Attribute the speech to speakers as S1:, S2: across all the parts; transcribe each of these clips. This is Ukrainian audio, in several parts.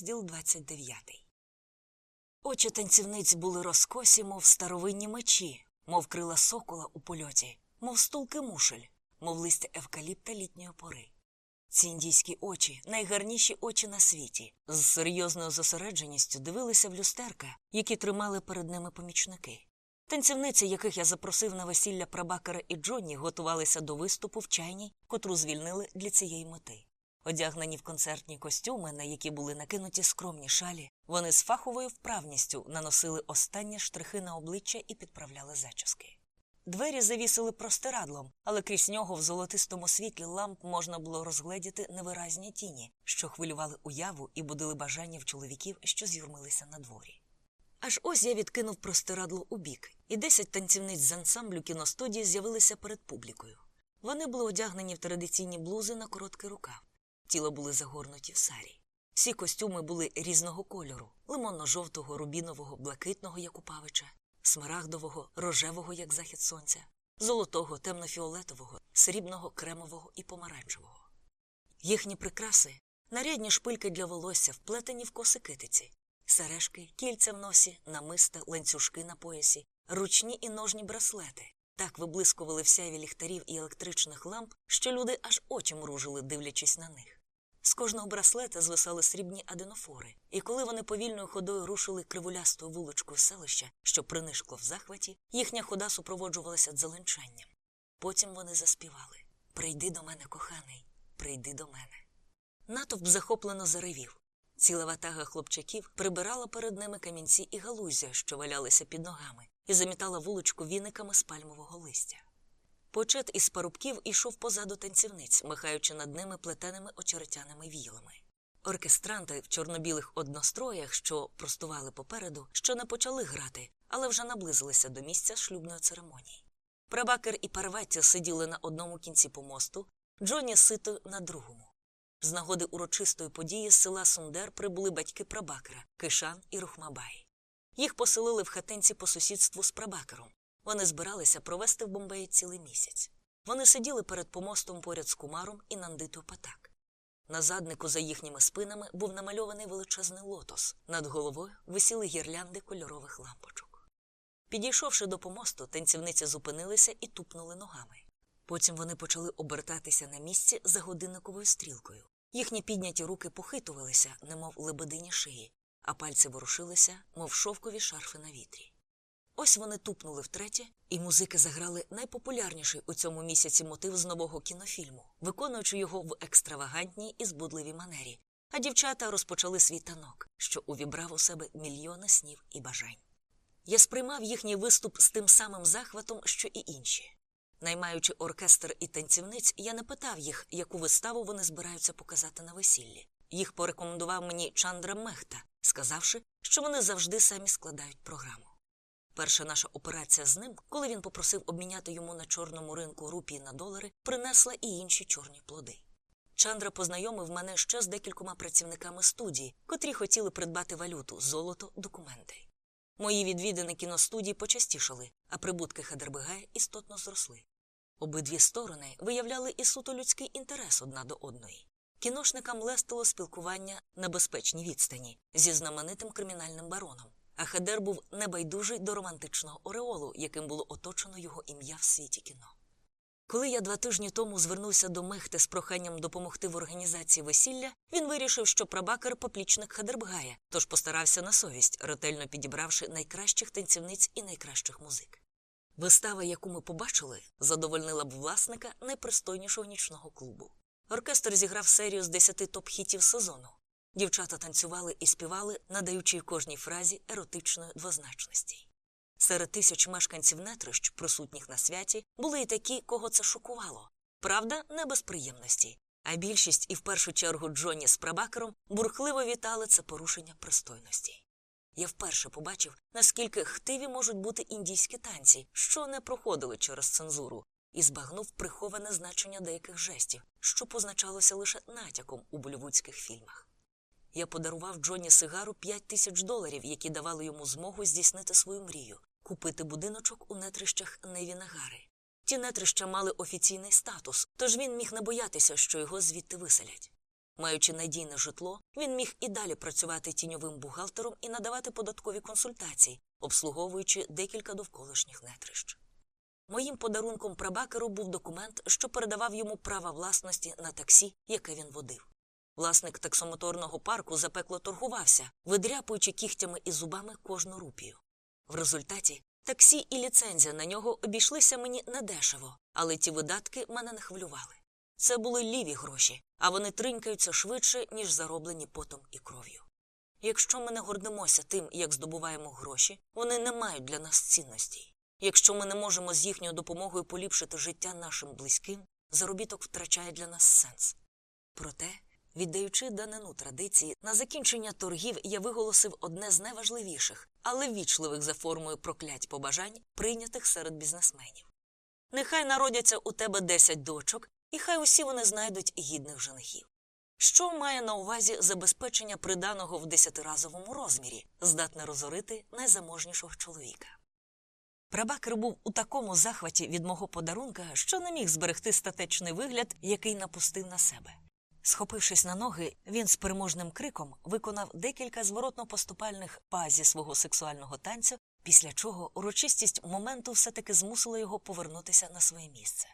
S1: Розділ 29. Очі танцівниць були розкосі, мов старовинні мечі, мов крила сокола у польоті, мов стулки мушель, мов листя евкаліпта літньої пори. Ці індійські очі, найгарніші очі на світі, з серйозною зосередженістю дивилися в люстерка, які тримали перед ними помічники. Танцівниці, яких я запросив на весілля прабакера і Джонні, готувалися до виступу в чайній, котру звільнили для цієї мети. Одягнені в концертні костюми, на які були накинуті скромні шалі, вони з фаховою вправністю наносили останні штрихи на обличчя і підправляли зачіски. Двері завісили простирадлом, але крізь нього в золотистому світлі ламп можна було розгледіти невиразні тіні, що хвилювали уяву і будили бажання в чоловіків, що з'юрмилися на дворі. Аж ось я відкинув простирадло у бік, і десять танцівниць з ансамблю кіностудії з'явилися перед публікою. Вони були одягнені в традиційні блузи на короткий рукав. Тіла були загорнуті в сарі. Всі костюми були різного кольору лимонно-жовтого, рубінового, блакитного, як у павича, смарагдового, рожевого, як захід сонця, золотого, темно-фіолетового, срібного, кремового і помаранчевого. Їхні прикраси нарядні шпильки для волосся, вплетені в коси китиці, сережки, кільця в носі, намиста, ланцюжки на поясі, ручні і ножні браслети. Так виблискували в сяйві ліхтарів і електричних ламп, що люди аж очі мружили, дивлячись на них. З кожного браслета звисали срібні аденофори, і коли вони повільною ходою рушили кривулястою вуличкою селища, що принишкло в захваті, їхня хода супроводжувалася дзеленчанням. Потім вони заспівали Прийди до мене, коханий, прийди до мене. Натовп захоплено заревів. Ціла ватага хлопчаків прибирала перед ними камінці і галузя, що валялися під ногами, і замітала вуличку віниками з пальмового листя. Почет із парубків ішов позаду танцівниць, махаючи над ними плетеними очеретяними вілами. Оркестранти в чорнобілих одностроях, що простували попереду, що не почали грати, але вже наблизилися до місця шлюбної церемонії. Прабакер і парваття сиділи на одному кінці помосту, Джоні сито на другому. З нагоди урочистої події з села Сундер прибули батьки прабакера Кишан і Рухмабай. Їх поселили в хатинці по сусідству з прабакером. Вони збиралися провести в Бомбеї цілий місяць. Вони сиділи перед помостом поряд з кумаром і Нандитою Патак. На заднику за їхніми спинами був намальований величезний лотос. Над головою висіли гірлянди кольорових лампочок. Підійшовши до помосту, танцівниці зупинилися і тупнули ногами. Потім вони почали обертатися на місці за годинниковою стрілкою. Їхні підняті руки похитувалися, немов лебедині шиї, а пальці ворушилися, мов шовкові шарфи на вітрі. Ось вони тупнули втретє, і музики заграли найпопулярніший у цьому місяці мотив з нового кінофільму, виконуючи його в екстравагантній і збудливій манері. А дівчата розпочали свій танок, що увібрав у себе мільйони снів і бажань. Я сприймав їхній виступ з тим самим захватом, що і інші. Наймаючи оркестр і танцівниць, я не питав їх, яку виставу вони збираються показати на весіллі. Їх порекомендував мені Чандра Мехта, сказавши, що вони завжди самі складають програму. Перша наша операція з ним, коли він попросив обміняти йому на чорному ринку рупії на долари, принесла і інші чорні плоди. Чандра познайомив мене ще з декількома працівниками студії, котрі хотіли придбати валюту, золото, документи. Мої відвідини кіностудії почастішали, а прибутки Хадербегая істотно зросли. Обидві сторони виявляли і суто людський інтерес одна до одної. Кіношникам лестило спілкування на безпечній відстані зі знаменитим кримінальним бароном, а Хедер був небайдужий до романтичного ореолу, яким було оточено його ім'я в світі кіно. Коли я два тижні тому звернувся до Мехти з проханням допомогти в організації весілля, він вирішив, що прабакер поплічник Хадербгая, тож постарався на совість, ретельно підібравши найкращих танцівниць і найкращих музик. Вистава, яку ми побачили, задовольнила б власника найпристойнішого нічного клубу. Оркестр зіграв серію з десяти топ-хітів сезону. Дівчата танцювали і співали, надаючи кожній фразі еротичної двозначності. Серед тисяч мешканців нетрищ, присутніх на святі, були й такі, кого це шокувало. Правда, не без приємності. А більшість, і в першу чергу Джонні з прабакером, бурхливо вітали це порушення пристойності. Я вперше побачив, наскільки хтиві можуть бути індійські танці, що не проходили через цензуру, і збагнув приховане значення деяких жестів, що позначалося лише натяком у болівудських фільмах. Я подарував Джонні сигару 5 тисяч доларів, які давали йому змогу здійснити свою мрію купити будиночок у нетрищах Невінагари. Ті нетрища мали офіційний статус, тож він міг не боятися, що його звідти виселять. Маючи надійне житло, він міг і далі працювати тіньовим бухгалтером і надавати податкові консультації, обслуговуючи декілька довколишніх нетрищ. Моїм подарунком прабакеру був документ, що передавав йому права власності на таксі, яке він водив. Власник таксомоторного парку запекло торгувався, видряпуючи кігтями і зубами кожну рупію. В результаті таксі і ліцензія на нього обійшлися мені недешево, але ті видатки мене не хвилювали. Це були ліві гроші, а вони тринькаються швидше, ніж зароблені потом і кров'ю. Якщо ми не гордимося тим, як здобуваємо гроші, вони не мають для нас цінностей. Якщо ми не можемо з їхньою допомогою поліпшити життя нашим близьким, заробіток втрачає для нас сенс. Проте, віддаючи данину традиції, на закінчення торгів я виголосив одне з найважливіших, але вічливих за формою проклять побажань, прийнятих серед бізнесменів. Нехай народяться у тебе десять дочок, і хай усі вони знайдуть гідних женихів. Що має на увазі забезпечення приданого в десятиразовому розмірі, здатне розорити найзаможнішого чоловіка? Прабакер був у такому захваті від мого подарунка, що не міг зберегти статечний вигляд, який напустив на себе. Схопившись на ноги, він з переможним криком виконав декілька зворотно-поступальних паз зі свого сексуального танцю, після чого урочистість моменту все-таки змусила його повернутися на своє місце.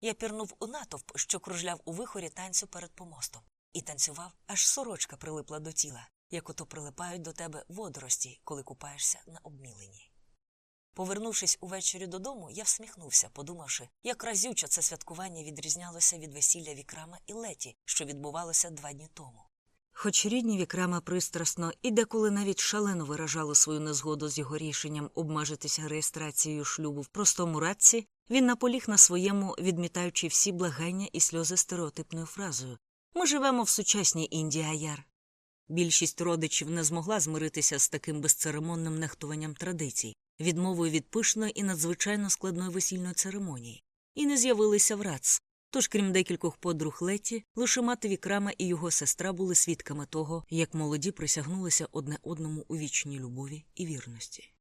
S1: Я пірнув у натовп, що кружляв у вихорі танцю перед помостом, і танцював, аж сорочка прилипла до тіла, як ото прилипають до тебе водорості, коли купаєшся на обміленні. Повернувшись увечері додому, я всміхнувся, подумавши, як разюче це святкування відрізнялося від весілля Вікрама і Леті, що відбувалося два дні тому. Хоч рідні Вікрама пристрасно і деколи навіть шалено виражали свою незгоду з його рішенням обмежитися реєстрацією шлюбу в простому радці, він наполіг на своєму, відмітаючи всі благання і сльози стереотипною фразою Ми живемо в сучасній Індії Аяр. Більшість родичів не змогла змиритися з таким безцеремонним нехтуванням традицій, відмовою від пишної і надзвичайно складної весільної церемонії, і не з'явилися в рац. Тож, крім декількох подруг Леті, лише мати Вікрама і його сестра були свідками того, як молоді присягнулися одне одному у вічній любові і вірності.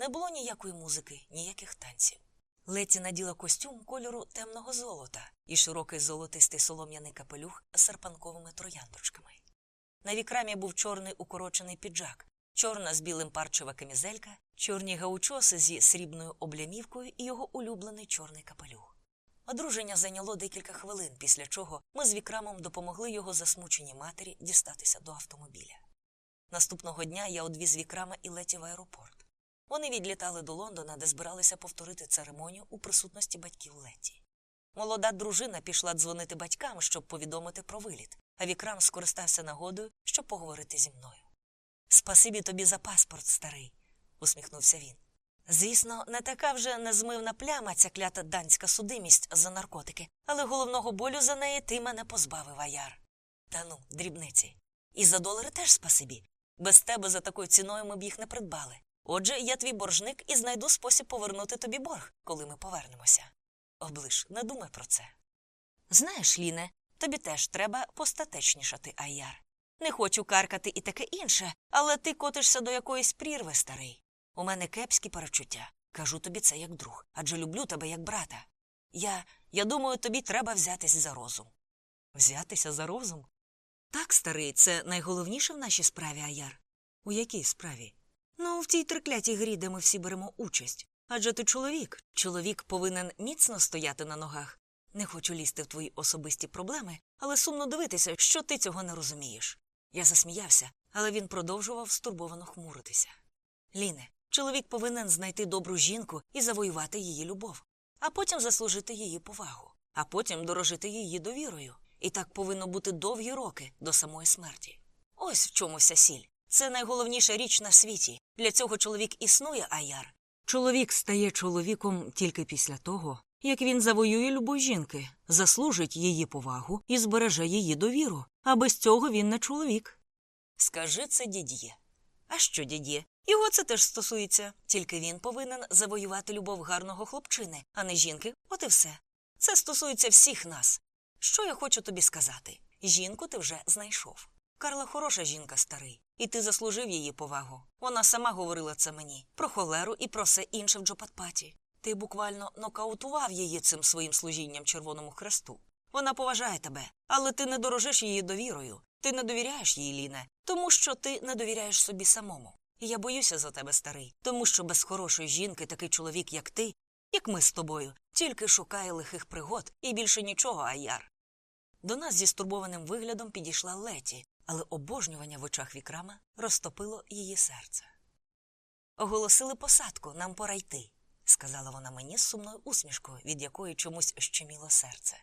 S1: Не було ніякої музики, ніяких танців. Леті наділа костюм кольору темного золота і широкий золотистий солом'яний капелюх з серпанковими трояндочками. На вікрамі був чорний укорочений піджак, чорна з білим парчева камізелька, чорні гаучоси зі срібною облямівкою і його улюблений чорний капелюх. Одруження зайняло декілька хвилин, після чого ми з вікрамом допомогли його засмученій матері дістатися до автомобіля. Наступного дня я одвіз вікрама і леті в аеропорт. Вони відлітали до Лондона, де збиралися повторити церемонію у присутності батьків Леті. Молода дружина пішла дзвонити батькам, щоб повідомити про виліт, а вікрам скористався нагодою, щоб поговорити зі мною. Спасибі тобі за паспорт, старий, усміхнувся він. Звісно, не така вже незмивна пляма ця клята данська судимість за наркотики, але головного болю за неї ти мене позбавив, аяр. Та ну, дрібниці. І за долари теж спасибі. Без тебе за такою ціною ми б їх не придбали. Отже, я твій боржник і знайду спосіб повернути тобі борг, коли ми повернемося. Облиш, не думай про це. Знаєш, Ліне, тобі теж треба постатечнішати, аяр. Не хочу каркати і таке інше, але ти котишся до якоїсь прірви, старий. У мене кепські перечуття. Кажу тобі це як друг, адже люблю тебе як брата. Я я думаю, тобі треба взятись за розум. Взятися за розум? Так, старий, це найголовніше в нашій справі, Аяр. У якій справі? Ну, в тій триклятій грі, де ми всі беремо участь. Адже ти чоловік. Чоловік повинен міцно стояти на ногах. Не хочу лізти в твої особисті проблеми, але сумно дивитися, що ти цього не розумієш. Я засміявся, але він продовжував стурбовано хмуритися. Ліне, чоловік повинен знайти добру жінку і завоювати її любов, а потім заслужити її повагу, а потім дорожити її довірою. І так повинно бути довгі роки до самої смерті. Ось в чому вся сіль. Це найголовніша річ на світі. Для цього чоловік існує, аяр. Чоловік стає чоловіком тільки після того, як він завоює любов жінки, заслужить її повагу і збереже її довіру, а без цього він не чоловік. Скажи це дід'є. А що дід'є? Його це теж стосується, тільки він повинен завоювати любов гарного хлопчини, а не жінки, от і все. Це стосується всіх нас. Що я хочу тобі сказати? Жінку ти вже знайшов. Карла хороша жінка, старий, і ти заслужив її повагу. Вона сама говорила це мені про холеру і про все інше в Джопатпаті. Ти буквально нокаутував її цим своїм служінням Червоному Хресту. Вона поважає тебе, але ти не дорожиш її довірою. Ти не довіряєш їй, Ліне, тому що ти не довіряєш собі самому. І я боюся за тебе, старий, тому що без хорошої жінки такий чоловік, як ти, як ми з тобою, тільки шукає лихих пригод і більше нічого, аяр. До нас зі стурбованим виглядом підійшла Леті, але обожнювання в очах вікрама розтопило її серце. Оголосили посадку, нам пора йти, сказала вона мені з сумною усмішкою, від якої чомусь щеміло серце.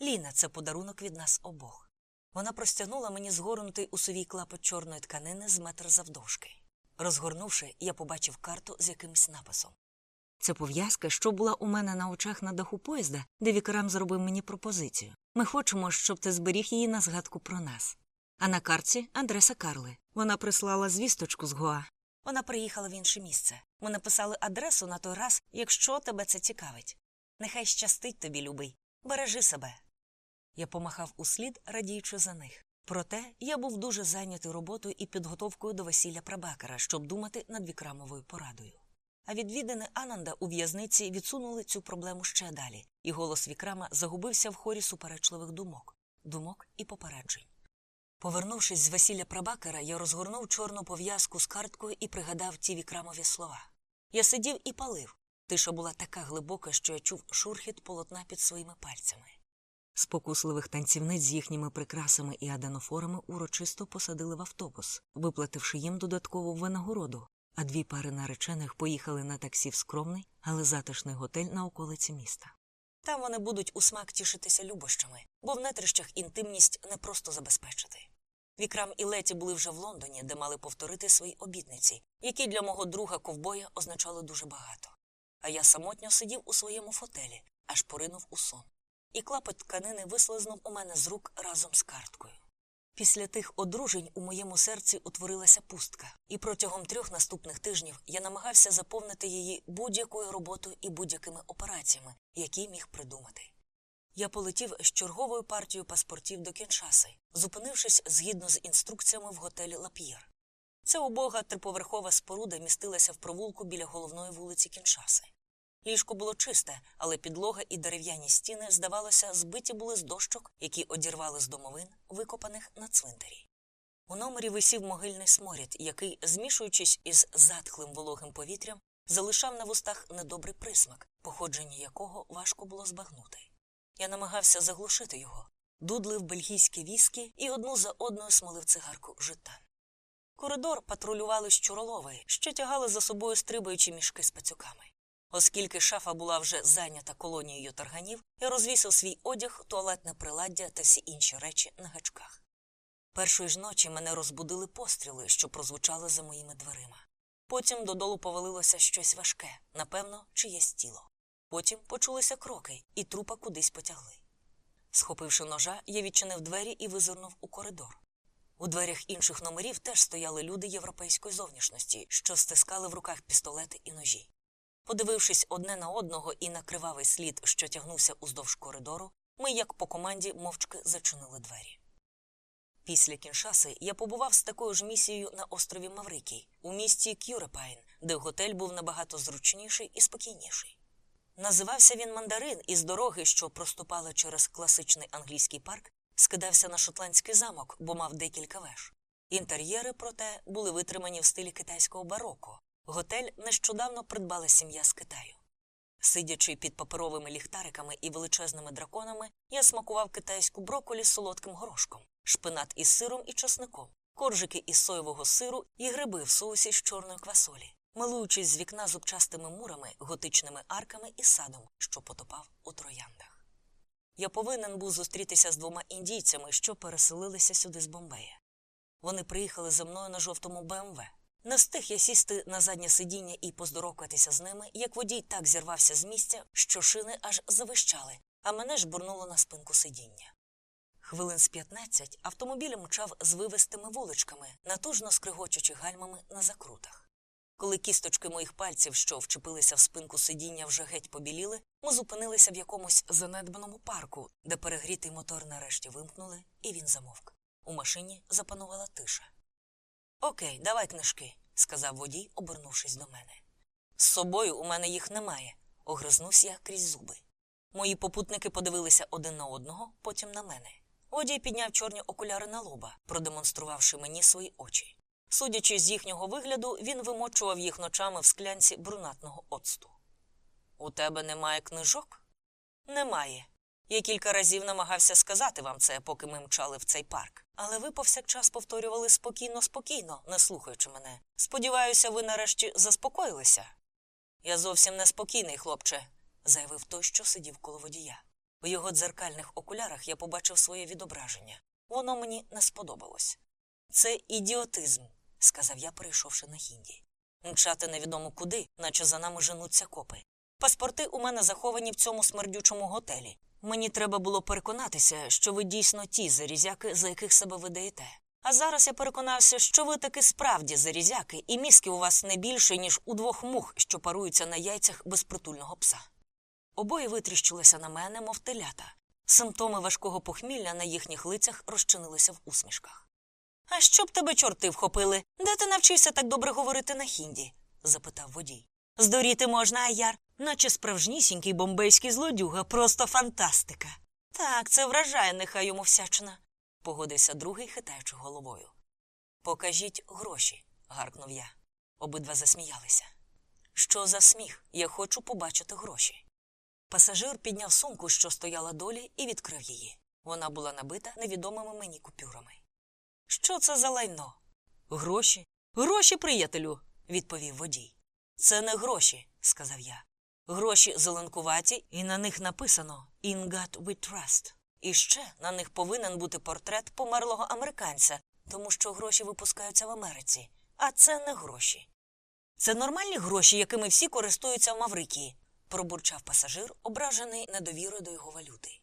S1: Ліна, це подарунок від нас обох. Вона простягнула мені згорнутий у совій клапоть чорної тканини з метр завдовжки. Розгорнувши, я побачив карту з якимсь написом. Це пов'язка, що була у мене на очах на даху поїзда, де вікрам зробив мені пропозицію. Ми хочемо, щоб ти зберіг її на згадку про нас. А на картці адреса Карли. Вона прислала звісточку з Гоа. Вона приїхала в інше місце. Ми написали адресу на той раз, якщо тебе це цікавить. Нехай щастить тобі, любий. Бережи себе. Я помахав услід, радіючи за них. Проте я був дуже зайнятий роботою і підготовкою до весілля прабакера, щоб думати над вікрамовою порадою. А відвідини Ананда у в'язниці відсунули цю проблему ще далі, і голос вікрама загубився в хорі суперечливих думок, думок і попереджень. Повернувшись з весілля прабакера, я розгорнув чорну пов'язку з карткою і пригадав ті вікрамові слова. Я сидів і палив. Тиша була така глибока, що я чув шурхіт полотна під своїми пальцями. Спокусливих танцівниць з їхніми прикрасами і аденофорами урочисто посадили в автобус, виплативши їм додаткову винагороду, а дві пари наречених поїхали на таксі в скромний, але затишний готель на околиці міста. Там вони будуть у смак тішитися любощами, бо в нетрищах інтимність не просто забезпечити. Вікрам і Леті були вже в Лондоні, де мали повторити свої обітниці, які для мого друга ковбоя означали дуже багато. А я самотньо сидів у своєму фотелі, аж поринув у сон. І клапоть тканини вислизнув у мене з рук разом з карткою. Після тих одружень у моєму серці утворилася пустка, і протягом трьох наступних тижнів я намагався заповнити її будь-якою роботою і будь-якими операціями, які міг придумати. Я полетів з черговою партією паспортів до Кіншаси, зупинившись згідно з інструкціями в готелі Лап'єр. Це убога триповерхова споруда містилася в провулку біля головної вулиці Кіншаси. Ліжко було чисте, але підлога і дерев'яні стіни, здавалося, збиті були з дощок, які одірвали з домовин, викопаних на цвинтарі. У номері висів могильний сморід, який, змішуючись із затхлим вологим повітрям, залишав на вустах недобрий присмак, походження якого важко було збагнути. Я намагався заглушити його, дудлив бельгійські віскі і одну за одною смолив цигарку жита. Коридор патрулювали щуролови, що тягали за собою стрибаючі мішки з пацюками. Оскільки шафа була вже зайнята колонією тарганів, я розвісив свій одяг, туалетне приладдя та всі інші речі на гачках. Першої ж ночі мене розбудили постріли, що прозвучали за моїми дверима. Потім додолу повалилося щось важке, напевно, чиєсь тіло. Потім почулися кроки, і трупа кудись потягли. Схопивши ножа, я відчинив двері і визирнув у коридор. У дверях інших номерів теж стояли люди європейської зовнішності, що стискали в руках пістолети і ножі. Подивившись одне на одного і на кривавий слід, що тягнувся уздовж коридору, ми, як по команді, мовчки зачинили двері. Після кіншаси я побував з такою ж місією на острові Маврикій, у місті Кюрепайн, де готель був набагато зручніший і спокійніший. Називався він мандарин із дороги, що проступала через класичний англійський парк, скидався на шотландський замок, бо мав декілька веж. Інтер'єри, проте, були витримані в стилі китайського бароко. Готель нещодавно придбала сім'я з Китаю. Сидячи під паперовими ліхтариками і величезними драконами, я смакував китайську броколі з солодким горошком, шпинат із сиром і часником, коржики із соєвого сиру і гриби в соусі з чорної квасолі, милуючись з вікна зубчастими мурами, готичними арками і садом, що потопав у трояндах. Я повинен був зустрітися з двома індійцями, що переселилися сюди з Бомбея. Вони приїхали за мною на жовтому БМВ. Не встиг я сісти на заднє сидіння і поздоровкатися з ними, як водій так зірвався з місця, що шини аж завищали, а мене ж бурнуло на спинку сидіння. Хвилин з 15 автомобіль мчав з вивистими вуличками, натужно скригочучи гальмами на закрутах. Коли кісточки моїх пальців, що вчепилися в спинку сидіння, вже геть побіліли, ми зупинилися в якомусь занедбаному парку, де перегрітий мотор нарешті вимкнули, і він замовк. У машині запанувала тиша. Окей, давай книжки, сказав водій, обернувшись до мене. З собою у мене їх немає. огризнусь я крізь зуби. Мої попутники подивилися один на одного, потім на мене. Одій підняв чорні окуляри на лоба, продемонструвавши мені свої очі. Судячи з їхнього вигляду, він вимочував їх ночами в склянці брунатного оцту. У тебе немає книжок? Немає. Я кілька разів намагався сказати вам це, поки ми мчали в цей парк. Але ви повсякчас повторювали спокійно, спокійно, не слухаючи мене. Сподіваюся, ви нарешті заспокоїлися. Я зовсім не спокійний, хлопче, заявив той, що сидів коло водія. У його дзеркальних окулярах я побачив своє відображення. Воно мені не сподобалось. Це ідіотизм, сказав я, перейшовши на хінді. Мчати невідомо куди, наче за нами женуться копи. Паспорти у мене заховані в цьому смердючому готелі. Мені треба було переконатися, що ви дійсно ті зарізяки, за яких себе видаєте. А зараз я переконався, що ви таки справді зарізяки, і мізки у вас не більше, ніж у двох мух, що паруються на яйцях безпритульного пса. Обоє витріщилися на мене, мов телята. Симптоми важкого похмілля на їхніх лицях розчинилися в усмішках. А що б тебе чорти вхопили? Де ти навчився так добре говорити на хінді? запитав водій. Здоріти можна, Аяр, наче справжнісінький бомбейський злодюга, просто фантастика. Так, це вражає, нехай йому всячина, погодився другий, хитаючи головою. Покажіть гроші, гаркнув я. Обидва засміялися. Що за сміх? Я хочу побачити гроші. Пасажир підняв сумку, що стояла долі, і відкрив її. Вона була набита невідомими мені купюрами. Що це за лайно? Гроші. Гроші, приятелю, відповів водій. Це не гроші, сказав я. Гроші зеленкуваті, і на них написано «In God we trust». І ще на них повинен бути портрет померлого американця, тому що гроші випускаються в Америці. А це не гроші. Це нормальні гроші, якими всі користуються в Маврикії, пробурчав пасажир, ображений недовірою до його валюти.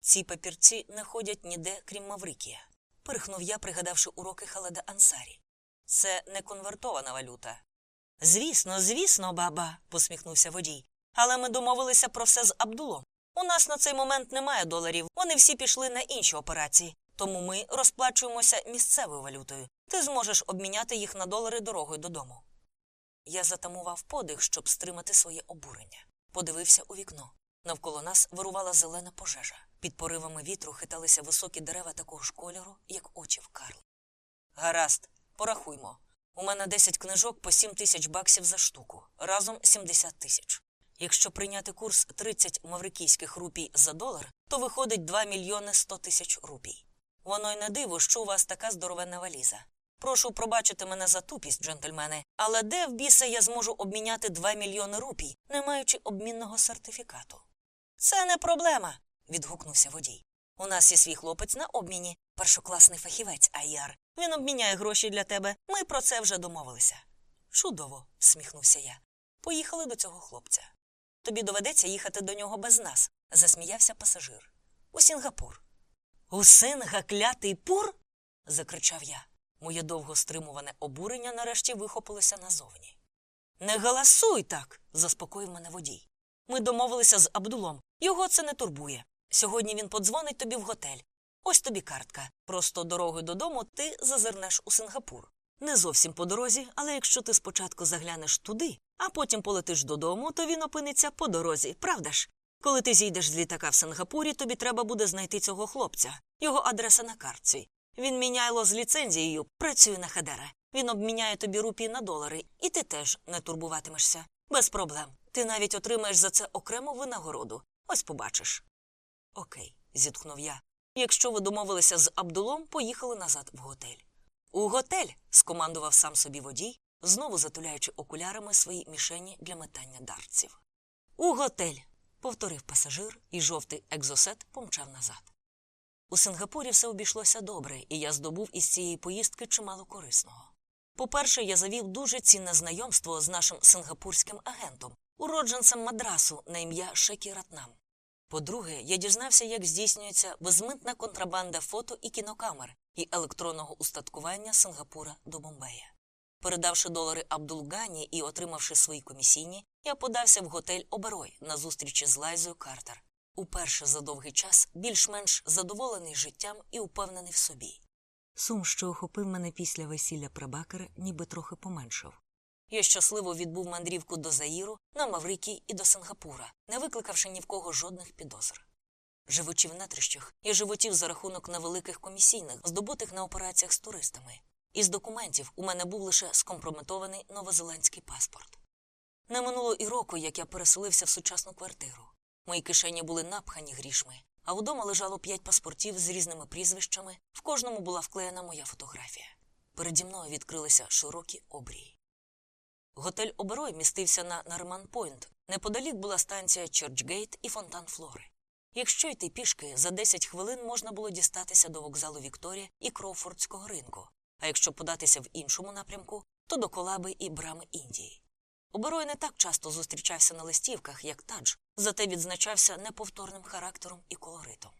S1: Ці папірці не ходять ніде, крім Маврикія, пирхнув я, пригадавши уроки Халеда Ансарі. Це не конвертована валюта. Звісно, звісно, баба, посміхнувся водій. Але ми домовилися про все з Абдулом. У нас на цей момент немає доларів, вони всі пішли на інші операції, тому ми розплачуємося місцевою валютою. Ти зможеш обміняти їх на долари дорогою додому. Я затамував подих, щоб стримати своє обурення. Подивився у вікно. Навколо нас вирувала зелена пожежа. Під поривами вітру хиталися високі дерева такого ж кольору, як очі в Карл. Гаразд, порахуймо. У мене 10 книжок по 7 тисяч баксів за штуку, разом 70 тисяч. Якщо прийняти курс 30 маврикійських рупій за долар, то виходить 2 мільйони 100 тисяч рупій. Воно й не диво, що у вас така здоровенна валіза. Прошу пробачити мене за тупість, джентльмени, але де в біса я зможу обміняти 2 мільйони рупій, не маючи обмінного сертифікату? Це не проблема, відгукнувся водій. У нас є свій хлопець на обміні, першокласний фахівець Аяр. Він обміняє гроші для тебе. Ми про це вже домовилися. Чудово, всміхнувся я. Поїхали до цього хлопця. Тобі доведеться їхати до нього без нас, засміявся пасажир. У Сінгапур. У Синга клятий пур? закричав я. Моє довго стримуване обурення нарешті вихопилося назовні. Не галасуй так, заспокоїв мене водій. Ми домовилися з Абдулом. Його це не турбує. Сьогодні він подзвонить тобі в готель. Ось тобі картка. Просто дорогою додому ти зазирнеш у Сингапур. Не зовсім по дорозі, але якщо ти спочатку заглянеш туди, а потім полетиш додому, то він опиниться по дорозі, правда ж? Коли ти зійдеш з літака в Сингапурі, тобі треба буде знайти цього хлопця. Його адреса на картці. Він міняйло з ліцензією, працює на Хедера. Він обміняє тобі рупії на долари, і ти теж не турбуватимешся. Без проблем. Ти навіть отримаєш за це окрему винагороду. Ось побачиш. Окей, зітхнув я. Якщо ви домовилися з Абдулом, поїхали назад в готель. У готель. скомандував сам собі водій, знову затуляючи окулярами свої мішені для метання дарців. У готель. повторив пасажир, і жовтий екзосет помчав назад. У Сингапурі все обійшлося добре, і я здобув із цієї поїздки чимало корисного. По-перше, я завів дуже цінне знайомство з нашим сингапурським агентом, уродженцем мадрасу на ім'я Шекі Ратнам. По-друге, я дізнався, як здійснюється безмитна контрабанда фото і кінокамер і електронного устаткування Сингапура до Бомбея. Передавши долари Абдулгані і отримавши свої комісійні, я подався в готель Оберой на зустрічі з Лайзою Картер. Уперше за довгий час більш-менш задоволений життям і упевнений в собі. Сум, що охопив мене після весілля прабакера, ніби трохи поменшав. Я щасливо відбув мандрівку до Заїру, на Маврикій і до Сингапура, не викликавши ні в кого жодних підозр. Живучи в нетрищах, я животів за рахунок невеликих комісійних, здобутих на операціях з туристами. Із документів у мене був лише скомпрометований новозеландський паспорт. Не минуло і року, як я переселився в сучасну квартиру. Мої кишені були напхані грішми, а вдома лежало п'ять паспортів з різними прізвищами, в кожному була вклеєна моя фотографія. Переді мною відкрилися широкі обрії. Готель Оберой містився на Нарман Пойнт. Неподалік була станція Чорчгейт і Фонтан Флори. Якщо йти пішки, за 10 хвилин можна було дістатися до вокзалу Вікторія і Кроуфордського ринку, а якщо податися в іншому напрямку, то до колаби і брами Індії. Оберой не так часто зустрічався на листівках, як тадж, зате відзначався неповторним характером і колоритом.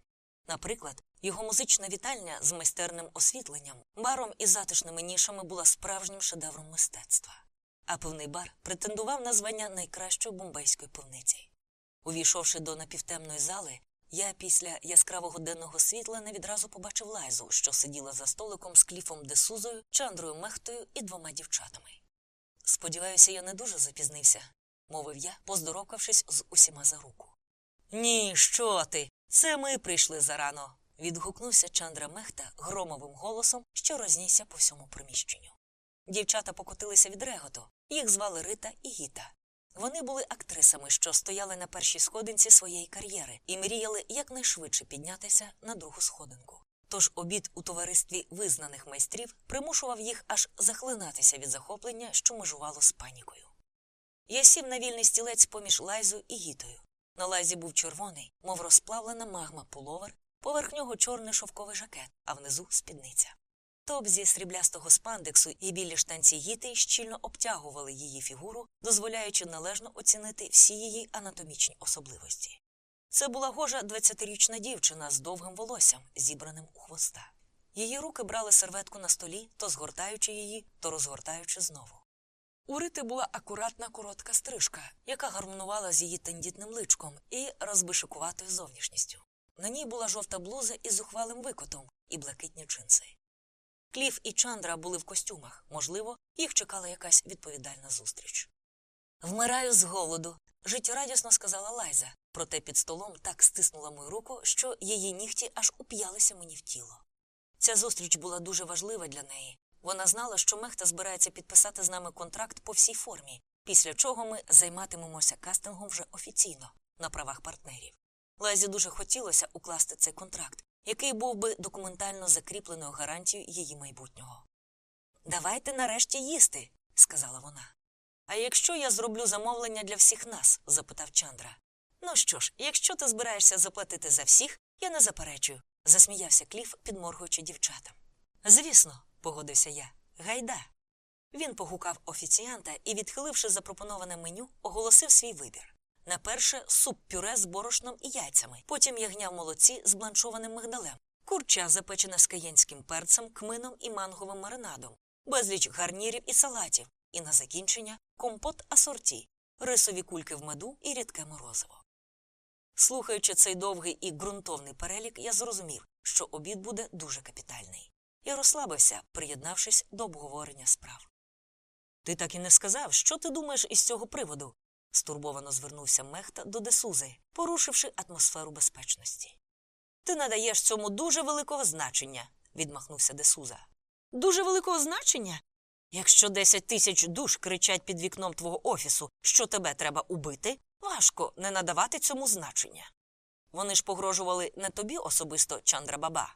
S1: Наприклад, його музична вітальня з майстерним освітленням, баром і затишними нішами була справжнім шедевром мистецтва. А пивний бар претендував на звання найкращої бомбейської пивниці. Увійшовши до напівтемної зали, я після яскравого денного світла не відразу побачив лайзу, що сиділа за столиком з кліфом Десузою, Чандрою Мехтою і двома дівчатами. Сподіваюся, я не дуже запізнився, мовив я, поздоровкавшись з усіма за руку. Ні, що ти? Це ми прийшли зарано. відгукнувся Чандра Мехта громовим голосом, що рознісся по всьому приміщенню. Дівчата покотилися від реготу, їх звали Рита і Гіта. Вони були актрисами, що стояли на першій сходинці своєї кар'єри і мріяли якнайшвидше піднятися на другу сходинку. Тож обід у товаристві визнаних майстрів примушував їх аж захлинатися від захоплення, що межувало з панікою. Я сів на вільний стілець поміж лайзою і гітою. На лайзі був червоний, мов розплавлена магма пуловер, поверх нього чорний шовковий жакет, а внизу спідниця. Топ зі сріблястого спандексу і білі штанці гіти щільно обтягували її фігуру, дозволяючи належно оцінити всі її анатомічні особливості. Це була гожа 20-річна дівчина з довгим волоссям, зібраним у хвоста. Її руки брали серветку на столі, то згортаючи її, то розгортаючи знову. У Рити була акуратна коротка стрижка, яка гармонувала з її тендітним личком і розбишикуватою зовнішністю. На ній була жовта блуза із зухвалим викотом і блакитні джинси. Кліф і Чандра були в костюмах, можливо, їх чекала якась відповідальна зустріч. Вмираю з голоду, життєрадісно сказала Лайза, проте під столом так стиснула мою руку, що її нігті аж уп'ялися мені в тіло. Ця зустріч була дуже важлива для неї. Вона знала, що Мехта збирається підписати з нами контракт по всій формі, після чого ми займатимемося кастингом вже офіційно, на правах партнерів. Лайзі дуже хотілося укласти цей контракт, який був би документально закріпленою гарантією її майбутнього. Давайте нарешті їсти, сказала вона. А якщо я зроблю замовлення для всіх нас? запитав Чандра. Ну що ж, якщо ти збираєшся заплатити за всіх, я не заперечую, засміявся Кліф, підморгуючи дівчатам. Звісно, погодився я. Гайда. Він погукав офіціанта і, відхиливши запропоноване меню, оголосив свій вибір. На перше суп пюре з борошном і яйцями, потім ягня в молоці з бланшованим мигдалем, курча запечена з каєнським перцем, кмином і манговим маринадом, безліч гарнірів і салатів, і на закінчення компот асорті, рисові кульки в меду і рідке морозиво. Слухаючи цей довгий і ґрунтовний перелік, я зрозумів, що обід буде дуже капітальний. Я розслабився, приєднавшись до обговорення справ. Ти так і не сказав, що ти думаєш із цього приводу? Стурбовано звернувся Мехта до Десузи, порушивши атмосферу безпечності. Ти надаєш цьому дуже великого значення, відмахнувся Десуза. Дуже великого значення? Якщо десять тисяч душ кричать під вікном твого офісу, що тебе треба убити, важко не надавати цьому значення. Вони ж погрожували не тобі особисто, Чандра Баба,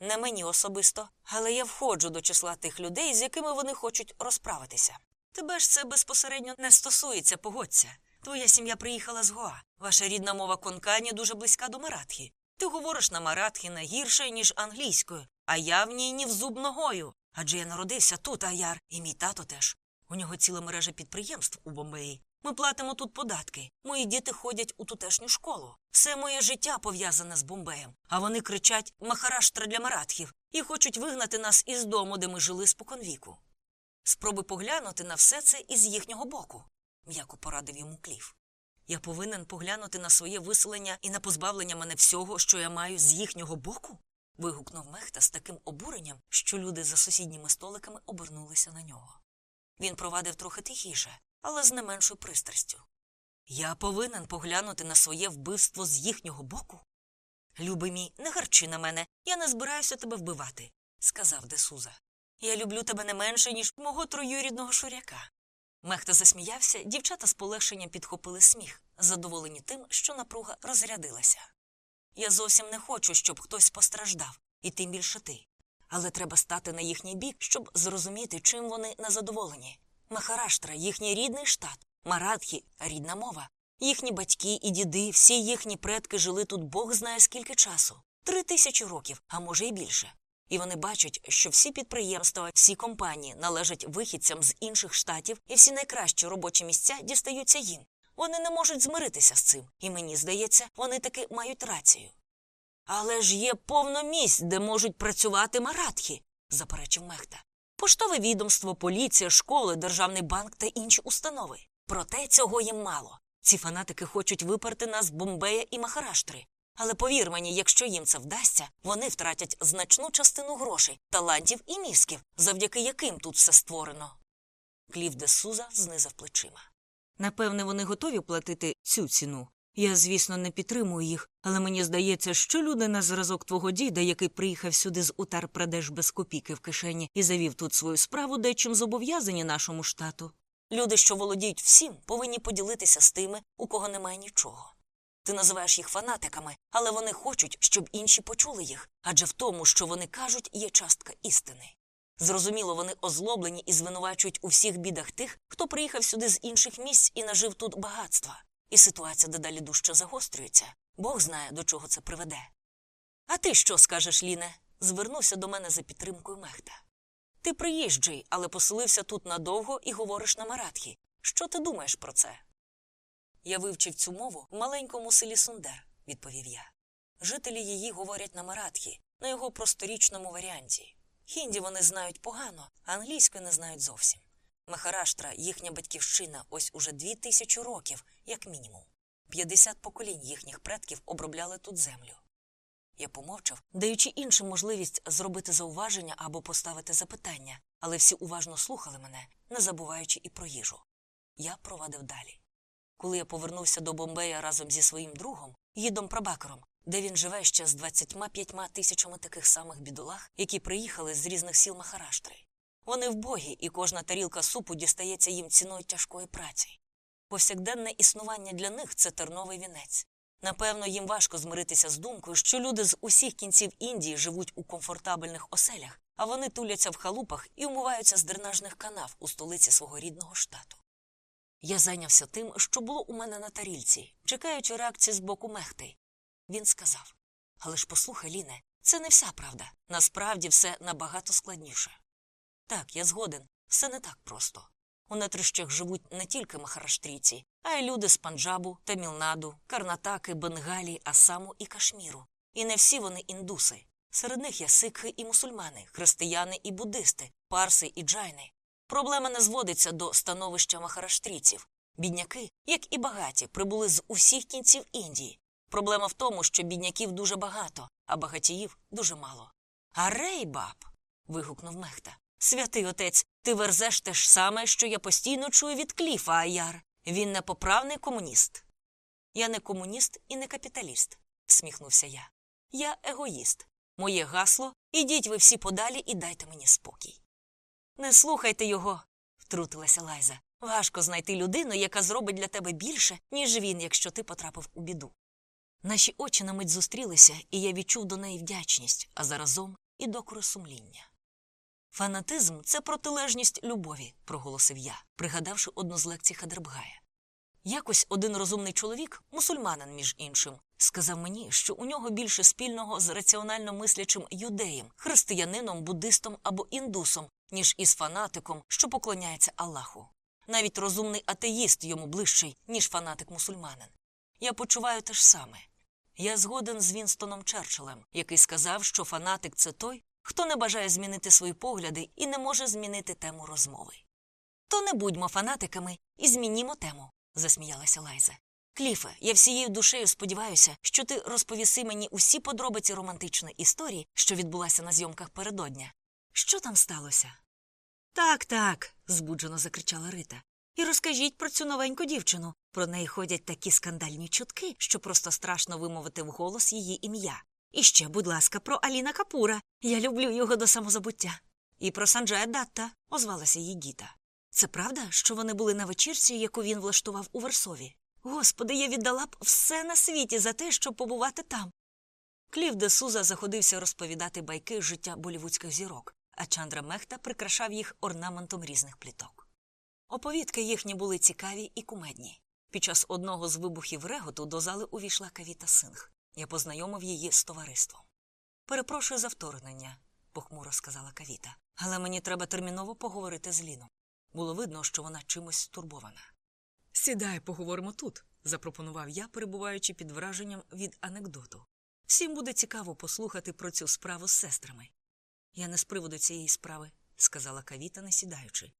S1: не мені особисто, але я входжу до числа тих людей, з якими вони хочуть розправитися. Тебе ж це безпосередньо не стосується, погодься. Твоя сім'я приїхала з Гоа. Ваша рідна мова конкані дуже близька до маратхі. Ти говориш на маратхі не гірше, ніж англійською, а я в ній ні в зуб ногою. Адже я народився тут, аяр, і мій тато теж. У нього ціла мережа підприємств у Бомбеї. Ми платимо тут податки. Мої діти ходять у тутешню школу. Все моє життя пов'язане з Бомбеєм. А вони кричать Махараштра для маратхів і хочуть вигнати нас із дому, де ми жили споконвіку. Спробуй поглянути на все це із їхнього боку, м'яко порадив йому кліф. Я повинен поглянути на своє виселення і на позбавлення мене всього, що я маю з їхнього боку. вигукнув Мехта з таким обуренням, що люди за сусідніми столиками обернулися на нього. Він провадив трохи тихіше, але з не меншою пристрастю. Я повинен поглянути на своє вбивство з їхнього боку. Любий мій, не гарчи на мене, я не збираюся тебе вбивати, сказав Десуза. Я люблю тебе не менше, ніж мого троюрідного шуряка. Мехта засміявся, дівчата з полегшенням підхопили сміх, задоволені тим, що напруга розрядилася. Я зовсім не хочу, щоб хтось постраждав, і тим більше ти. Але треба стати на їхній бік, щоб зрозуміти, чим вони незадоволені. Махараштра їхній рідний штат, Марадхі рідна мова. Їхні батьки і діди, всі їхні предки жили тут Бог знає скільки часу три тисячі років, а може й більше. І вони бачать, що всі підприємства, всі компанії належать вихідцям з інших штатів, і всі найкращі робочі місця дістаються їм. Вони не можуть змиритися з цим, і мені здається, вони таки мають рацію. Але ж є повно місць, де можуть працювати маратхи, заперечив Мехта. Поштове відомство, поліція, школи, державний банк та інші установи. Проте цього їм мало. Ці фанатики хочуть виперти нас з Бомбея і Махараштри. Але повір мені, якщо їм це вдасться, вони втратять значну частину грошей, талантів і мізків, завдяки яким тут все створено. Клів де Суза знизав плечима. Напевне, вони готові платити цю ціну. Я, звісно, не підтримую їх, але мені здається, що люди на зразок твого діда, який приїхав сюди з утар Прадеш без копійки в кишені і завів тут свою справу, дечим зобов'язані нашому штату. Люди, що володіють всім, повинні поділитися з тими, у кого немає нічого. Ти називаєш їх фанатиками, але вони хочуть, щоб інші почули їх, адже в тому, що вони кажуть, є частка істини. Зрозуміло, вони озлоблені і звинувачують у всіх бідах тих, хто приїхав сюди з інших місць і нажив тут багатства. І ситуація дедалі дужче загострюється. Бог знає, до чого це приведе. А ти що скажеш, Ліне? звернувся до мене за підтримкою Мехта. Ти приїжджий, але поселився тут надовго і говориш на маратхі. Що ти думаєш про це? Я вивчив цю мову в маленькому селі Сундер, відповів я. Жителі її говорять на маратхі, на його просторічному варіанті. Хінді вони знають погано, а англійської не знають зовсім. Махараштра, їхня батьківщина, ось уже дві тисячі років, як мінімум. П'ятдесят поколінь їхніх предків обробляли тут землю. Я помовчав, даючи іншим можливість зробити зауваження або поставити запитання, але всі уважно слухали мене, не забуваючи і про їжу. Я провадив далі. Коли я повернувся до Бомбея разом зі своїм другом, гідом Прабакером, де він живе ще з 25 тисячами таких самих бідолах, які приїхали з різних сіл Махараштри. Вони вбогі, і кожна тарілка супу дістається їм ціною тяжкої праці. Повсякденне існування для них це терновий вінець. Напевно, їм важко змиритися з думкою, що люди з усіх кінців Індії живуть у комфортабельних оселях, а вони туляться в халупах і умиваються з дренажних канав у столиці свого рідного штату. Я зайнявся тим, що було у мене на тарільці, чекаючи реакції з боку Мехти. Він сказав Але ж послухай, Ліне, це не вся правда. Насправді все набагато складніше. Так, я згоден, все не так просто. У нетрищах живуть не тільки махараштрійці, а й люди з Панджабу, Тамілнаду, Карнатаки, Бенгалії, Асаму і Кашміру. І не всі вони індуси. Серед них є сикхи і мусульмани, християни і буддисти, парси і джайни. Проблема не зводиться до становища махараштрійців. Бідняки, як і багаті, прибули з усіх кінців Індії. Проблема в тому, що бідняків дуже багато, а багатіїв дуже мало. Арей, баб. вигукнув Мехта. Святий отець, ти верзеш те ж саме, що я постійно чую від Кліфа Аяр. Він непоправний комуніст. Я не комуніст і не капіталіст, сміхнувся я. Я егоїст. Моє гасло ідіть ви всі подалі і дайте мені спокій. Не слухайте його, втрутилася Лайза. Важко знайти людину, яка зробить для тебе більше, ніж він, якщо ти потрапив у біду. Наші очі на мить зустрілися, і я відчув до неї вдячність, а заразом і докори сумління. Фанатизм це протилежність любові, проголосив я, пригадавши одну з лекцій Хадербгая. Якось один розумний чоловік, мусульманин, між іншим, сказав мені, що у нього більше спільного з раціонально мислячим юдеєм, християнином, буддистом або індусом, ніж із фанатиком, що поклоняється Аллаху. Навіть розумний атеїст йому ближчий, ніж фанатик мусульманин. Я почуваю те ж саме. Я згоден з Вінстоном Черчиллем, який сказав, що фанатик це той, хто не бажає змінити свої погляди і не може змінити тему розмови. То не будьмо фанатиками і змінімо тему, засміялася Лайза. Кліфе, я всією душею сподіваюся, що ти розповіси мені усі подробиці романтичної історії, що відбулася на зйомках передодня. Що там сталося? Так, так, збуджено закричала Рита. І розкажіть про цю новеньку дівчину. Про неї ходять такі скандальні чутки, що просто страшно вимовити вголос її ім'я. І ще, будь ласка, про Аліна Капура. Я люблю його до самозабуття. І про Санджая Датта, озвалася її Гіта. Це правда, що вони були на вечірці, яку він влаштував у Варсові? Господи, я віддала б все на світі за те, щоб побувати там. Клів де Суза заходився розповідати байки життя болівудських зірок, а Чандра Мехта прикрашав їх орнаментом різних пліток. Оповідки їхні були цікаві і кумедні. Під час одного з вибухів реготу до зали увійшла Кавіта Синг. Я познайомив її з товариством. Перепрошую за вторгнення, похмуро сказала Кавіта. Але мені треба терміново поговорити з Ліном. Було видно, що вона чимось стурбована. Сідай, поговоримо тут, запропонував я, перебуваючи під враженням від анекдоту. Всім буде цікаво послухати про цю справу з сестрами. Я не з приводу цієї справи, сказала Кавіта, не сідаючи.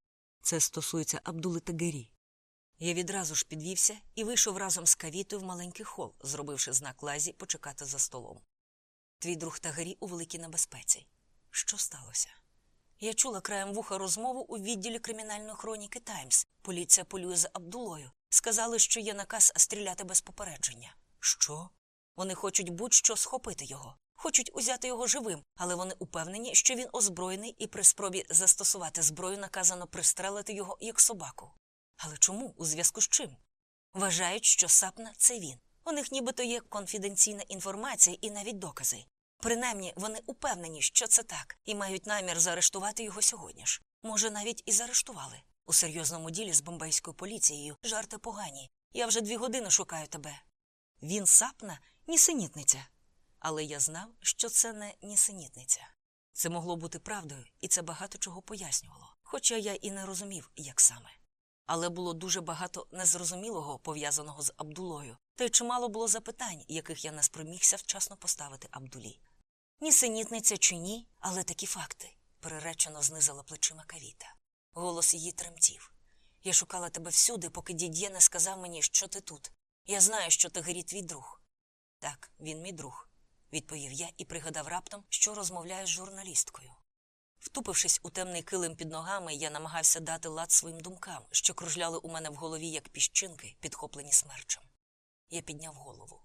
S1: Це стосується Абдули Тагері. Я відразу ж підвівся і вийшов разом з Кавітою в маленький хол, зробивши знак лазі почекати за столом. Твій друг Тагері у великій небезпеці. Що сталося? Я чула краєм вуха розмову у відділі кримінальної хроніки Таймс. Поліція полює за Абдулою. Сказали, що є наказ стріляти без попередження. Що? Вони хочуть будь-що схопити його, хочуть узяти його живим, але вони упевнені, що він озброєний і при спробі застосувати зброю наказано пристрелити його як собаку. Але чому? У зв'язку з чим? Вважають, що сапна це він. У них нібито є конфіденційна інформація і навіть докази. Принаймні, вони упевнені, що це так, і мають намір заарештувати його сьогодні ж. Може, навіть і заарештували. У серйозному ділі з бомбейською поліцією жарти погані. Я вже дві години шукаю тебе. Він сапна нісенітниця. Але я знав, що це не нісенітниця. Це могло бути правдою, і це багато чого пояснювало, хоча я і не розумів, як саме. Але було дуже багато незрозумілого пов'язаного з Абдулою, та й чимало було запитань, яких я не спромігся вчасно поставити Абдулі. Нісенітниця чи ні, але такі факти, переречено знизила плечима Кавіта. Голос її тремтів. Я шукала тебе всюди, поки дід'є не сказав мені, що ти тут. Я знаю, що Тагері твій друг. Так, він мій друг, відповів я і пригадав раптом, що розмовляю з журналісткою. Втупившись у темний килим під ногами, я намагався дати лад своїм думкам, що кружляли у мене в голові, як піщинки, підхоплені смерчем. Я підняв голову.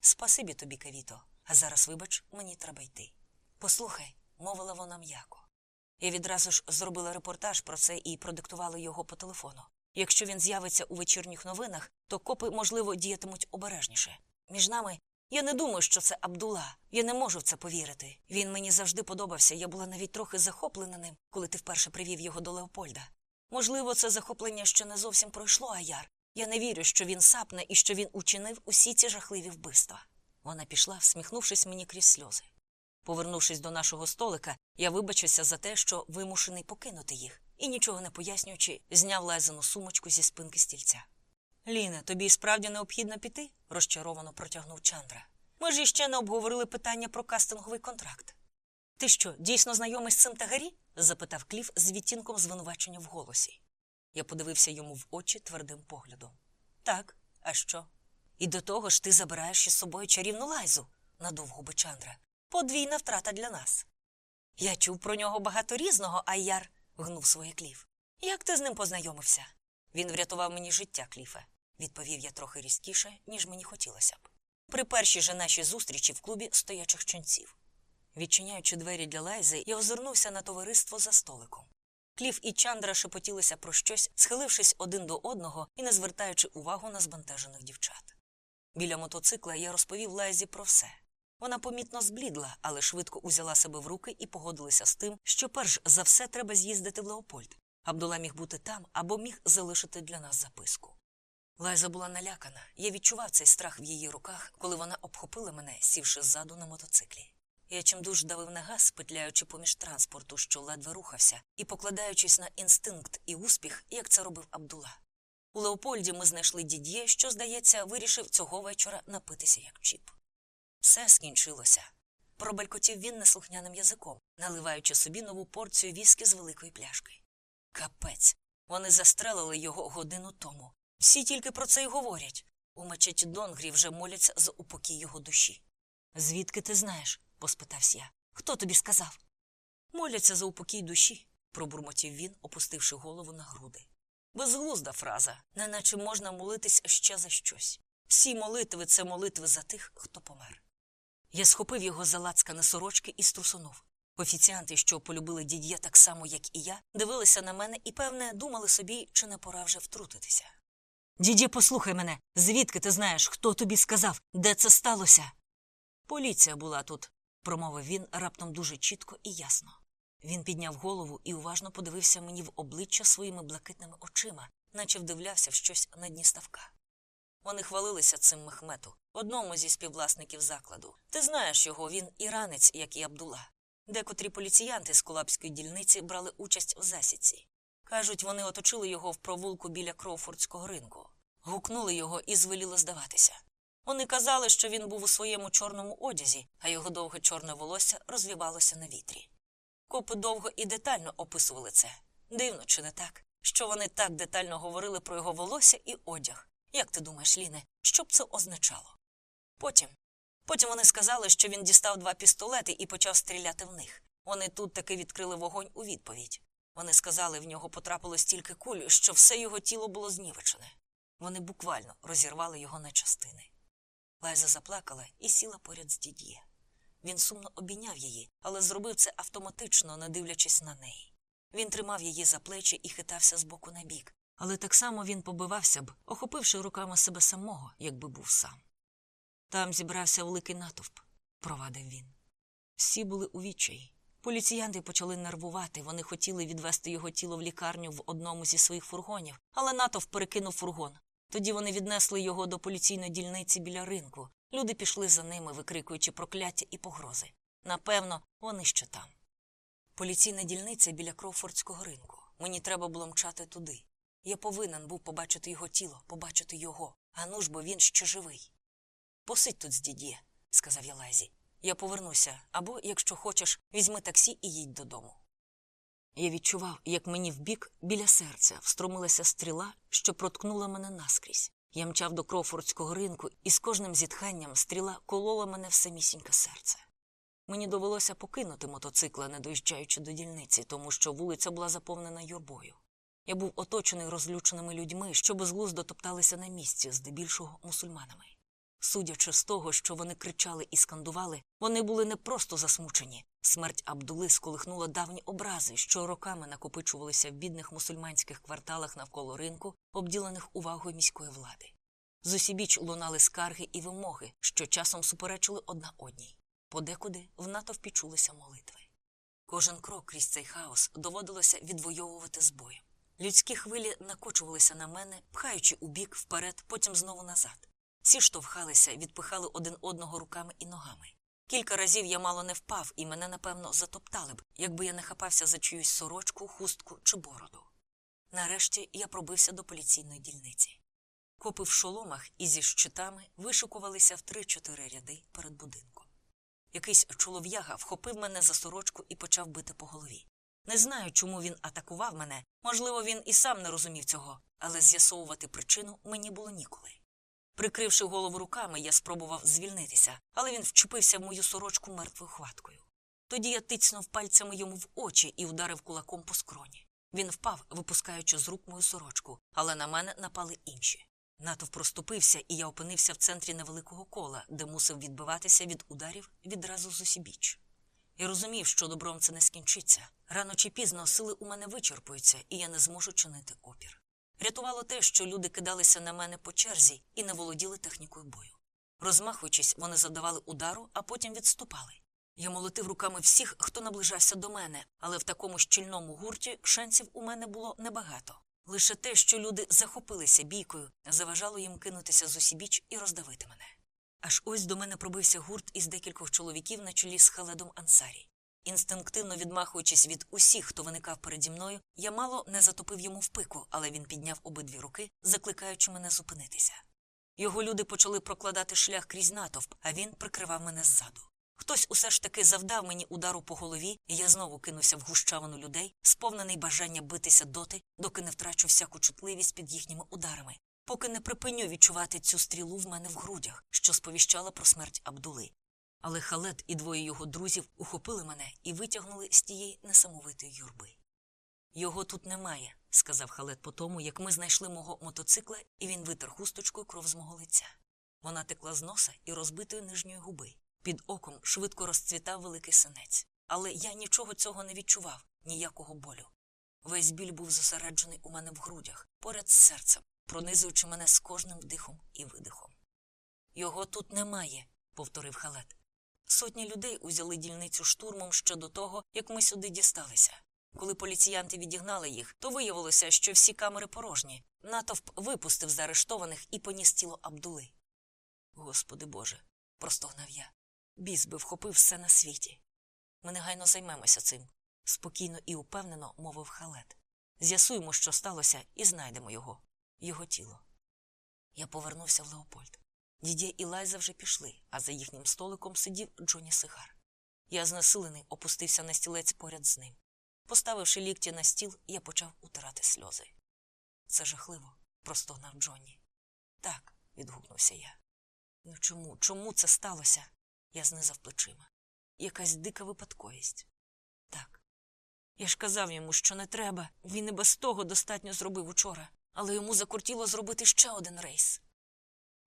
S1: Спасибі тобі, Кавіто, а зараз, вибач, мені треба йти. Послухай, мовила вона м'яко. Я відразу ж зробила репортаж про це і продиктувала його по телефону. Якщо він з'явиться у вечірніх новинах, то копи, можливо, діятимуть обережніше. Між нами я не думаю, що це Абдула. Я не можу в це повірити. Він мені завжди подобався. Я була навіть трохи захоплена ним, коли ти вперше привів його до Леопольда. Можливо, це захоплення ще не зовсім пройшло, Аяр. Я не вірю, що він сапне і що він учинив усі ці жахливі вбивства. Вона пішла, всміхнувшись мені крізь сльози. Повернувшись до нашого столика, я вибачився за те, що вимушений покинути їх, і, нічого не пояснюючи, зняв лайзану сумочку зі спинки стільця. Ліне, тобі справді необхідно піти? розчаровано протягнув Чандра. Ми ж іще не обговорили питання про кастинговий контракт. Ти що, дійсно знайомий з цим тагарі? запитав Кліф з відтінком звинувачення в голосі. Я подивився йому в очі твердим поглядом. Так, а що? І до того ж ти забираєш із собою чарівну лайзу, надув губи Чандра. Подвійна втрата для нас. Я чув про нього багато різного, Айяр, гнув своє Кліф. Як ти з ним познайомився? Він врятував мені життя, Кліфе, відповів я трохи різкіше, ніж мені хотілося б. При першій же нашій зустрічі в клубі стоячих ченців. Відчиняючи двері для лайзи, я озирнувся на товариство за столиком. Кліф і Чандра шепотілися про щось, схилившись один до одного і не звертаючи увагу на збентежених дівчат. Біля мотоцикла я розповів Лайзі про все. Вона помітно зблідла, але швидко узяла себе в руки і погодилася з тим, що перш за все треба з'їздити в Леопольд. Абдула міг бути там або міг залишити для нас записку. Лайза була налякана. Я відчував цей страх в її руках, коли вона обхопила мене, сівши ззаду на мотоциклі. Я чимдуж давив на газ, петляючи поміж транспорту, що ледве рухався, і покладаючись на інстинкт і успіх, як це робив Абдула. У Леопольді ми знайшли дід'є, що, здається, вирішив цього вечора напитися як чіп. Все скінчилося. Пробалькотів він неслухняним язиком, наливаючи собі нову порцію віскі з великої пляшки. Капець. Вони застрелили його годину тому. Всі тільки про це й говорять. У мечеті Донгрі вже моляться за упокій його душі. Звідки ти знаєш? поспитався я. Хто тобі сказав? Моляться за упокій душі, пробурмотів він, опустивши голову на груди. Безглузда фраза, неначе можна молитись ще за щось. Всі молитви це молитви за тих, хто помер. Я схопив його за лацкане сорочки і струсунув. Офіціанти, що полюбили дід'є так само, як і я, дивилися на мене і, певне, думали собі, чи не пора вже втрутитися. Дідє, послухай мене, звідки ти знаєш, хто тобі сказав, де це сталося? Поліція була тут, промовив він раптом дуже чітко і ясно. Він підняв голову і уважно подивився мені в обличчя своїми блакитними очима, наче вдивлявся в щось на дні ставка. Вони хвалилися цим Мехмету, одному зі співвласників закладу. Ти знаєш його, він іранець, як і Абдула. Декотрі поліціянти з Кулабської дільниці брали участь в засідці. Кажуть, вони оточили його в провулку біля Кроуфордського ринку, гукнули його і звеліли здаватися. Вони казали, що він був у своєму чорному одязі, а його довге чорне волосся розвівалося на вітрі. Копи довго і детально описували це. Дивно, чи не так? Що вони так детально говорили про його волосся і одяг. Як ти думаєш, Ліне, що б це означало? Потім. Потім вони сказали, що він дістав два пістолети і почав стріляти в них. Вони тут таки відкрили вогонь у відповідь. Вони сказали, в нього потрапило стільки куль, що все його тіло було знівечене. Вони буквально розірвали його на частини. Лайза заплакала і сіла поряд з дід'є. Він сумно обійняв її, але зробив це автоматично, не дивлячись на неї. Він тримав її за плечі і хитався з боку на бік, але так само він побивався б, охопивши руками себе самого, якби був сам. Там зібрався великий натовп, провадив він. Всі були у відчаї. Поліціянти почали нервувати, вони хотіли відвести його тіло в лікарню в одному зі своїх фургонів, але натовп перекинув фургон. Тоді вони віднесли його до поліційної дільниці біля ринку. Люди пішли за ними, викрикуючи прокляття і погрози. Напевно, вони ще там. Поліційна дільниця біля Кроуфордського ринку. Мені треба було мчати туди. Я повинен був побачити його тіло, побачити його. А ну ж бо він ще живий. Посидь тут з дід'є, сказав я Лайзі. Я повернуся, або, якщо хочеш, візьми таксі і їдь додому. Я відчував, як мені вбік біля серця встромилася стріла, що проткнула мене наскрізь. Я мчав до Крофордського ринку, і з кожним зітханням стріла колола мене в самісіньке серце. Мені довелося покинути мотоцикла, не доїжджаючи до дільниці, тому що вулиця була заповнена юрбою. Я був оточений розлюченими людьми, що безглуздо топталися на місці, здебільшого мусульманами. Судячи з того, що вони кричали і скандували, вони були не просто засмучені. Смерть Абдули сколихнула давні образи, що роками накопичувалися в бідних мусульманських кварталах навколо ринку, обділених увагою міської влади. З усібіч лунали скарги і вимоги, що часом суперечили одна одній. Подекуди в натовпі чулися молитви. Кожен крок крізь цей хаос доводилося відвоювати з боєм. Людські хвилі накочувалися на мене, пхаючи у бік вперед, потім знову назад. Всі штовхалися, відпихали один одного руками і ногами. Кілька разів я мало не впав, і мене, напевно, затоптали б, якби я не хапався за чиюсь сорочку, хустку чи бороду. Нарешті я пробився до поліційної дільниці. Копи в шоломах і зі щитами вишикувалися в три-чотири ряди перед будинком. Якийсь чолов'яга вхопив мене за сорочку і почав бити по голові. Не знаю, чому він атакував мене, можливо, він і сам не розумів цього, але з'ясовувати причину мені було ніколи. Прикривши голову руками, я спробував звільнитися, але він вчепився в мою сорочку мертвою хваткою. Тоді я тицнув пальцями йому в очі і вдарив кулаком по скроні. Він впав, випускаючи з рук мою сорочку, але на мене напали інші. Натовп проступився, і я опинився в центрі невеликого кола, де мусив відбиватися від ударів відразу з усібіч. Я розумів, що добром це не скінчиться. Рано чи пізно сили у мене вичерпуються, і я не зможу чинити опір. Рятувало те, що люди кидалися на мене по черзі і не володіли технікою бою. Розмахуючись, вони завдавали удару, а потім відступали. Я молотив руками всіх, хто наближався до мене, але в такому щільному гурті шансів у мене було небагато. Лише те, що люди захопилися бійкою, заважало їм кинутися з усібіч і роздавити мене. Аж ось до мене пробився гурт із декількох чоловіків на чолі з Халедом Ансарі. Інстинктивно відмахуючись від усіх, хто виникав переді мною, я мало не затопив йому в пику, але він підняв обидві руки, закликаючи мене зупинитися. Його люди почали прокладати шлях крізь натовп, а він прикривав мене ззаду. Хтось усе ж таки завдав мені удару по голові, і я знову кинувся в гущавину людей, сповнений бажання битися доти, доки не втрачу всяку чутливість під їхніми ударами, поки не припиню відчувати цю стрілу в мене в грудях, що сповіщала про смерть Абдули. Але Халет і двоє його друзів ухопили мене і витягнули з тієї несамовитої юрби. Його тут немає, сказав халет по тому, як ми знайшли мого мотоцикла, і він витер хусточкою кров з мого лиця. Вона текла з носа і розбитої нижньої губи. Під оком швидко розцвітав великий синець. Але я нічого цього не відчував, ніякого болю. Весь біль був зосереджений у мене в грудях, поряд з серцем, пронизуючи мене з кожним вдихом і видихом. Його тут немає, повторив халет. Сотні людей узяли дільницю штурмом ще до того, як ми сюди дісталися. Коли поліціянти відігнали їх, то виявилося, що всі камери порожні. Натовп випустив заарештованих і поніс тіло Абдули. Господи Боже, простогнав я. Біс би вхопив все на світі. Ми негайно займемося цим, спокійно і упевнено мовив халет. З'ясуємо, що сталося, і знайдемо його, його тіло. Я повернувся в Леопольд. Дідє і Лайза вже пішли, а за їхнім столиком сидів Джоні Сигар. Я знесилений опустився на стілець поряд з ним. Поставивши лікті на стіл, я почав утирати сльози. Це жахливо, простогнав Джонні. Так, відгукнувся я. Ну чому, чому це сталося? Я знизав плечима. Якась дика випадковість. Так. Я ж казав йому, що не треба. Він і без того достатньо зробив учора, але йому закортіло зробити ще один рейс.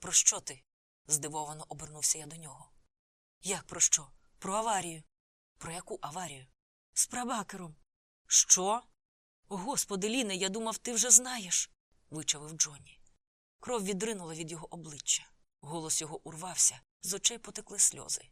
S1: Про що ти? здивовано обернувся я до нього. Як про що? Про аварію. Про яку аварію? З прабакером. Що? Господи, Ліне, я думав, ти вже знаєш, вичавив Джонні. Кров відринула від його обличчя. Голос його урвався, з очей потекли сльози.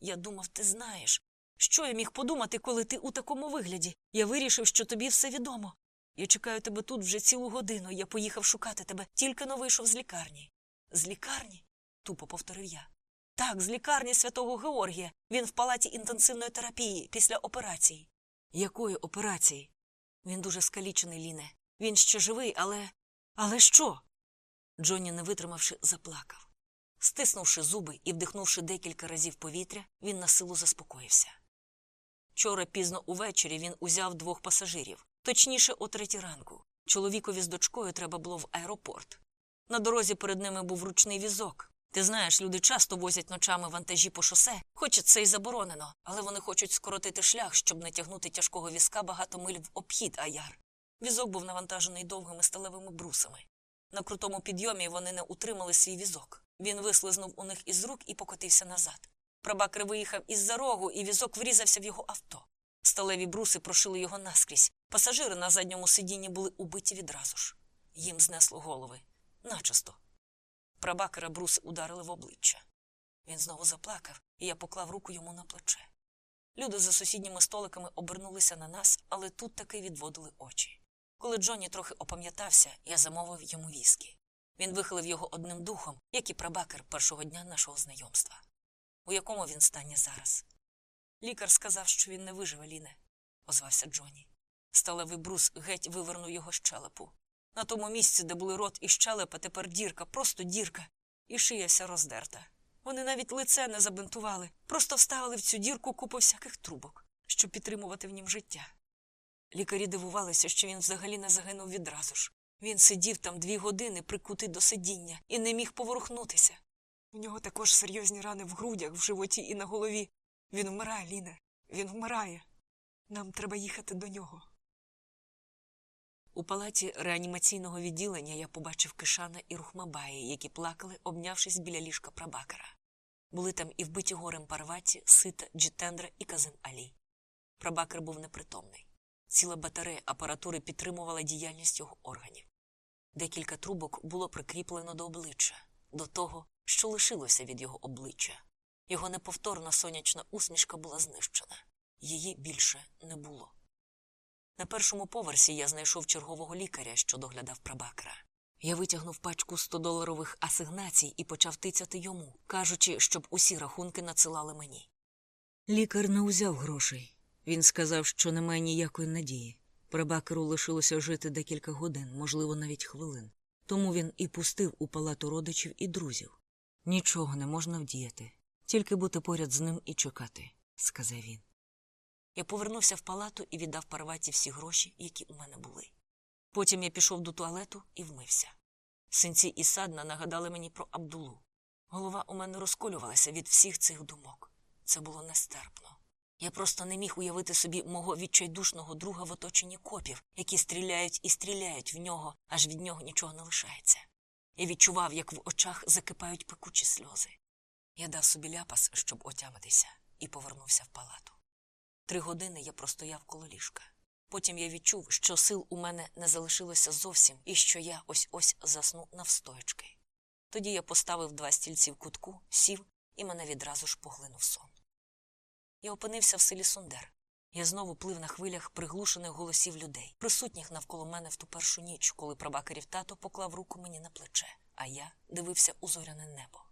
S1: Я думав, ти знаєш. Що я міг подумати, коли ти у такому вигляді? Я вирішив, що тобі все відомо. Я чекаю тебе тут вже цілу годину, я поїхав шукати тебе, тільки но вийшов з лікарні. З лікарні? тупо повторив я. Так, з лікарні святого Георгія. Він в палаті інтенсивної терапії після операції. Якої операції? Він дуже скалічений, Ліне. Він ще живий, але. Але що? Джонні, не витримавши, заплакав. Стиснувши зуби і вдихнувши декілька разів повітря, він на силу заспокоївся. Вчора пізно увечері він узяв двох пасажирів, точніше, о третій ранку. Чоловікові з дочкою треба було в аеропорт. На дорозі перед ними був ручний візок. Ти знаєш, люди часто возять ночами вантажі по шосе, хоч це й заборонено, але вони хочуть скоротити шлях, щоб не тягнути тяжкого візка багато миль в обхід аяр. Візок був навантажений довгими сталевими брусами. На крутому підйомі вони не утримали свій візок. Він вислизнув у них із рук і покотився назад. Прабакер виїхав із за рогу, і візок врізався в його авто. Сталеві бруси прошили його наскрізь. Пасажири на задньому сидінні були убиті відразу ж. Їм знесло голови. Начисто. Прабакера бруси ударили в обличчя. Він знову заплакав, і я поклав руку йому на плече. Люди за сусідніми столиками обернулися на нас, але тут таки відводили очі. Коли Джонні трохи опам'ятався, я замовив йому віскі. Він вихилив його одним духом, як і прабакер першого дня нашого знайомства. У якому він стані зараз? Лікар сказав, що він не виживе, Ліне, озвався Джонні. Сталевий брус геть вивернув його щелепу. На тому місці, де були рот і щелепа, тепер дірка, просто дірка, і шия вся роздерта. Вони навіть лице не забинтували, просто вставили в цю дірку купу всяких трубок, щоб підтримувати в нім життя. Лікарі дивувалися, що він взагалі не загинув відразу ж. Він сидів там дві години, прикутий до сидіння, і не міг поворухнутися. У нього також серйозні рани в грудях, в животі і на голові. Він вмирає, Ліне. Він вмирає. Нам треба їхати до нього. У палаті реанімаційного відділення я побачив Кишана і Рухмабаї, які плакали, обнявшись біля ліжка прабакера. Були там і вбиті горем Парваті, Сита, Джітендра і Казим Алі. Прабакер був непритомний. Ціла батарея апаратури підтримувала діяльність його органів. Декілька трубок було прикріплено до обличчя, до того, що лишилося від його обличчя. Його неповторна сонячна усмішка була знищена. Її більше не було. На першому поверсі я знайшов чергового лікаря, що доглядав прабакера. Я витягнув пачку 100-доларових асигнацій і почав тицяти йому, кажучи, щоб усі рахунки надсилали мені. Лікар не узяв грошей. Він сказав, що немає ніякої надії. Прабакеру лишилося жити декілька годин, можливо, навіть хвилин. Тому він і пустив у палату родичів і друзів. Нічого не можна вдіяти, тільки бути поряд з ним і чекати, сказав він. Я повернувся в палату і віддав парваті всі гроші, які у мене були. Потім я пішов до туалету і вмився. Синці і садна нагадали мені про Абдулу. Голова у мене розколювалася від всіх цих думок. Це було нестерпно. Я просто не міг уявити собі мого відчайдушного друга в оточенні копів, які стріляють і стріляють в нього, аж від нього нічого не лишається. Я відчував, як в очах закипають пекучі сльози. Я дав собі ляпас, щоб отямитися, і повернувся в палату. Три години я простояв коло ліжка. Потім я відчув, що сил у мене не залишилося зовсім і що я ось ось засну навстоячки. Тоді я поставив два стільці в кутку, сів і мене відразу ж поглинув сон. Я опинився в селі Сундер. Я знову плив на хвилях приглушених голосів людей, присутніх навколо мене в ту першу ніч, коли прабакарів тато поклав руку мені на плече, а я дивився у зоряне небо.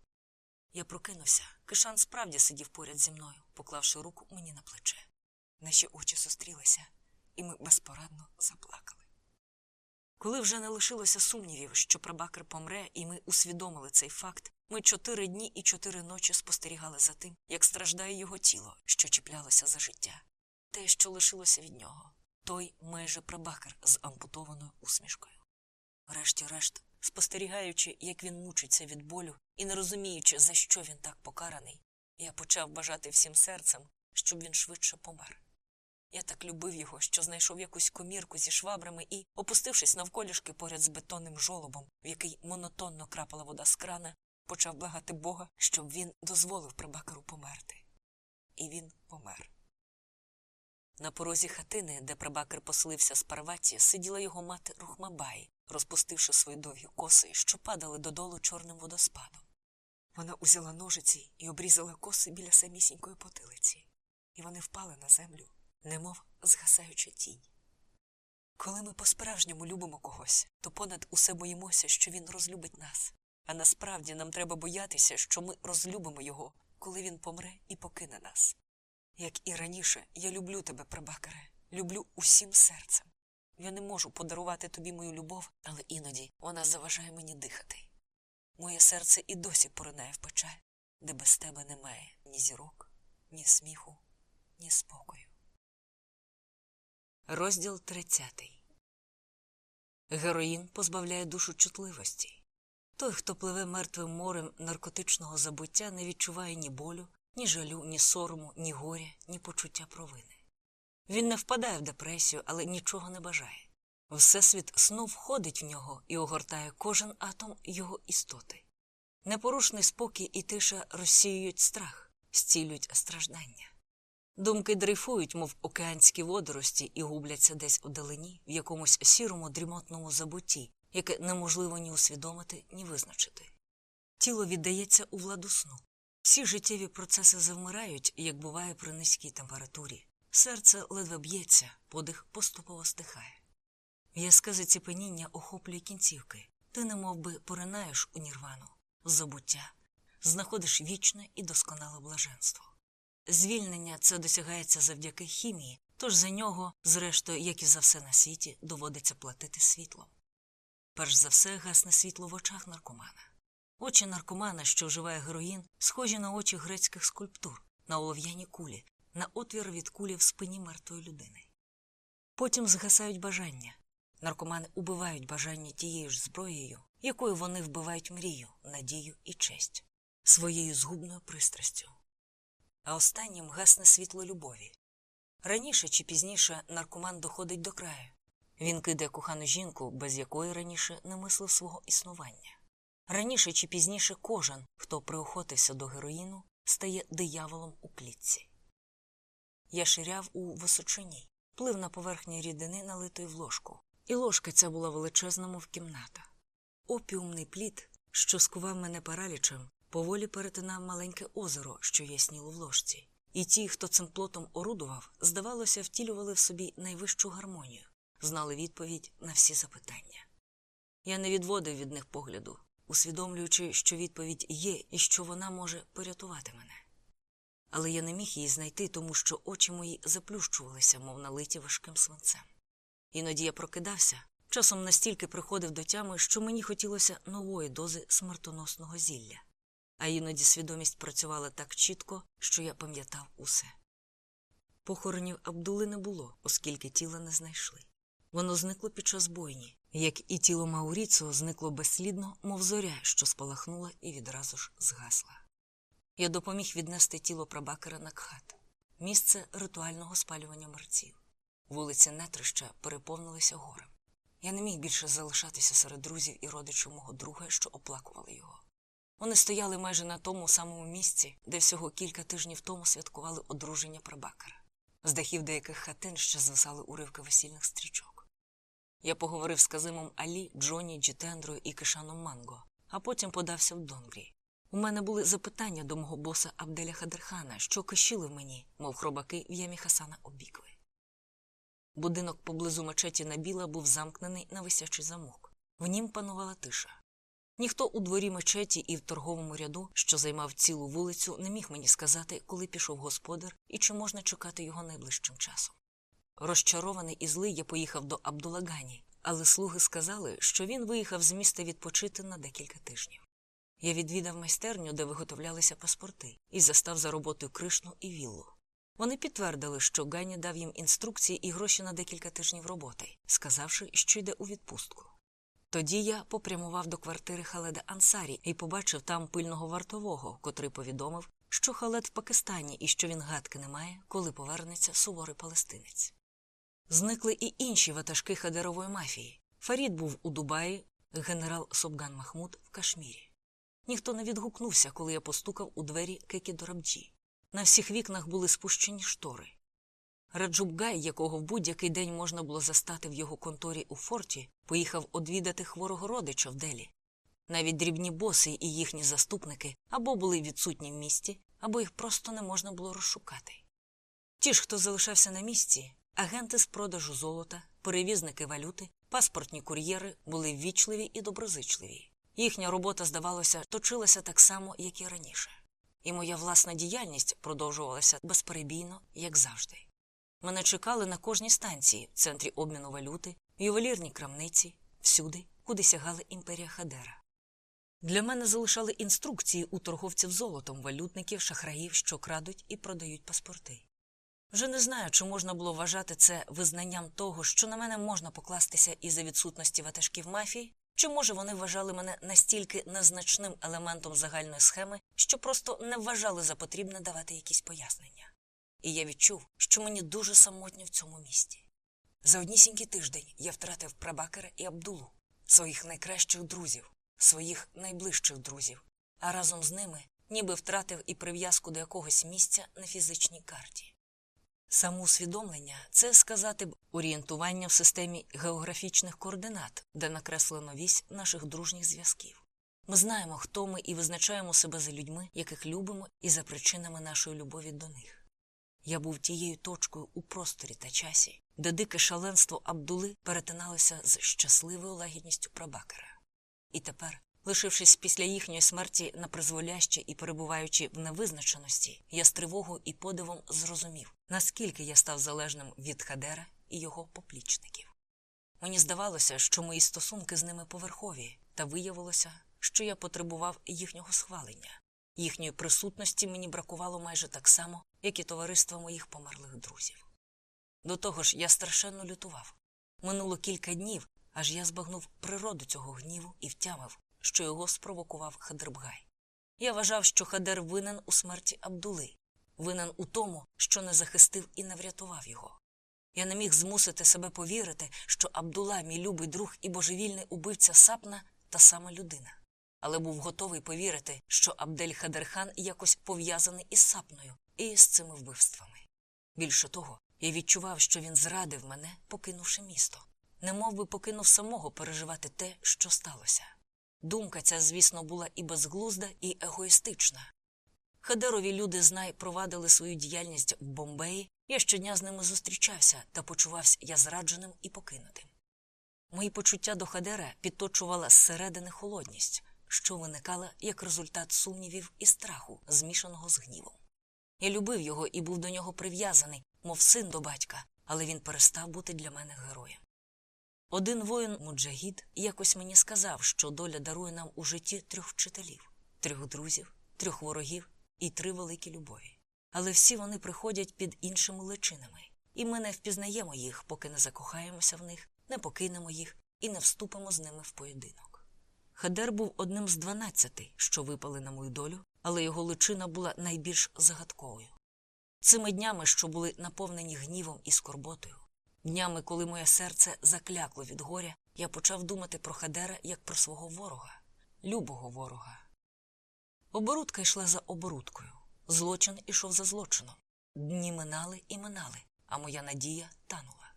S1: Я прокинувся. Кишан справді сидів поряд зі мною, поклавши руку мені на плече. Наші очі зустрілися, і ми безпорадно заплакали. Коли вже не лишилося сумнівів, що прабакер помре, і ми усвідомили цей факт, ми чотири дні і чотири ночі спостерігали за тим, як страждає його тіло, що чіплялося за життя, те, що лишилося від нього, той майже прабакер з ампутованою усмішкою. Врешті-решт, спостерігаючи, як він мучиться від болю і не розуміючи, за що він так покараний, я почав бажати всім серцем, щоб він швидше помер. Я так любив його, що знайшов якусь комірку зі швабрами і, опустившись навколішки поряд з бетонним жолобом, в який монотонно крапала вода з крана, почав благати Бога, щоб він дозволив прабакеру померти. І він помер. На порозі хатини, де прабакер поселився з Парваті, сиділа його мати Рухмабай, розпустивши свої довгі коси, що падали додолу чорним водоспадом. Вона узяла ножиці і обрізала коси біля самісінької потилиці, і вони впали на землю немов згасаюча тінь. Коли ми по-справжньому любимо когось, то понад усе боїмося, що він розлюбить нас, а насправді нам треба боятися, що ми розлюбимо його, коли він помре і покине нас. Як і раніше, я люблю тебе, прабакаре, люблю усім серцем. Я не можу подарувати тобі мою любов, але іноді вона заважає мені дихати. Моє серце і досі поринає в печаль, де без тебе немає ні зірок, ні сміху, ні спокою. Розділ 30 Героїн позбавляє душу чутливості. Той, хто пливе мертвим морем наркотичного забуття, не відчуває ні болю, ні жалю, ні сорому, ні горя, ні почуття провини. Він не впадає в депресію, але нічого не бажає. Всесвіт сну входить в нього і огортає кожен атом його істоти. Непорушний спокій і тиша розсіюють страх, зцілюють страждання. Думки дрейфують, мов океанські водорості, і губляться десь удалині, в якомусь сірому дрімотному забутті, яке неможливо ні усвідомити, ні визначити. Тіло віддається у владу сну. Всі життєві процеси завмирають, як буває при низькій температурі. Серце ледве б'ється, подих поступово стихає. В'язке заціпеніння охоплює кінцівки, ти немов би поринаєш у нірвану, забуття, знаходиш вічне і досконале блаженство. Звільнення це досягається завдяки хімії, тож за нього, зрештою, як і за все на світі, доводиться платити світлом. Перш за все гасне світло в очах наркомана. Очі наркомана, що вживає героїн, схожі на очі грецьких скульптур, на олов'яні кулі, на отвір від кулі в спині мертвої людини. Потім згасають бажання. Наркомани убивають бажання тією ж зброєю, якою вони вбивають мрію, надію і честь, своєю згубною пристрастю а останнім гасне світло любові. Раніше чи пізніше наркоман доходить до краю. Він кидає кохану жінку, без якої раніше не мислив свого існування. Раніше чи пізніше кожен, хто приохотився до героїну, стає дияволом у клітці. Я ширяв у височині, плив на поверхні рідини, налитої в ложку, і ложка ця була величезна, мов кімната. Опіумний плід, що скував мене паралічем, поволі перетинав маленьке озеро, що ясніло в ложці, і ті, хто цим плотом орудував, здавалося, втілювали в собі найвищу гармонію, знали відповідь на всі запитання. Я не відводив від них погляду, усвідомлюючи, що відповідь є і що вона може порятувати мене. Але я не міг її знайти, тому що очі мої заплющувалися, мов налиті важким свинцем. Іноді я прокидався, часом настільки приходив до тями, що мені хотілося нової дози смертоносного зілля а іноді свідомість працювала так чітко, що я пам'ятав усе. Похоронів Абдули не було, оскільки тіла не знайшли. Воно зникло під час бойні, як і тіло Мауріцо зникло безслідно, мов зоря, що спалахнула і відразу ж згасла. Я допоміг віднести тіло прабакера на кхат. місце ритуального спалювання мерців. Вулиці Нетрища переповнилися горем. Я не міг більше залишатися серед друзів і родичів мого друга, що оплакували його. Вони стояли майже на тому самому місці, де всього кілька тижнів тому святкували одруження прабакера. З дахів деяких хатин ще звисали уривки весільних стрічок. Я поговорив з Казимом Алі, Джоні, Джітендрою і Кишаном Манго, а потім подався в Донгрі. У мене були запитання до мого боса Абделя Хадерхана, що кишіли мені, мов хробаки в ямі Хасана Обікви. Будинок поблизу мечеті Набіла був замкнений на висячий замок. В нім панувала тиша. Ніхто у дворі мечеті і в торговому ряду, що займав цілу вулицю, не міг мені сказати, коли пішов господар і чи можна чекати його найближчим часом. Розчарований і злий я поїхав до Абдулагані, але слуги сказали, що він виїхав з міста відпочити на декілька тижнів. Я відвідав майстерню, де виготовлялися паспорти, і застав за роботою Кришну і Віллу. Вони підтвердили, що Гані дав їм інструкції і гроші на декілька тижнів роботи, сказавши, що йде у відпустку. Тоді я попрямував до квартири Халеда Ансарі і побачив там пильного вартового, котрий повідомив, що Халед в Пакистані і що він гадки не має, коли повернеться суворий палестинець. Зникли і інші ватажки хадерової мафії. Фарід був у Дубаї, генерал Собган Махмуд в Кашмірі. Ніхто не відгукнувся, коли я постукав у двері Кекі Дорабджі. На всіх вікнах були спущені штори. Раджубгай, якого в будь-який день можна було застати в його конторі у форті, поїхав одвідати хворого родича в Делі. Навіть дрібні боси і їхні заступники або були відсутні в місті, або їх просто не можна було розшукати. Ті ж, хто залишався на місці, агенти з продажу золота, перевізники валюти, паспортні кур'єри були ввічливі і доброзичливі. Їхня робота, здавалося, точилася так само, як і раніше. І моя власна діяльність продовжувалася безперебійно, як завжди. Мене чекали на кожній станції, в центрі обміну валюти, ювелірній крамниці, всюди, куди сягала імперія Хадера. Для мене залишали інструкції у торговців золотом, валютників, шахраїв, що крадуть і продають паспорти. Вже не знаю, чи можна було вважати це визнанням того, що на мене можна покластися із за відсутності ватажків мафії, чи може вони вважали мене настільки незначним елементом загальної схеми, що просто не вважали за потрібне давати якісь пояснення. І я відчув, що мені дуже самотньо в цьому місті. За однісінький тиждень я втратив прабакера і Абдулу, своїх найкращих друзів, своїх найближчих друзів, а разом з ними ніби втратив і прив'язку до якогось місця на фізичній карті. Самоусвідомлення це сказати б орієнтування в системі географічних координат, де накреслено вісь наших дружніх зв'язків. Ми знаємо, хто ми і визначаємо себе за людьми, яких любимо, і за причинами нашої любові до них. Я був тією точкою у просторі та часі, де дике шаленство Абдули перетиналося з щасливою лагідністю прабакера. І тепер, лишившись після їхньої смерті на призволяще і перебуваючи в невизначеності, я з тривогою і подивом зрозумів, наскільки я став залежним від Хадера і його поплічників. Мені здавалося, що мої стосунки з ними поверхові, та виявилося, що я потребував їхнього схвалення. Їхньої присутності мені бракувало майже так само, як і товариства моїх померлих друзів. До того ж, я страшенно лютував. Минуло кілька днів, аж я збагнув природу цього гніву і втямив, що його спровокував Хадербгай. Я вважав, що Хадер винен у смерті Абдули, винен у тому, що не захистив і не врятував його. Я не міг змусити себе повірити, що Абдула, мій любий друг і божевільний убивця сапна та сама людина, але був готовий повірити, що Абдель Хадерхан якось пов'язаний із сапною і з цими вбивствами. Більше того, я відчував, що він зрадив мене, покинувши місто, Не би покинув самого переживати те, що сталося. Думка ця, звісно, була і безглузда, і егоїстична. Хадерові люди знай провадили свою діяльність в Бомбеї, я щодня з ними зустрічався та почувався я зрадженим і покинутим. Мої почуття до Хадера підточувала зсередини холодність, що виникала як результат сумнівів і страху, змішаного з гнівом. Я любив його і був до нього прив'язаний, мов син до батька, але він перестав бути для мене героєм. Один воїн Муджагід якось мені сказав, що доля дарує нам у житті трьох вчителів, трьох друзів, трьох ворогів і три великі любові. Але всі вони приходять під іншими личинами, і ми не впізнаємо їх, поки не закохаємося в них, не покинемо їх і не вступимо з ними в поєдинок. Хадер був одним з дванадцяти, що випали на мою долю, але його личина була найбільш загадковою. цими днями, що були наповнені гнівом і скорботою. Днями, коли моє серце заклякло від горя, я почав думати про Хадера як про свого ворога, любого ворога. Оборудка йшла за оборудкою, злочин ішов за злочином. Дні минали і минали, а моя надія танула.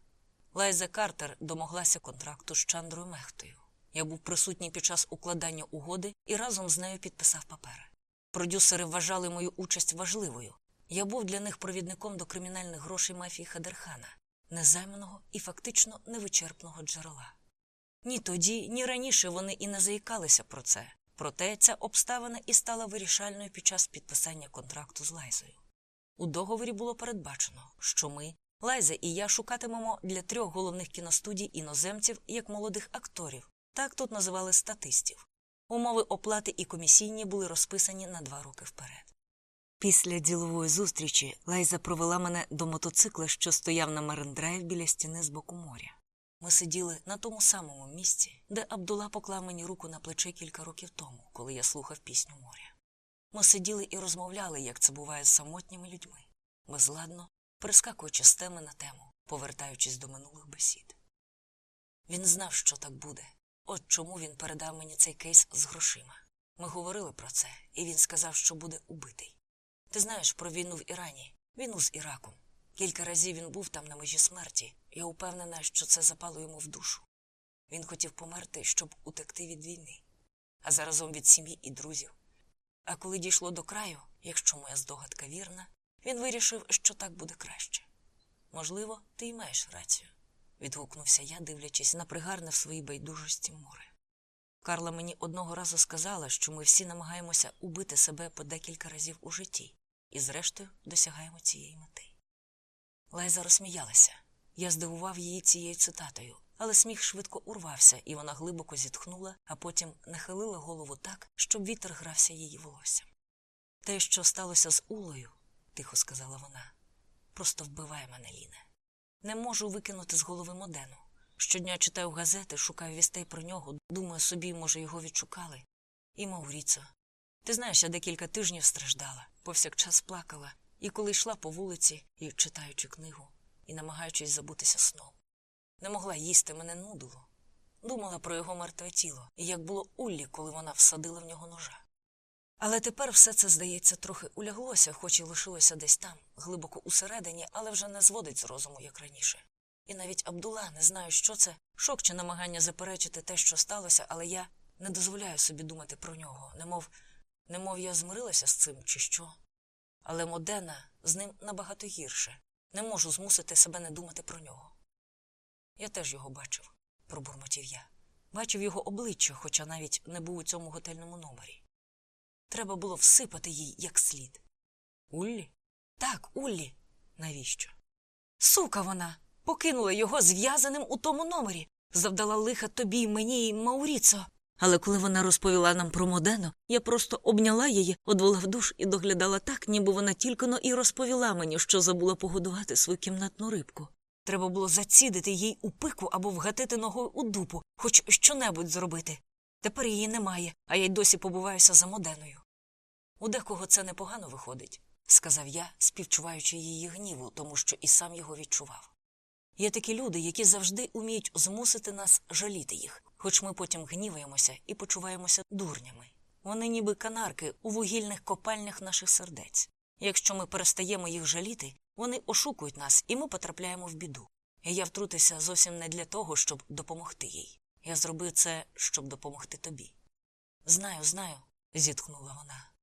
S1: Лайза Картер домоглася контракту з Чандрою Мехтою. Я був присутній під час укладання угоди і разом з нею підписав папери. Продюсери вважали мою участь важливою. Я був для них провідником до кримінальних грошей мафії Хадерхана, незайманого і фактично невичерпного джерела. Ні тоді, ні раніше вони і не заїкалися про це. Проте ця обставина і стала вирішальною під час підписання контракту з Лайзою. У договорі було передбачено, що ми, Лайза і я, шукатимемо для трьох головних кіностудій іноземців як молодих акторів, так тут називали статистів. Умови оплати і комісійні були розписані на два роки вперед. Після ділової зустрічі Лайза провела мене до мотоцикла, що стояв на Мерендрайв біля стіни з боку моря. Ми сиділи на тому самому місці, де Абдула поклав мені руку на плече кілька років тому, коли я слухав пісню моря. Ми сиділи і розмовляли, як це буває з самотніми людьми, безладно перескакуючи з теми на тему, повертаючись до минулих бесід. Він знав, що так буде. От чому він передав мені цей кейс з грошима. Ми говорили про це, і він сказав, що буде убитий. Ти знаєш про війну в Ірані, війну з Іраком. Кілька разів він був там на межі смерті. Я упевнена, що це запало йому в душу. Він хотів померти, щоб утекти від війни, а заразом від сім'ї і друзів. А коли дійшло до краю, якщо моя здогадка вірна, він вирішив, що так буде краще. Можливо, ти й маєш рацію, відгукнувся я, дивлячись на пригарне в своїй байдужості море. Карла мені одного разу сказала, що ми всі намагаємося убити себе по декілька разів у житті, і, зрештою, досягаємо цієї мети. Лайза розсміялася. Я здивував її цією цитатою, але сміх швидко урвався, і вона глибоко зітхнула, а потім нахилила голову так, щоб вітер грався її волоссям. Те, що сталося з Улою, тихо сказала вона, просто вбиває мене, Ліне. Не можу викинути з голови Модену. Щодня читаю газети, шукаю вістей про нього, думаю собі, може, його відшукали. І Мауріцо. Ти знаєш, я декілька тижнів страждала, повсякчас плакала, і коли йшла по вулиці, і читаючи книгу, і намагаючись забутися сном. Не могла їсти мене нудило. Думала про його мертве тіло, і як було Уллі, коли вона всадила в нього ножа. Але тепер все це, здається, трохи уляглося, хоч і лишилося десь там, глибоко усередині, але вже не зводить з розуму, як раніше. І навіть Абдула не знаю, що це, шок чи намагання заперечити те, що сталося, але я не дозволяю собі думати про нього, немов, немов я змирилася з цим, чи що. Але Модена з ним набагато гірше. Не можу змусити себе не думати про нього. Я теж його бачив, пробурмотів я. Бачив його обличчя, хоча навіть не був у цьому готельному номері. Треба було всипати їй як слід. Уллі? Так, Уллі. Навіщо? Сука вона покинула його зв'язаним у тому номері, завдала лиха тобі, й мені і Мауріцо. Але коли вона розповіла нам про Модено, я просто обняла її, одвела в душ і доглядала так, ніби вона тільки но і розповіла мені, що забула погодувати свою кімнатну рибку. Треба було зацідити їй у пику або вгатити ногою у дупу, хоч щонебудь зробити. Тепер її немає, а я й досі побуваюся за Моденою. У декого це непогано виходить, сказав я, співчуваючи її гніву, тому що і сам його відчував. Є такі люди, які завжди уміють змусити нас жаліти їх, хоч ми потім гніваємося і почуваємося дурнями. Вони ніби канарки у вугільних копальнях наших сердець. Якщо ми перестаємо їх жаліти, вони ошукують нас, і ми потрапляємо в біду. І я втрутився зовсім не для того, щоб допомогти їй. Я зробив це, щоб допомогти тобі. Знаю, знаю, зітхнула вона.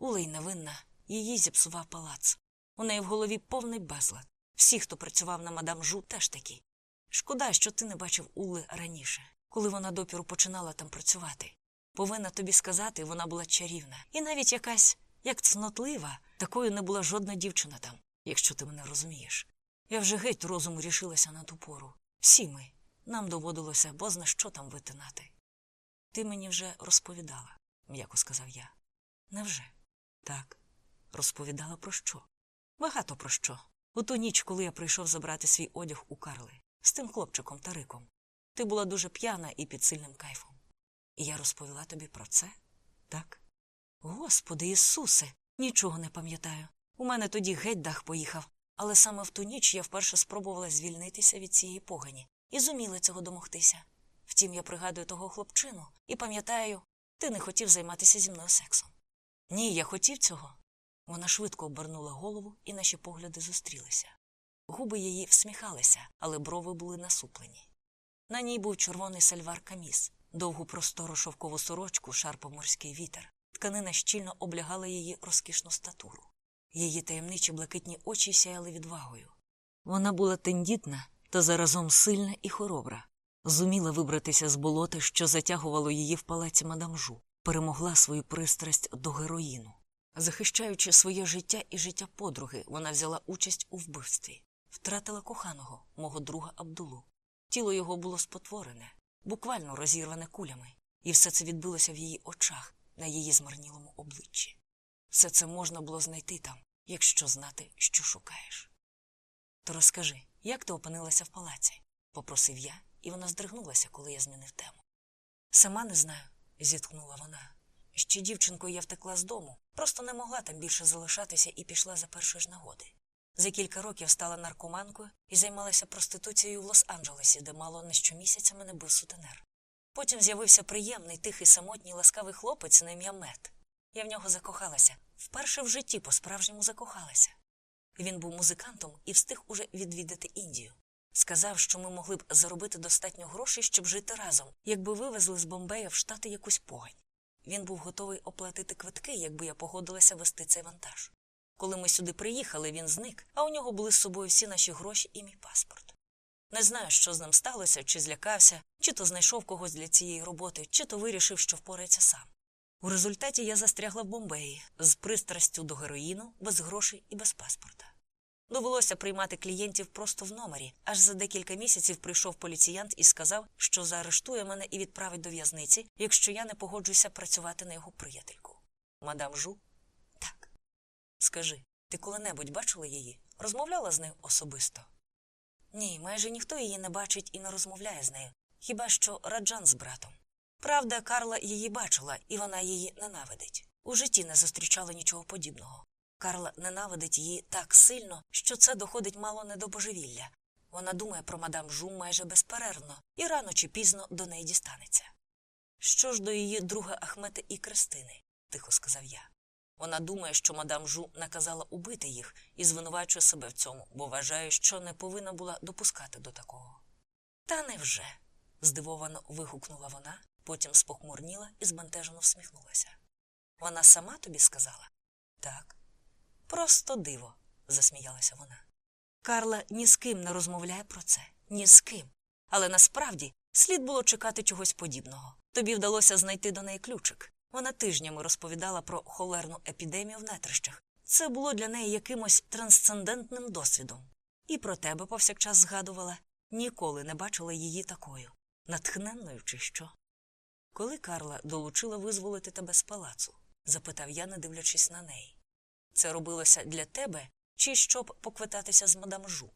S1: Улей невинна, її зіпсував палац. У неї в голові повний безлад. Всі, хто працював на мадам Жу, теж такі. Шкода, що ти не бачив Ули раніше, коли вона допіру починала там працювати. Повинна тобі сказати, вона була чарівна. І навіть якась, як цнотлива, такою не була жодна дівчина там, якщо ти мене розумієш. Я вже геть розуму рішилася на ту пору. Всі ми. Нам доводилося бозна що там витинати. Ти мені вже розповідала, м'яко сказав я. Невже? Так. Розповідала про що? Багато про що. У ту ніч, коли я прийшов забрати свій одяг у Карли з тим хлопчиком Тариком. Ти була дуже п'яна і під сильним кайфом. І я розповіла тобі про це? Так. Господи Ісусе, нічого не пам'ятаю. У мене тоді геть дах поїхав, але саме в ту ніч я вперше спробувала звільнитися від цієї погані і зуміла цього домогтися. Втім, я пригадую того хлопчину і пам'ятаю, ти не хотів займатися зі мною сексом. Ні, я хотів цього. Вона швидко обернула голову, і наші погляди зустрілися. Губи її всміхалися, але брови були насуплені. На ній був червоний сальвар каміс, довгу простору шовкову сорочку шарпав морський вітер. Тканина щільно облягала її розкішну статуру. Її таємничі блакитні очі сяяли відвагою. Вона була тендітна та заразом сильна і хоробра. Зуміла вибратися з болота, що затягувало її в палаці мадамжу, перемогла свою пристрасть до героїну. Захищаючи своє життя і життя подруги, вона взяла участь у вбивстві, втратила коханого, мого друга Абдулу. Тіло його було спотворене, буквально розірване кулями, і все це відбилося в її очах, на її змарнілому обличчі. Все це можна було знайти там, якщо знати, що шукаєш. То розкажи, як ти опинилася в палаці? попросив я, і вона здригнулася, коли я змінив тему. Сама не знаю, зітхнула вона. Ще дівчинкою я втекла з дому, просто не могла там більше залишатися і пішла за першої ж нагоди. За кілька років стала наркоманкою і займалася проституцією в Лос-Анджелесі, де мало не щомісяця мене бив сутенер. Потім з'явився приємний, тихий, самотній, ласкавий хлопець на ім'я Мет. Я в нього закохалася, вперше в житті по-справжньому закохалася. Він був музикантом і встиг уже відвідати Індію. Сказав, що ми могли б заробити достатньо грошей, щоб жити разом, якби вивезли з Бомбея в штати якусь погань. Він був готовий оплатити квитки, якби я погодилася вести цей вантаж. Коли ми сюди приїхали, він зник, а у нього були з собою всі наші гроші і мій паспорт. Не знаю, що з ним сталося, чи злякався, чи то знайшов когось для цієї роботи, чи то вирішив, що впорається сам. У результаті я застрягла в Бомбеї з пристрастю до героїну, без грошей і без паспорта. Довелося приймати клієнтів просто в номері. Аж за декілька місяців прийшов поліціянт і сказав, що заарештує мене і відправить до в'язниці, якщо я не погоджуся працювати на його приятельку. Мадам Жу? Так. Скажи, ти коли-небудь бачила її? Розмовляла з нею особисто? Ні, майже ніхто її не бачить і не розмовляє з нею, хіба що раджан з братом. Правда, Карла її бачила, і вона її ненавидить. У житті не зустрічала нічого подібного. Карла ненавидить її так сильно, що це доходить мало не до божевілля. Вона думає про мадам Жу майже безперервно і рано чи пізно до неї дістанеться. Що ж до її друга Ахмета і Кристини, тихо сказав я. Вона думає, що мадам Жу наказала убити їх і звинувачує себе в цьому, бо вважає, що не повинна була допускати до такого. Та невже? здивовано вигукнула вона, потім спохмурніла і збентежено всміхнулася. Вона сама тобі сказала? Так. Просто диво, засміялася вона. Карла ні з ким не розмовляє про це, ні з ким. Але насправді слід було чекати чогось подібного. Тобі вдалося знайти до неї ключик. Вона тижнями розповідала про холерну епідемію в нетрищах. Це було для неї якимось трансцендентним досвідом. І про тебе повсякчас згадувала ніколи не бачила її такою, натхненною, чи що. Коли Карла долучила визволити тебе з палацу? запитав я, не дивлячись на неї. Це робилося для тебе чи щоб поквитатися з мадам Жу?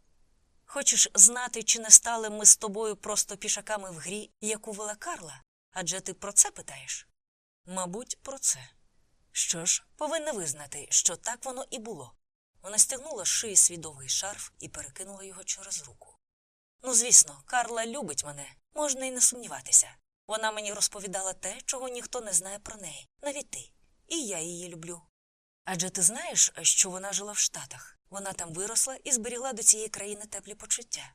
S1: Хочеш знати, чи не стали ми з тобою просто пішаками в грі, яку вела Карла? Адже ти про це питаєш? Мабуть, про це. Що ж, повинна визнати, що так воно і було. Вона стягнула з шиї свій довгий шарф і перекинула його через руку. Ну, звісно, Карла любить мене, можна й не сумніватися. Вона мені розповідала те, чого ніхто не знає про неї, навіть ти. І я її люблю. Адже ти знаєш, що вона жила в Штатах. Вона там виросла і зберігла до цієї країни теплі почуття.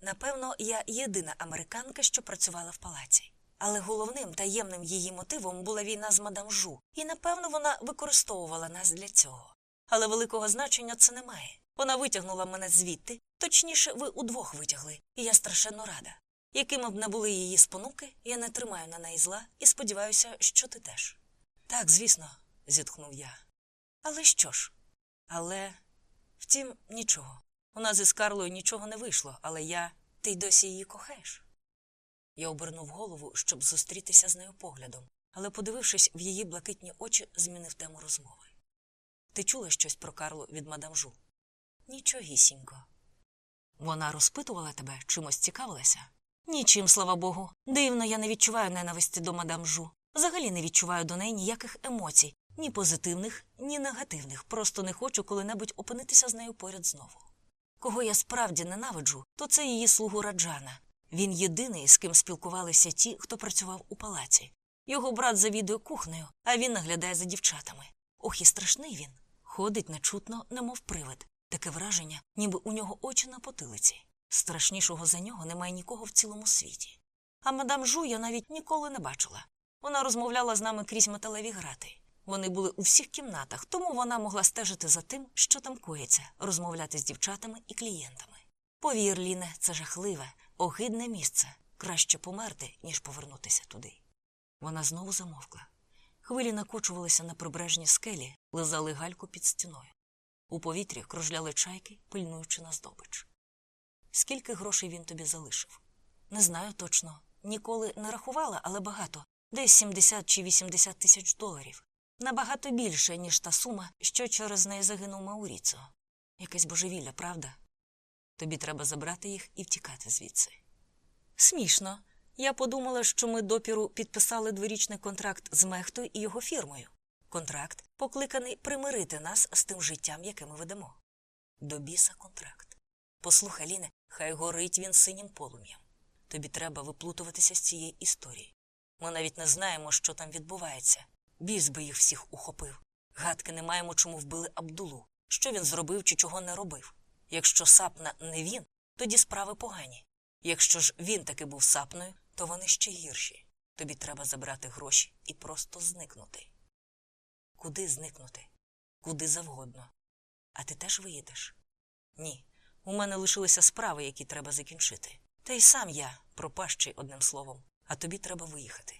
S1: Напевно, я єдина американка, що працювала в палаці. Але головним таємним її мотивом була війна з мадам Жу, і напевно вона використовувала нас для цього. Але великого значення це не має. Вона витягнула мене звідти, точніше, ви удвох витягли, і я страшенно рада. Якими б не були її спонуки, я не тримаю на неї зла і сподіваюся, що ти теж. Так, звісно, зітхнув я. Але що ж? Але, втім, нічого. У нас із Карлою нічого не вийшло, але я. Ти й досі її кохаєш. Я обернув голову, щоб зустрітися з нею поглядом, але, подивившись в її блакитні очі, змінив тему розмови. Ти чула щось про Карлу від мадам Жу? Нічогісінько. Вона розпитувала тебе, чимось цікавилася? Нічим, слава Богу. Дивно, я не відчуваю ненависті до мадам Жу. Взагалі не відчуваю до неї ніяких емоцій, ні позитивних, ні негативних. Просто не хочу коли-небудь опинитися з нею поряд знову. Кого я справді ненавиджу, то це її слугу Раджана. Він єдиний, з ким спілкувалися ті, хто працював у палаці. Його брат завідує кухнею, а він наглядає за дівчатами. Ох, і страшний він. Ходить нечутно, немов привид. Таке враження, ніби у нього очі на потилиці. Страшнішого за нього немає нікого в цілому світі. А мадам Жу я навіть ніколи не бачила. Вона розмовляла з нами крізь металеві грати. Вони були у всіх кімнатах, тому вона могла стежити за тим, що там коїться, розмовляти з дівчатами і клієнтами. Повір, Ліне, це жахливе, огидне місце. Краще померти, ніж повернутися туди. Вона знову замовкла. Хвилі накочувалися на прибережні скелі, лизали гальку під стіною. У повітрі кружляли чайки, пильнуючи на здобич. Скільки грошей він тобі залишив? Не знаю точно. Ніколи не рахувала, але багато. Десь 70 чи 80 тисяч доларів. Набагато більше, ніж та сума, що через неї загинув Мауріцо. Якесь божевілля, правда? Тобі треба забрати їх і втікати звідси. Смішно. Я подумала, що ми допіру підписали дворічний контракт з Мехтою і його фірмою. Контракт, покликаний примирити нас з тим життям, яке ми ведемо. До біса контракт. Послухай, Ліне, хай горить він синім полум'ям. Тобі треба виплутуватися з цієї історії. Ми навіть не знаємо, що там відбувається. Біс би їх всіх ухопив. Гадки не маємо, чому вбили Абдулу, що він зробив чи чого не робив. Якщо сапна не він, тоді справи погані. Якщо ж він таки був сапною, то вони ще гірші. Тобі треба забрати гроші і просто зникнути. Куди зникнути? Куди завгодно. А ти теж виїдеш? Ні. У мене лишилися справи, які треба закінчити. Та й сам я, пропащий одним словом, а тобі треба виїхати.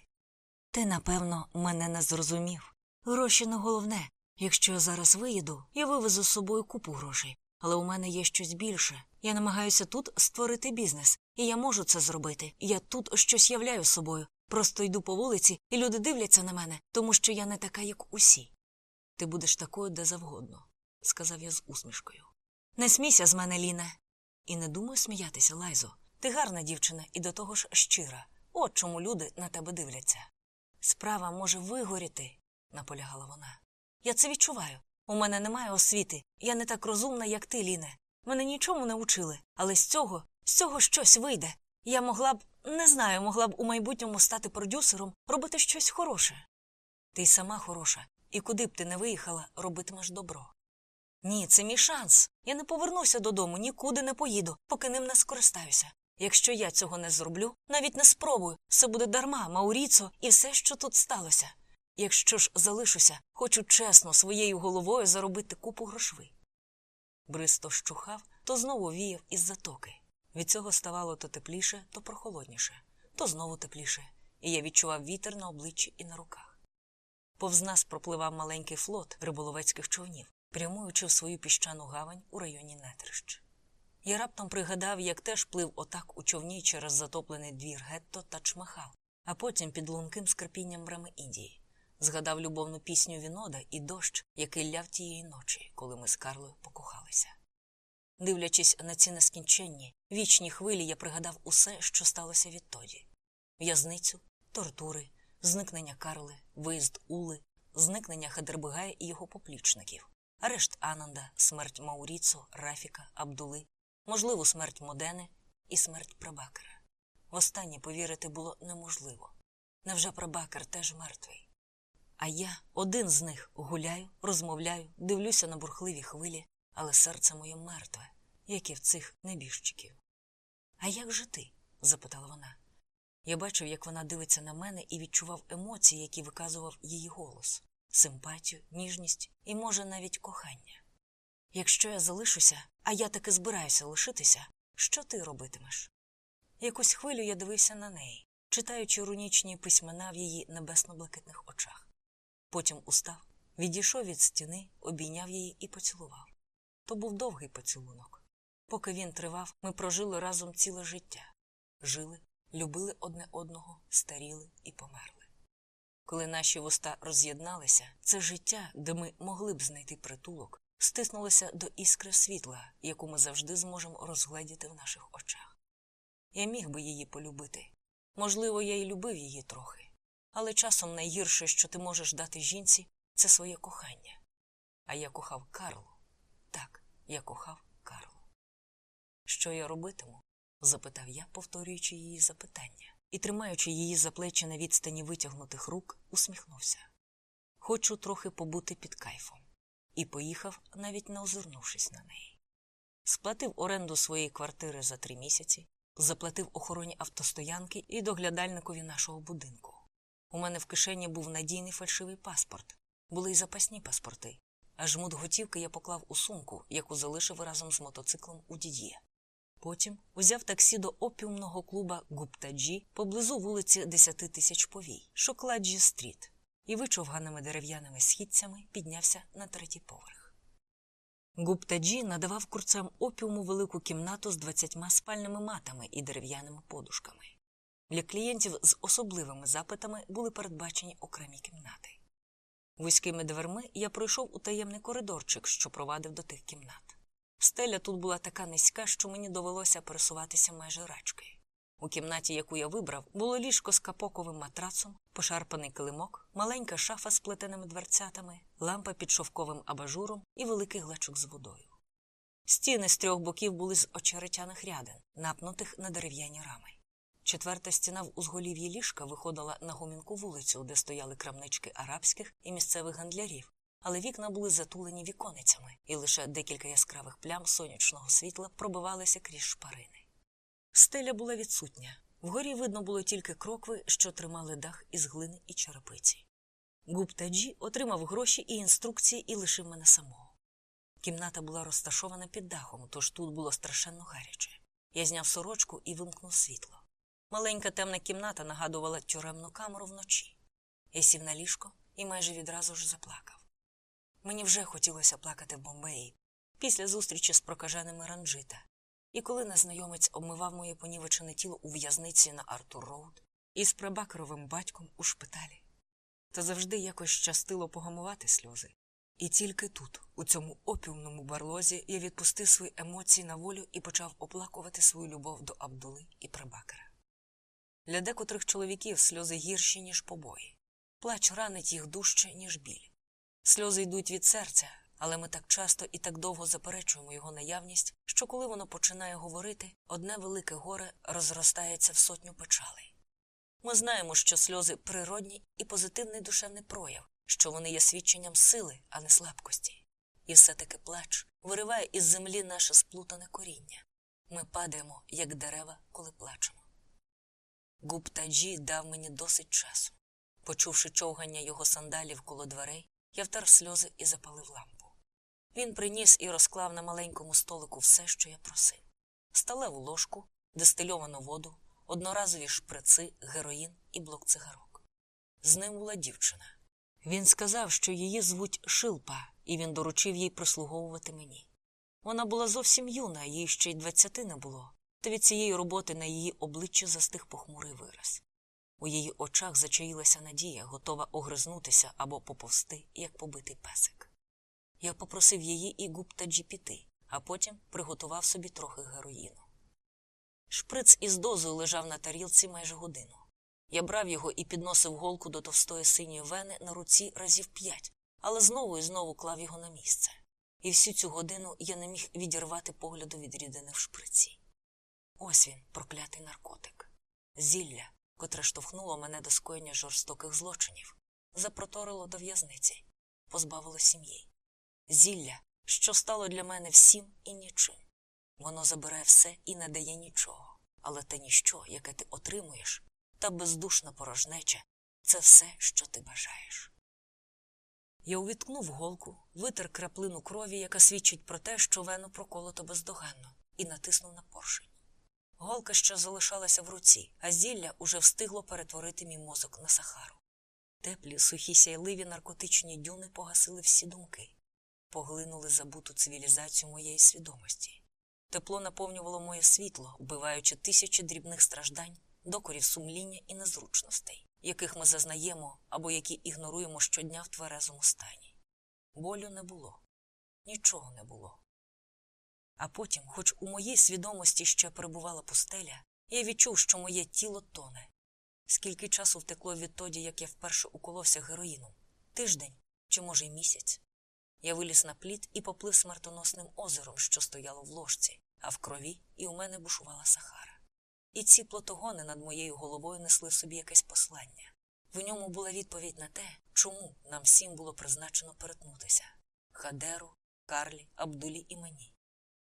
S1: Ти, напевно, мене не зрозумів. Гроші не головне. Якщо я зараз виїду, я вивезу з собою купу грошей. Але у мене є щось більше. Я намагаюся тут створити бізнес, і я можу це зробити. Я тут щось являю собою. Просто йду по вулиці, і люди дивляться на мене, тому що я не така, як усі. Ти будеш такою де завгодно, сказав я з усмішкою. Не смійся з мене, Ліне. І не думай сміятися, Лайзо. Ти гарна дівчина і до того ж щира. От чому люди на тебе дивляться. Справа може вигоріти, наполягала вона. Я це відчуваю. У мене немає освіти. Я не так розумна, як ти, Ліне. Мене нічому не учили, але з цього, з цього щось вийде. Я могла б, не знаю, могла б у майбутньому стати продюсером, робити щось хороше. Ти сама хороша, і куди б ти не виїхала, робитимеш добро. Ні, це мій шанс. Я не повернуся додому, нікуди не поїду, поки ним не скористаюся. Якщо я цього не зроблю, навіть не спробую, все буде дарма, Мауріцо і все, що тут сталося. Якщо ж залишуся, хочу чесно своєю головою заробити купу грошви. Бриз то щухав, то знову віяв із затоки. Від цього ставало то тепліше, то прохолодніше, то знову тепліше, і я відчував вітер на обличчі і на руках. Повз нас пропливав маленький флот риболовецьких човнів, прямуючи в свою піщану гавань у районі Нетрищ. Я раптом пригадав, як теж плив отак у човні через затоплений двір гетто та чмахав, а потім під лунким скрипінням брами Індії. Згадав любовну пісню Вінода і дощ, який ляв тієї ночі, коли ми з Карлою покохалися. Дивлячись на ці нескінченні, вічні хвилі, я пригадав усе, що сталося відтоді в'язницю, тортури, зникнення Карли, виїзд Ули, зникнення Хадербигая і його поплічників, арешт Ананда, смерть Мауріцо, Рафіка, Абдули, можливу смерть Модени і смерть Прабакера. Востаннє повірити було неможливо. Невже Прабакер теж мертвий? А я один з них гуляю, розмовляю, дивлюся на бурхливі хвилі, але серце моє мертве, як і в цих небіжчиків. А як же ти? запитала вона. Я бачив, як вона дивиться на мене і відчував емоції, які виказував її голос симпатію, ніжність і, може, навіть кохання. Якщо я залишуся, а я таки збираюся лишитися, що ти робитимеш? Якусь хвилю я дивився на неї, читаючи рунічні письмена в її небесно-блакитних очах. Потім устав, відійшов від стіни, обійняв її і поцілував. То був довгий поцілунок. Поки він тривав, ми прожили разом ціле життя. Жили, любили одне одного, старіли і померли. Коли наші вуста роз'єдналися, це життя, де ми могли б знайти притулок, стиснулося до іскри світла, яку ми завжди зможемо розгледіти в наших очах. Я міг би її полюбити. Можливо, я й любив її трохи. Але часом найгірше, що ти можеш дати жінці, це своє кохання. А я кохав Карлу. Так, я кохав Карлу. Що я робитиму? запитав я, повторюючи її запитання, і, тримаючи її за плечі на відстані витягнутих рук, усміхнувся. Хочу трохи побути під кайфом. І поїхав, навіть не озирнувшись на неї. Сплатив оренду своєї квартири за три місяці, заплатив охороні автостоянки і доглядальникові нашого будинку. У мене в кишені був надійний фальшивий паспорт, були й запасні паспорти, а жмут готівки я поклав у сумку, яку залишив разом з мотоциклом у дід'є. Потім узяв таксі до опіумного клуба Гуптаджі поблизу вулиці Десяти тисяч повій, Шокладжі стріт, і вичовганими дерев'яними східцями піднявся на третій поверх. Гуптаджі надавав курцям опіуму велику кімнату з двадцятьма спальними матами і дерев'яними подушками. Для клієнтів з особливими запитами були передбачені окремі кімнати. Вузькими дверми я пройшов у таємний коридорчик, що провадив до тих кімнат. Стеля тут була така низька, що мені довелося пересуватися майже рачки. У кімнаті, яку я вибрав, було ліжко з капоковим матрацом, пошарпаний килимок, маленька шафа з плетеними дверцятами, лампа під шовковим абажуром і великий глечок з водою. Стіни з трьох боків були з очеретяних рядин, напнутих на дерев'яні рами. Четверта стіна в узголів'ї ліжка виходила на гумінку вулицю, де стояли крамнички арабських і місцевих гандлярів, але вікна були затулені віконицями, і лише декілька яскравих плям сонячного світла пробивалися крізь шпарини. Стеля була відсутня. Вгорі видно було тільки крокви, що тримали дах із глини і черепиці. Гуптаджі отримав гроші і інструкції і лишив мене самого. Кімната була розташована під дахом, тож тут було страшенно гаряче. Я зняв сорочку і вимкнув світло. Маленька темна кімната нагадувала тюремну камеру вночі. Я сів на ліжко і майже відразу ж заплакав. Мені вже хотілося плакати в Бомбеї після зустрічі з прокаженими ранжита. І коли незнайомець обмивав моє понівечене тіло у в'язниці на Артур Роуд із прабакеровим батьком у шпиталі, то завжди якось щастило погамувати сльози. І тільки тут, у цьому опіумному барлозі, я відпустив свої емоції на волю і почав оплакувати свою любов до Абдули і прабакера. Для декотрих чоловіків сльози гірші, ніж побої. Плач ранить їх дужче, ніж біль. Сльози йдуть від серця, але ми так часто і так довго заперечуємо його наявність, що коли воно починає говорити, одне велике горе розростається в сотню печалей. Ми знаємо, що сльози природні і позитивний душевний прояв, що вони є свідченням сили, а не слабкості. І все-таки плач вириває із землі наше сплутане коріння. Ми падаємо, як дерева, коли плачемо. Гуптаджі дав мені досить часу. Почувши човгання його сандалів коло дверей, я втер сльози і запалив лампу. Він приніс і розклав на маленькому столику все, що я просив: сталеву ложку, дистильовану воду, одноразові шприци, героїн і блок цигарок. З ним була дівчина. Він сказав, що її звуть Шилпа, і він доручив їй прислуговувати мені. Вона була зовсім юна, їй ще й двадцяти не було, та від цієї роботи на її обличчі застиг похмурий вираз. У її очах зачаїлася надія, готова огризнутися або поповсти, як побитий песик. Я попросив її і Гуптаджі піти, а потім приготував собі трохи героїну. Шприц із дозою лежав на тарілці майже годину. Я брав його і підносив голку до товстої синьої вени на руці разів п'ять, але знову і знову клав його на місце. І всю цю годину я не міг відірвати погляду від рідини в шприці. Ось він, проклятий наркотик. Зілля, котре штовхнуло мене до скоєння жорстоких злочинів, запроторило до в'язниці, позбавило сім'ї. Зілля, що стало для мене всім і нічим. Воно забирає все і не дає нічого, але те ніщо, яке ти отримуєш, та бездушна порожнеча це все, що ти бажаєш. Я увіткнув голку, витер краплину крові, яка свідчить про те, що вену проколото бездоганно, і натиснув на поршень. Голка ще залишалася в руці, а зілля уже встигло перетворити мій мозок на сахару. Теплі, сухі сяйливі наркотичні дюни погасили всі думки, поглинули забуту цивілізацію моєї свідомості. Тепло наповнювало моє світло, вбиваючи тисячі дрібних страждань, докорів сумління і незручностей, яких ми зазнаємо або які ігноруємо щодня в тверезому стані. Болю не було, нічого не було. А потім, хоч у моїй свідомості ще перебувала пустеля, я відчув, що моє тіло тоне. Скільки часу втекло відтоді, як я вперше уколовся героїном? Тиждень, чи, може, й місяць. Я виліз на плід і поплив смертоносним озером, що стояло в ложці, а в крові і у мене бушувала Сахара. І ці плотогони над моєю головою несли в собі якесь послання. В ньому була відповідь на те, чому нам всім було призначено перетнутися Хадеру, Карлі, Абдулі і мені.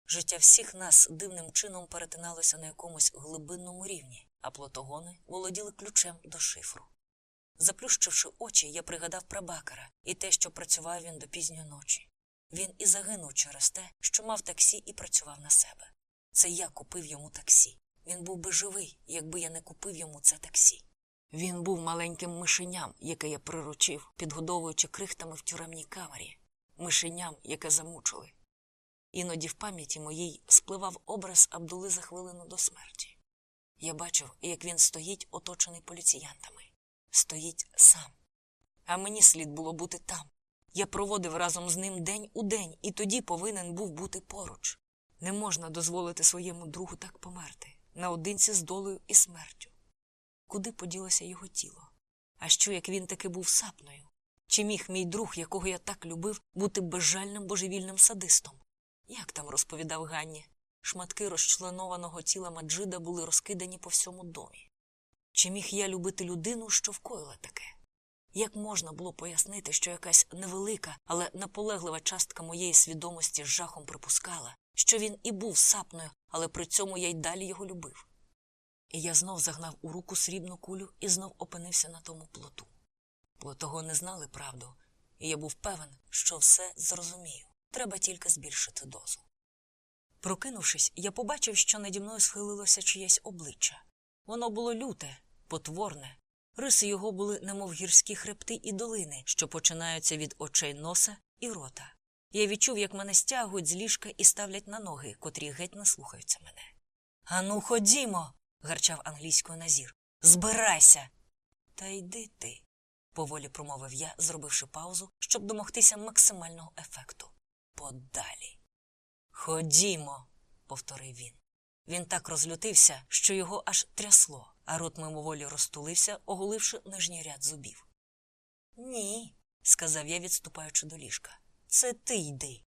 S1: Життя всіх нас дивним чином перетиналося на якомусь глибинному рівні, а плотогони володіли ключем до шифру. Заплющивши очі, я пригадав прабакара і те, що працював він до пізньої ночі. Він і загинув через те, що мав таксі і працював на себе. Це я купив йому таксі. Він був би живий, якби я не купив йому це таксі. Він був маленьким мишеням, яке я приручив, підгодовуючи крихтами в тюремній камері, мишеням, яке замучили. Іноді в пам'яті моїй спливав образ Абдули за хвилину до смерті. Я бачив, як він стоїть, оточений поліціянтами. Стоїть сам. А мені слід було бути там. Я проводив разом з ним день у день, і тоді повинен був бути поруч. Не можна дозволити своєму другу так померти, наодинці з долею і смертю. Куди поділося його тіло? А що, як він таки був сапною? Чи міг мій друг, якого я так любив, бути безжальним божевільним садистом? Як там розповідав Ганні, шматки розчленованого тіла Маджида були розкидані по всьому домі. Чи міг я любити людину, що вкоїла таке? Як можна було пояснити, що якась невелика, але наполеглива частка моєї свідомості з жахом припускала, що він і був сапною, але при цьому я й далі його любив? І я знов загнав у руку срібну кулю і знов опинився на тому плоту. Плотого не знали правду, і я був певен, що все зрозумію. Треба тільки збільшити дозу. Прокинувшись, я побачив, що наді мною схилилося чиєсь обличчя. Воно було люте, потворне. Риси його були, немов гірські хребти і долини, що починаються від очей носа і рота. Я відчув, як мене стягують з ліжка і ставлять на ноги, котрі геть не слухаються мене. Ану, ходімо. гарчав англійською назір. Збирайся. Та йди ти, поволі промовив я, зробивши паузу, щоб домогтися максимального ефекту. Подалі. Ходімо, повторив він. Він так розлютився, що його аж трясло, а рот мимоволі розтулився, оголивши нижній ряд зубів. Ні, сказав я, відступаючи до ліжка. Це ти йди.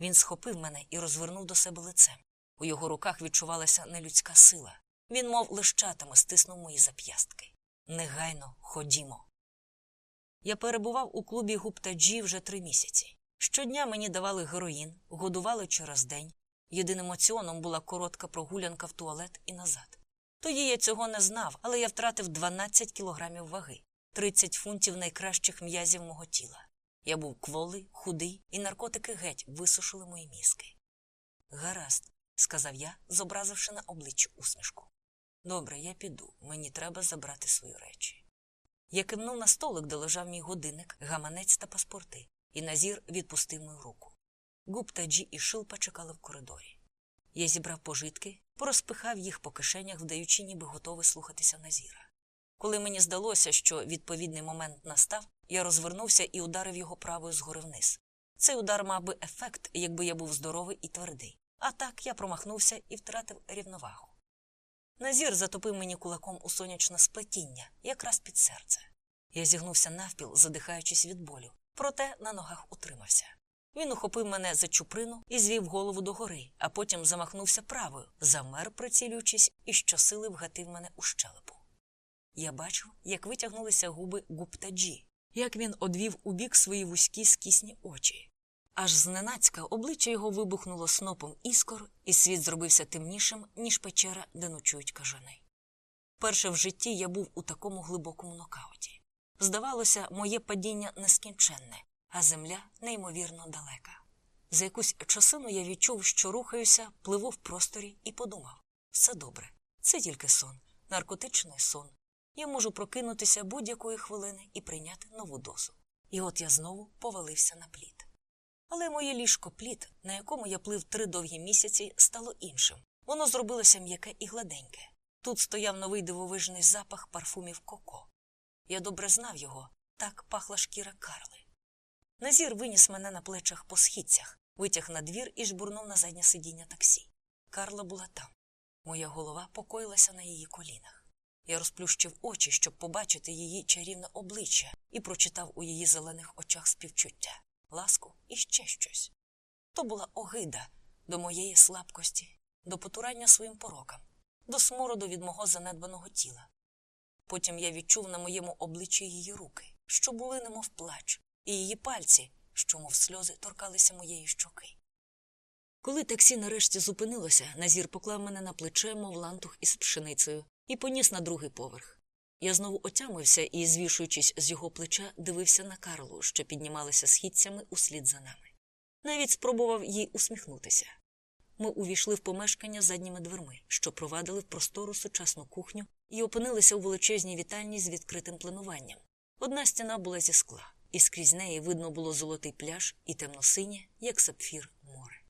S1: Він схопив мене і розвернув до себе лицем. У його руках відчувалася нелюдська сила. Він, мов лищатами, стиснув мої зап'ястки. Негайно ходімо. Я перебував у клубі Гуптаджі вже три місяці. Щодня мені давали героїн, годували через день. Єдиним оціоном була коротка прогулянка в туалет і назад. Тоді я цього не знав, але я втратив 12 кілограмів ваги, 30 фунтів найкращих м'язів мого тіла. Я був кволий, худий, і наркотики геть висушили мої мізки. Гаразд, сказав я, зобразивши на обличчі усмішку. Добре, я піду, мені треба забрати свої речі. Я кивнув на столик, де лежав мій годинник, гаманець та паспорти, і Назір відпустив мою руку. Губ та Джі і Шилпа чекали в коридорі. Я зібрав пожитки, порозпихав їх по кишенях, вдаючи, ніби готовий слухатися Назіра. Коли мені здалося, що відповідний момент настав, я розвернувся і ударив його правою згори вниз. Цей удар мав би ефект, якби я був здоровий і твердий. А так я промахнувся і втратив рівновагу. Назір затопив мені кулаком у сонячне сплетіння, якраз під серце. Я зігнувся навпіл, задихаючись від болю, проте на ногах утримався. Він ухопив мене за чуприну і звів голову догори, а потім замахнувся правою, замер, прицілюючись, і щосили вгатив мене у щелепу. Я бачив, як витягнулися губи Гуптаджі, як він одвів у бік свої вузькі скісні очі. Аж зненацька обличчя його вибухнуло снопом іскор, і світ зробився темнішим, ніж печера, де ночують кажани. Перше в житті я був у такому глибокому нокауті. Здавалося, моє падіння нескінченне, а земля неймовірно далека. За якусь часину я відчув, що рухаюся, пливу в просторі і подумав все добре, це тільки сон, наркотичний сон. Я можу прокинутися будь-якої хвилини і прийняти нову дозу. І от я знову повалився на плід. Але моє ліжко плід, на якому я плив три довгі місяці, стало іншим. Воно зробилося м'яке і гладеньке. Тут стояв новий дивовижний запах парфумів коко. Я добре знав його, так пахла шкіра Карли. Назір виніс мене на плечах по східцях, витяг на двір і жбурнув на заднє сидіння таксі. Карла була там. Моя голова покоїлася на її колінах. Я розплющив очі, щоб побачити її чарівне обличчя, і прочитав у її зелених очах співчуття, ласку і ще щось. То була огида до моєї слабкості, до потурання своїм порокам, до смороду від мого занедбаного тіла. Потім я відчув на моєму обличчі її руки, що були немов плач, і її пальці, що, мов сльози, торкалися моєї щоки. Коли таксі нарешті зупинилося, Назір поклав мене на плече, мов лантух із пшеницею, і поніс на другий поверх. Я знову отямився і, звішуючись з його плеча, дивився на Карлу, що піднімалася східцями услід за нами. Навіть спробував їй усміхнутися. Ми увійшли в помешкання задніми дверми, що провадили в простору сучасну кухню, і опинилися у величезній вітальні з відкритим плануванням. Одна стіна була зі скла, і скрізь неї видно було золотий пляж і темно-синє, як сапфір море.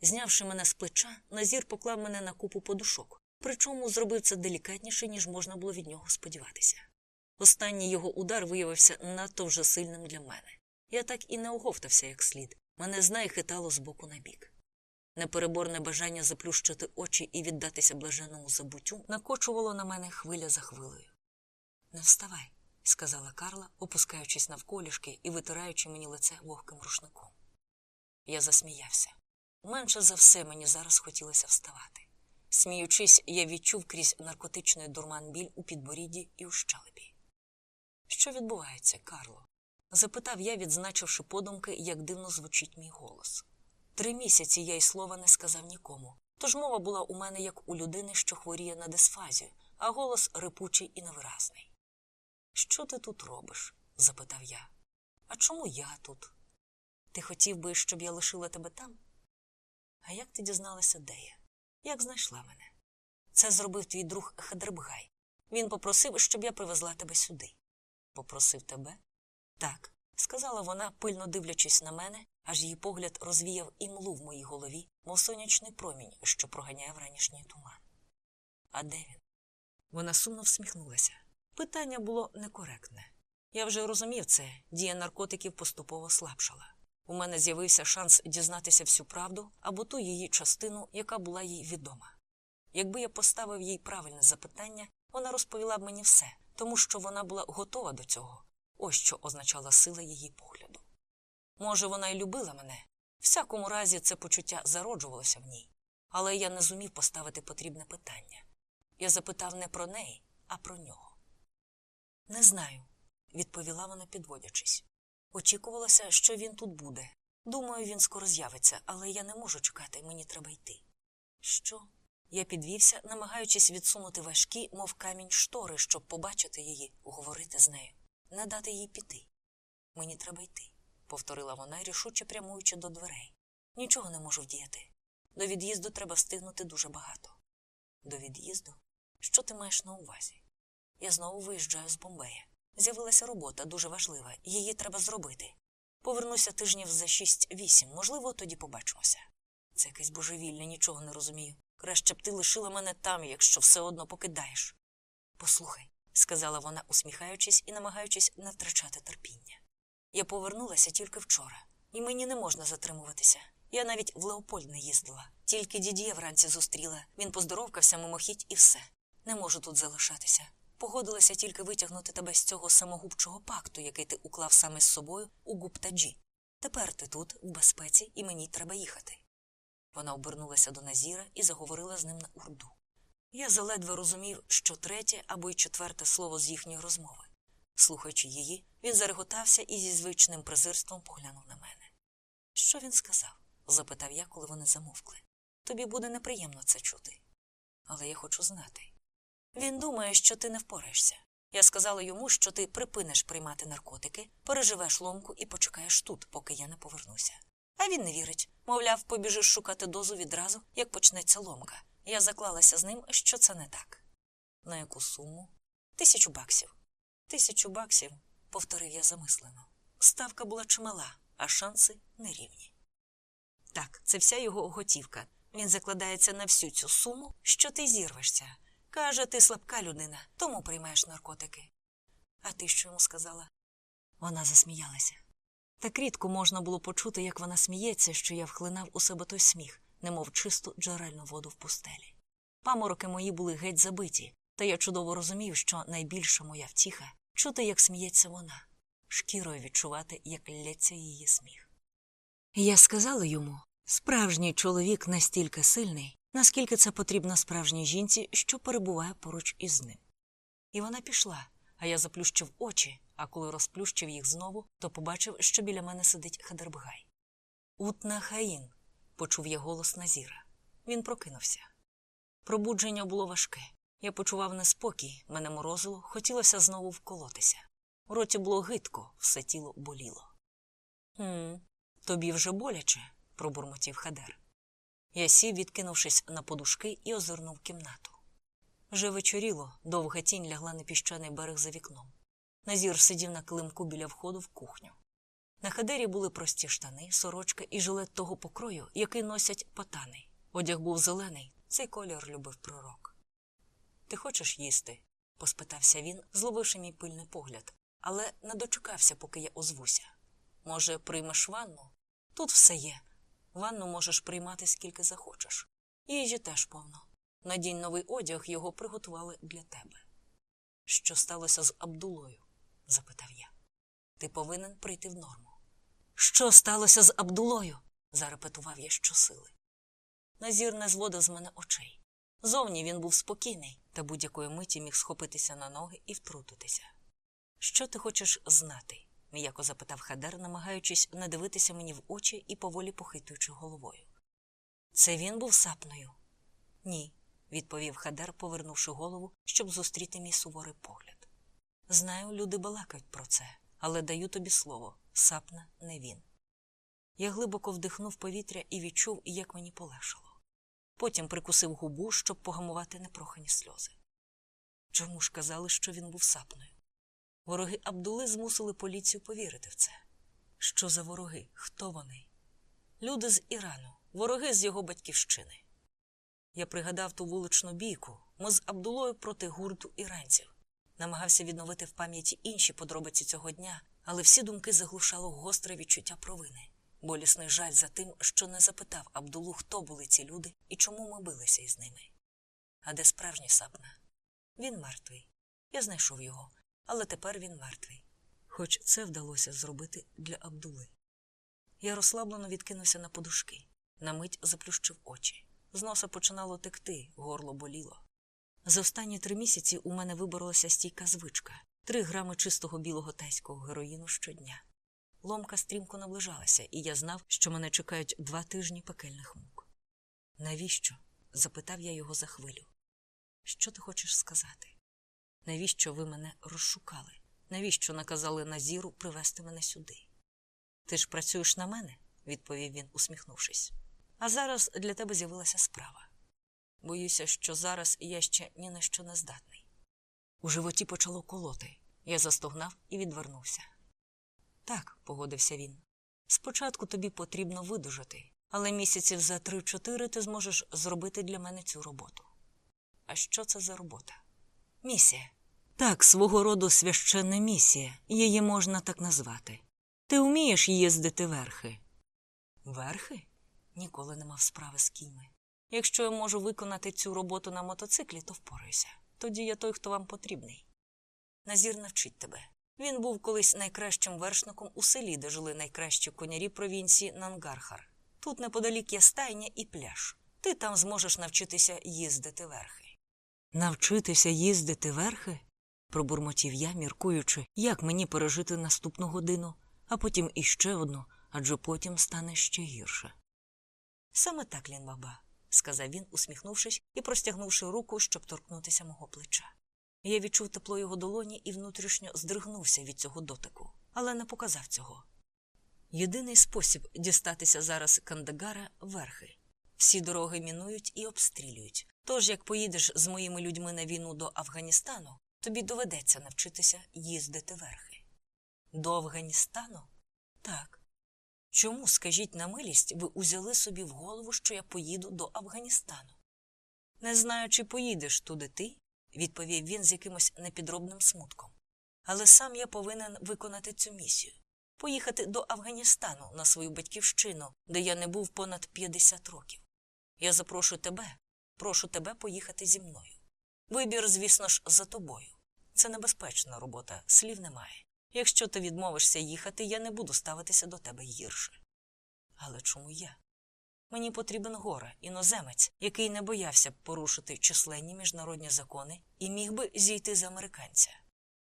S1: Знявши мене з плеча, Назір поклав мене на купу подушок, причому зробив це делікатніше, ніж можна було від нього сподіватися. Останній його удар виявився надто вже сильним для мене. Я так і не оговтався як слід, мене знай хитало з боку на бік. Непереборне бажання заплющити очі і віддатися блаженному забуттю накочувало на мене хвиля за хвилею. Не вставай, сказала Карла, опускаючись навколішки і витираючи мені лице вогким рушником. Я засміявся. Менше за все мені зараз хотілося вставати. Сміючись, я відчув крізь наркотичний дурман біль у підборідді і у щелепі. Що відбувається, Карло? запитав я, відзначивши подумки, як дивно звучить мій голос. Три місяці я й слова не сказав нікому, тож мова була у мене як у людини, що хворіє на дисфазію, а голос рипучий і невиразний. Що ти тут робиш? запитав я. А чому я тут? Ти хотів би, щоб я лишила тебе там? А як ти дізналася, де я? Як знайшла мене? Це зробив твій друг Хедербгай. Він попросив, щоб я привезла тебе сюди. Попросив тебе? Так, сказала вона, пильно дивлячись на мене, аж її погляд розвіяв імлу в моїй голові, мов сонячний промінь, що проганяє вранішній туман. А де він? Вона сумно всміхнулася. Питання було некоректне. Я вже розумів це, дія наркотиків поступово слабшала. У мене з'явився шанс дізнатися всю правду або ту її частину, яка була їй відома. Якби я поставив їй правильне запитання, вона розповіла б мені все, тому що вона була готова до цього. Ось що означала сила її погляду. Може, вона й любила мене, всякому разі це почуття зароджувалося в ній, але я не зумів поставити потрібне питання. Я запитав не про неї, а про нього. Не знаю, відповіла вона, підводячись. Очікувалося, що він тут буде. Думаю, він скоро з'явиться, але я не можу чекати, мені треба йти. Що? Я підвівся, намагаючись відсунути важкі, мов камінь штори, щоб побачити її, говорити з нею, не дати їй піти. Мені треба йти, повторила вона, рішуче прямуючи до дверей. Нічого не можу вдіяти. До від'їзду треба встигнути дуже багато. До від'їзду? Що ти маєш на увазі? Я знову виїжджаю з Бомбея. З'явилася робота дуже важлива, її треба зробити. Повернуся тижнів за шість-вісім, можливо, тоді побачимося. Це якесь божевільне, нічого не розумію. Краще б ти лишила мене там, якщо все одно покидаєш. Послухай, сказала вона, усміхаючись і намагаючись не втрачати терпіння. Я повернулася тільки вчора, і мені не можна затримуватися. Я навіть в Леопольд не їздила, тільки дідія вранці зустріла. Він поздоровкався мимохідь і все. Не можу тут залишатися. Погодилася тільки витягнути тебе з цього самогубчого пакту, який ти уклав саме з собою у Гуптаджі. Тепер ти тут, в безпеці, і мені треба їхати. Вона обернулася до Назіра і заговорила з ним на урду. Я заледве розумів, що третє або й четверте слово з їхньої розмови. Слухаючи її, він зареготався і зі звичним презирством поглянув на мене. Що він сказав? запитав я, коли вони замовкли. Тобі буде неприємно це чути. Але я хочу знати. Він думає, що ти не впораєшся. Я сказала йому, що ти припиниш приймати наркотики, переживеш ломку і почекаєш тут, поки я не повернуся. А він не вірить. Мовляв, побіжиш шукати дозу відразу, як почнеться ломка. Я заклалася з ним, що це не так. На яку суму? Тисячу баксів. Тисячу баксів, повторив я замислено. Ставка була чимала, а шанси нерівні. Так, це вся його готівка. Він закладається на всю цю суму, що ти зірвешся. Каже, ти слабка людина, тому приймаєш наркотики. А ти що йому сказала? Вона засміялася. Так рідко можна було почути, як вона сміється, що я вхлинав у себе той сміх, немов чисту джерельну воду в пустелі. Памороки мої були геть забиті, Та я чудово розумів, що найбільша моя втіха чути, як сміється вона, шкірою відчувати, як лється її сміх. Я сказала йому справжній чоловік настільки сильний, наскільки це потрібно справжній жінці, що перебуває поруч із ним. І вона пішла, а я заплющив очі, а коли розплющив їх знову, то побачив, що біля мене сидить Хадербгай. Утна Хаїн, почув я голос Назіра. Він прокинувся. Пробудження було важке. Я почував неспокій, мене морозило, хотілося знову вколотися. У роті було гидко, все тіло боліло. «Хм, тобі вже боляче, пробурмотів Хадер. Я сів, відкинувшись на подушки, і озирнув кімнату. Вже вечоріло, довга тінь лягла на піщаний берег за вікном. Назір сидів на килимку біля входу в кухню. На хадері були прості штани, сорочка і жилет того покрою, який носять патани. Одяг був зелений, цей колір любив пророк. Ти хочеш їсти? поспитався він, зловивши мій пильний погляд, але не дочекався, поки я озвуся. Може, приймеш ванну? Тут все є. Ванну можеш приймати скільки захочеш. Їжі теж повно. Надінь новий одяг його приготували для тебе. Що сталося з Абдулою? запитав я. Ти повинен прийти в норму. Що сталося з Абдулою? зарепетував я щосили. Назір не зводив з мене очей. Зовні він був спокійний, та будь-якої миті міг схопитися на ноги і втрутитися. Що ти хочеш знати? М'яко запитав Хадер, намагаючись не дивитися мені в очі і поволі похитуючи головою. Це він був сапною? Ні, відповів Хадер, повернувши голову, щоб зустріти мій суворий погляд. Знаю, люди балакають про це, але даю тобі слово сапна не він. Я глибоко вдихнув повітря і відчув, як мені полегшало. Потім прикусив губу, щоб погамувати непрохані сльози. Чому ж казали, що він був сапною? Вороги Абдули змусили поліцію повірити в це. Що за вороги? Хто вони? Люди з Ірану, вороги з його батьківщини. Я пригадав ту вуличну бійку. Ми з Абдулою проти гурту іранців. Намагався відновити в пам'яті інші подробиці цього дня, але всі думки заглушало гостре відчуття провини, болісний жаль за тим, що не запитав Абдулу, хто були ці люди і чому ми билися із ними. А де справжній сапна? Він мертвий. Я знайшов його, але тепер він мертвий. Хоч це вдалося зробити для Абдули. Я розслаблено відкинувся на подушки, на мить заплющив очі. З носа починало текти, горло боліло. За останні три місяці у мене виборолася стійка звичка три грами чистого білого тайського героїну щодня. Ломка стрімко наближалася, і я знав, що мене чекають два тижні пекельних мук. Навіщо? запитав я його за хвилю. Що ти хочеш сказати? Навіщо ви мене розшукали? Навіщо наказали Назіру привезти мене сюди? Ти ж працюєш на мене, відповів він, усміхнувшись. А зараз для тебе з'явилася справа. Боюся, що зараз я ще ні на що не здатний. У животі почало колоти. Я застогнав і відвернувся. Так, погодився він. Спочатку тобі потрібно видужати, але місяців за три-чотири ти зможеш зробити для мене цю роботу. А що це за робота? Місія. Так, свого роду священна місія, її можна так назвати. Ти вмієш їздити верхи? Верхи? Ніколи не мав справи з кіньми. Якщо я можу виконати цю роботу на мотоциклі, то впораюся. Тоді я той, хто вам потрібний. Назір навчить тебе. Він був колись найкращим вершником у селі, де жили найкращі конярі провінції Нангархар. Тут неподалік є стайня і пляж. Ти там зможеш навчитися їздити верхи. Навчитися їздити верхи? пробурмотів я, міркуючи, як мені пережити наступну годину, а потім іще одну, адже потім стане ще гірше. Саме так, Лінбаба, сказав він, усміхнувшись і простягнувши руку, щоб торкнутися мого плеча. Я відчув тепло його долоні і внутрішньо здригнувся від цього дотику, але не показав цього. Єдиний спосіб дістатися зараз Кандагара верхи. Всі дороги мінують і обстрілюють. Тож, як поїдеш з моїми людьми на війну до Афганістану, тобі доведеться навчитися їздити верхи. До Афганістану? Так. Чому, скажіть на милість, ви узяли собі в голову, що я поїду до Афганістану? Не знаю, чи поїдеш туди ти, відповів він з якимось непідробним смутком. Але сам я повинен виконати цю місію поїхати до Афганістану на свою батьківщину, де я не був понад 50 років. Я запрошую тебе, прошу тебе поїхати зі мною. Вибір, звісно ж, за тобою. Це небезпечна робота, слів немає. Якщо ти відмовишся їхати, я не буду ставитися до тебе гірше. Але чому я? Мені потрібен гора, іноземець, який не боявся б порушити численні міжнародні закони і міг би зійти з американця.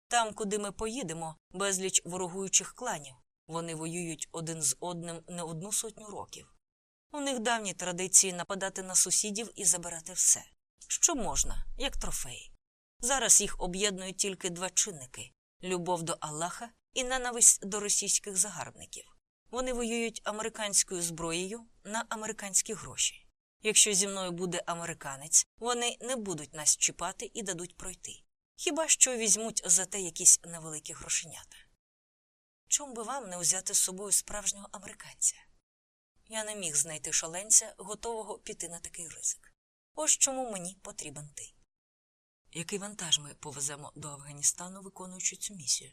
S1: Там, куди ми поїдемо, безліч ворогуючих кланів. Вони воюють один з одним не одну сотню років. У них давні традиції нападати на сусідів і забирати все, що можна, як трофеї. Зараз їх об'єднують тільки два чинники любов до Аллаха і ненависть до російських загарбників. Вони воюють американською зброєю на американські гроші. Якщо зі мною буде американець, вони не будуть нас чіпати і дадуть пройти. Хіба що візьмуть за те якісь невеликі грошенята. Чом би вам не взяти з собою справжнього американця? Я не міг знайти шаленця, готового піти на такий ризик. Ось чому мені потрібен ти. Який вантаж ми повеземо до Афганістану, виконуючи цю місію?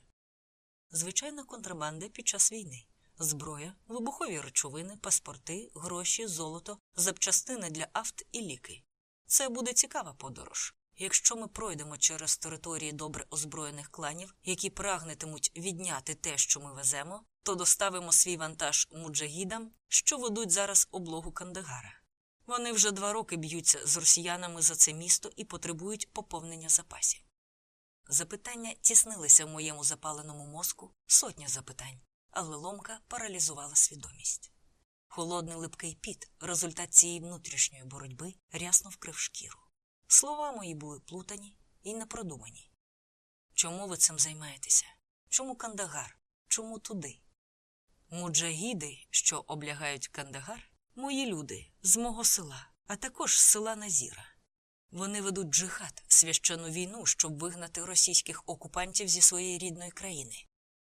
S1: Звичайна контрабанда під час війни, зброя, вибухові речовини, паспорти, гроші, золото, запчастини для авт і ліки. Це буде цікава подорож. Якщо ми пройдемо через території добре озброєних кланів, які прагнетимуть відняти те, що ми веземо, то доставимо свій вантаж муджагідам, що ведуть зараз облогу Кандагара. Вони вже два роки б'ються з росіянами за це місто і потребують поповнення запасів. Запитання тіснилися в моєму запаленому мозку, сотня запитань, але ломка паралізувала свідомість. Холодний липкий піт, результат цієї внутрішньої боротьби, рясно вкрив шкіру. Слова мої були плутані і непродумані. Чому ви цим займаєтеся? Чому Кандагар? Чому туди? Муджагіди, що облягають Кандагар, мої люди з мого села, а також з села Назіра. Вони ведуть джихад, священну війну, щоб вигнати російських окупантів зі своєї рідної країни.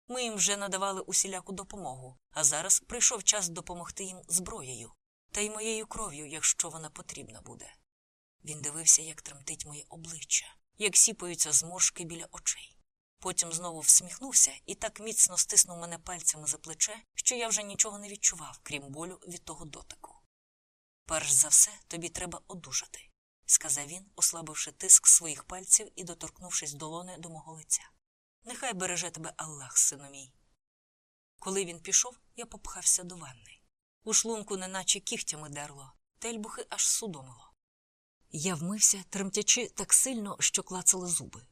S1: Ми їм вже надавали усіляку допомогу, а зараз прийшов час допомогти їм зброєю та й моєю кров'ю, якщо вона потрібна буде. Він дивився, як тремтить моє обличчя, як сіпаються зморшки біля очей. Потім знову всміхнувся і так міцно стиснув мене пальцями за плече, що я вже нічого не відчував, крім болю від того дотику. Перш за все, тобі треба одужати, сказав він, ослабивши тиск своїх пальців і доторкнувшись долони до мого лиця. Нехай береже тебе Аллах, сину мій. Коли він пішов, я попхався до ванни. У шлунку неначе кігтями дерло, тельбухи аж судомило. Я вмився, тремтячи так сильно, що клацали зуби.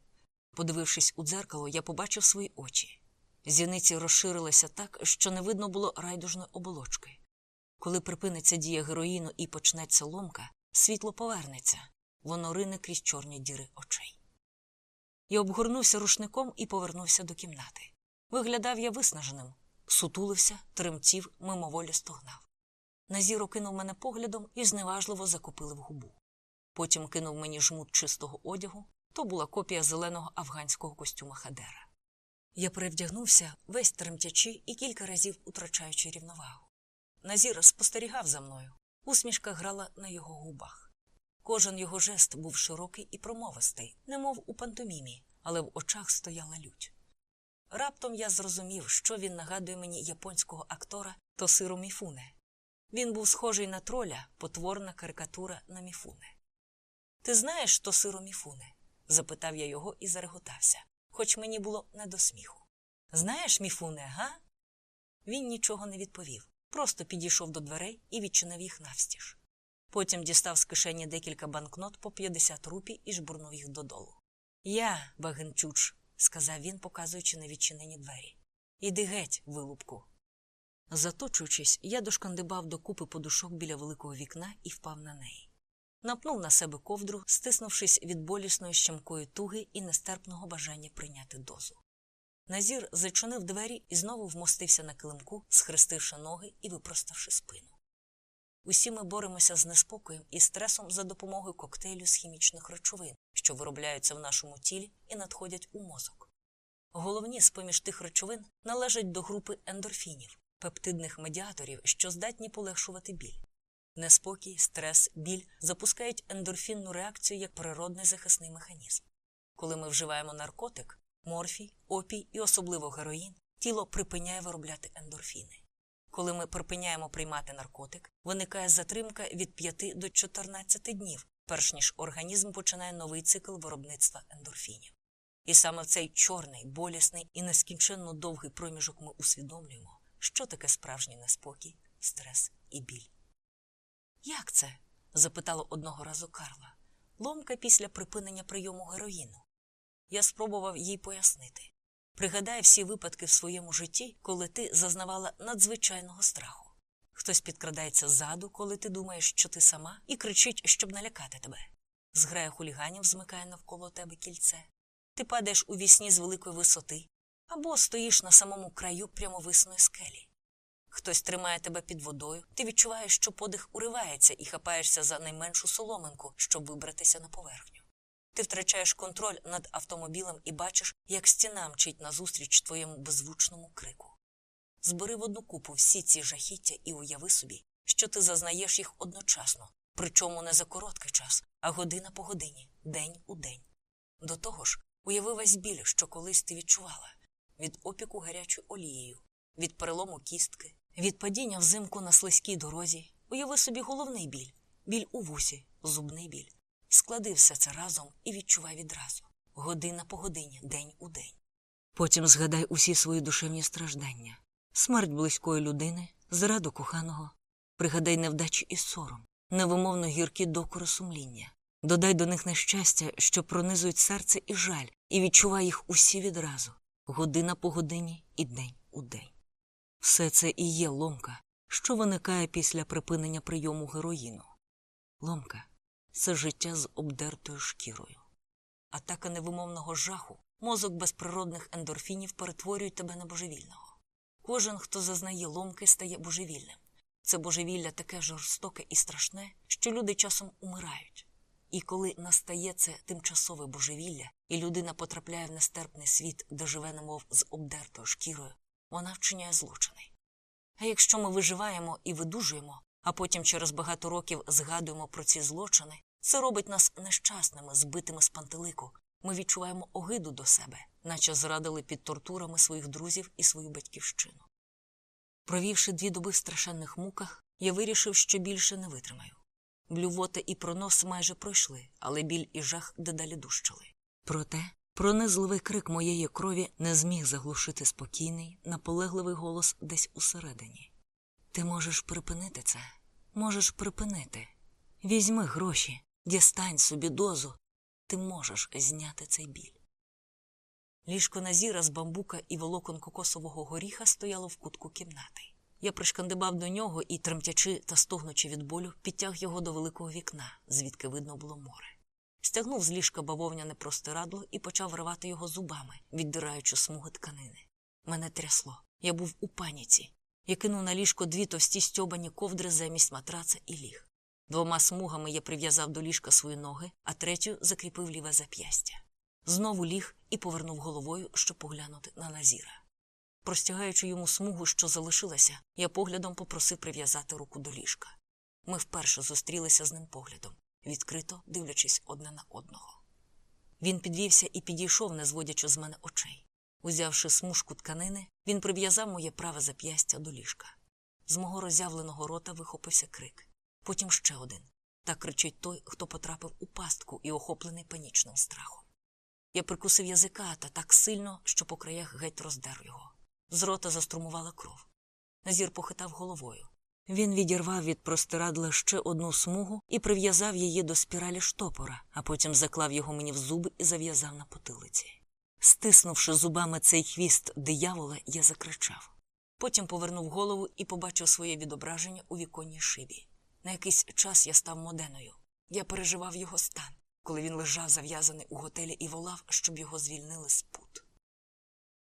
S1: Подивившись у дзеркало, я побачив свої очі. Зіниці розширилися так, що не видно було райдужної оболочки. Коли припиниться дія героїну і почнеться ломка, світло повернеться, воно рине крізь чорні діри очей. Я обгорнувся рушником і повернувся до кімнати. Виглядав я виснаженим, сутулився, тремтів, мимоволі стогнав. Назіро кинув мене поглядом і зневажливо закупили в губу. Потім кинув мені жмут чистого одягу, то була копія зеленого афганського костюма Хадера. Я перевдягнувся, весь тремтячи і кілька разів утрачаючи рівновагу. Назір спостерігав за мною, усмішка грала на його губах. Кожен його жест був широкий і промовистий, немов у пантомімі, але в очах стояла лють. Раптом я зрозумів, що він нагадує мені японського актора Тосиру Міфуне. Він був схожий на троля, потворна карикатура на Міфуне. Ти знаєш Тосиру Міфуне? Запитав я його і зареготався, хоч мені було не до сміху. Знаєш, Міфуне, га? Він нічого не відповів, просто підійшов до дверей і відчинив їх навстіж. Потім дістав з кишені декілька банкнот по 50 рупій і жбурнув їх додолу. Я, Багенчуч, сказав він, показуючи на відчинені двері. Іди геть, вилупку. Заточуючись, я дошкандибав до купи подушок біля великого вікна і впав на неї. Напнув на себе ковдру, стиснувшись від болісної щемкої туги і нестерпного бажання прийняти дозу. Назір зачинив двері і знову вмостився на килимку, схрестивши ноги і випроставши спину. Усі ми боремося з неспокоєм і стресом за допомогою коктейлю з хімічних речовин, що виробляються в нашому тілі і надходять у мозок. Головні з поміж тих речовин належать до групи ендорфінів, пептидних медіаторів, що здатні полегшувати біль. Неспокій, стрес, біль запускають ендорфінну реакцію як природний захисний механізм. Коли ми вживаємо наркотик, морфій, опій і особливо героїн, тіло припиняє виробляти ендорфіни. Коли ми припиняємо приймати наркотик, виникає затримка від 5 до 14 днів, перш ніж організм починає новий цикл виробництва ендорфінів. І саме в цей чорний, болісний і нескінченно довгий проміжок ми усвідомлюємо, що таке справжній неспокій, стрес і біль. Як це? запитала одного разу Карла. Ломка після припинення прийому героїну. Я спробував їй пояснити. Пригадай всі випадки в своєму житті, коли ти зазнавала надзвичайного страху. Хтось підкрадається ззаду, коли ти думаєш, що ти сама, і кричить, щоб налякати тебе. Зграя хуліганів змикає навколо тебе кільце. Ти падаєш у вісні з великої висоти або стоїш на самому краю прямовисної скелі. Хтось тримає тебе під водою, ти відчуваєш, що подих уривається і хапаєшся за найменшу соломинку, щоб вибратися на поверхню. Ти втрачаєш контроль над автомобілем і бачиш, як стіна мчить назустріч твоєму беззвучному крику. Збери в одну купу всі ці жахіття і уяви собі, що ти зазнаєш їх одночасно, причому не за короткий час, а година по годині, день у день. До того ж, уяви весь біль, що колись ти відчувала від опіку гарячою олією, від перелому кістки, від падіння взимку на слизькій дорозі. Уяви собі головний біль, біль у вусі, зубний біль. Склади все це разом і відчувай відразу година по годині, день у день. Потім згадай усі свої душевні страждання, смерть близької людини, зраду коханого, пригадай невдачі і сором, невимовно гіркі докори сумління. Додай до них нещастя, що пронизують серце і жаль, і відчувай їх усі відразу, година по годині і день у день. Все це і є ломка, що виникає після припинення прийому героїну. Ломка це життя з обдертою шкірою. Атака невимовного жаху, мозок безприродних ендорфінів перетворює тебе на божевільного. Кожен, хто зазнає ломки, стає божевільним. Це божевілля таке жорстоке і страшне, що люди часом умирають. І коли настає це тимчасове божевілля, і людина потрапляє в нестерпний світ, де живе, немов з обдертою шкірою, вона вчиняє злочини. А якщо ми виживаємо і видужуємо, а потім через багато років згадуємо про ці злочини, це робить нас нещасними, збитими з пантелику. Ми відчуваємо огиду до себе, наче зрадили під тортурами своїх друзів і свою батьківщину. Провівши дві доби в страшенних муках, я вирішив, що більше не витримаю. Блювота і пронос майже пройшли, але біль і жах дедалі дужчали. Проте пронизливий крик моєї крові не зміг заглушити спокійний, наполегливий голос десь усередині. Ти можеш припинити це, можеш припинити. Візьми гроші, дістань собі дозу, ти можеш зняти цей біль. Ліжко Назіра з бамбука і волокон кокосового горіха стояло в кутку кімнати. Я пришкандибав до нього і, тремтячи та стогнучи від болю, підтяг його до великого вікна, звідки видно було море. Стягнув з ліжка бавовняне простирадло і почав рвати його зубами, віддираючи смуги тканини. Мене трясло. Я був у паніці. Я кинув на ліжко дві товсті стьобані ковдри замість матраца і ліг. Двома смугами я прив'язав до ліжка свої ноги, а третю закріпив ліве зап'ястя. Знову ліг і повернув головою, щоб поглянути на Назіра. Простягаючи йому смугу, що залишилася, я поглядом попросив прив'язати руку до ліжка. Ми вперше зустрілися з ним поглядом, відкрито дивлячись одне на одного. Він підвівся і підійшов, не зводячи з мене очей. Узявши смужку тканини, він прив'язав моє праве зап'ястя до ліжка. З мого роззявленого рота вихопився крик. Потім ще один. Так кричить той, хто потрапив у пастку і охоплений панічним страхом. Я прикусив язика та так сильно, що по краях геть роздер його. З рота заструмувала кров. Назір похитав головою. Він відірвав від простирадла ще одну смугу і прив'язав її до спіралі штопора, а потім заклав його мені в зуби і зав'язав на потилиці. Стиснувши зубами цей хвіст диявола, я закричав. Потім повернув голову і побачив своє відображення у віконній шибі. На якийсь час я став моденою. Я переживав його стан, коли він лежав зав'язаний у готелі і волав, щоб його звільнили з пут.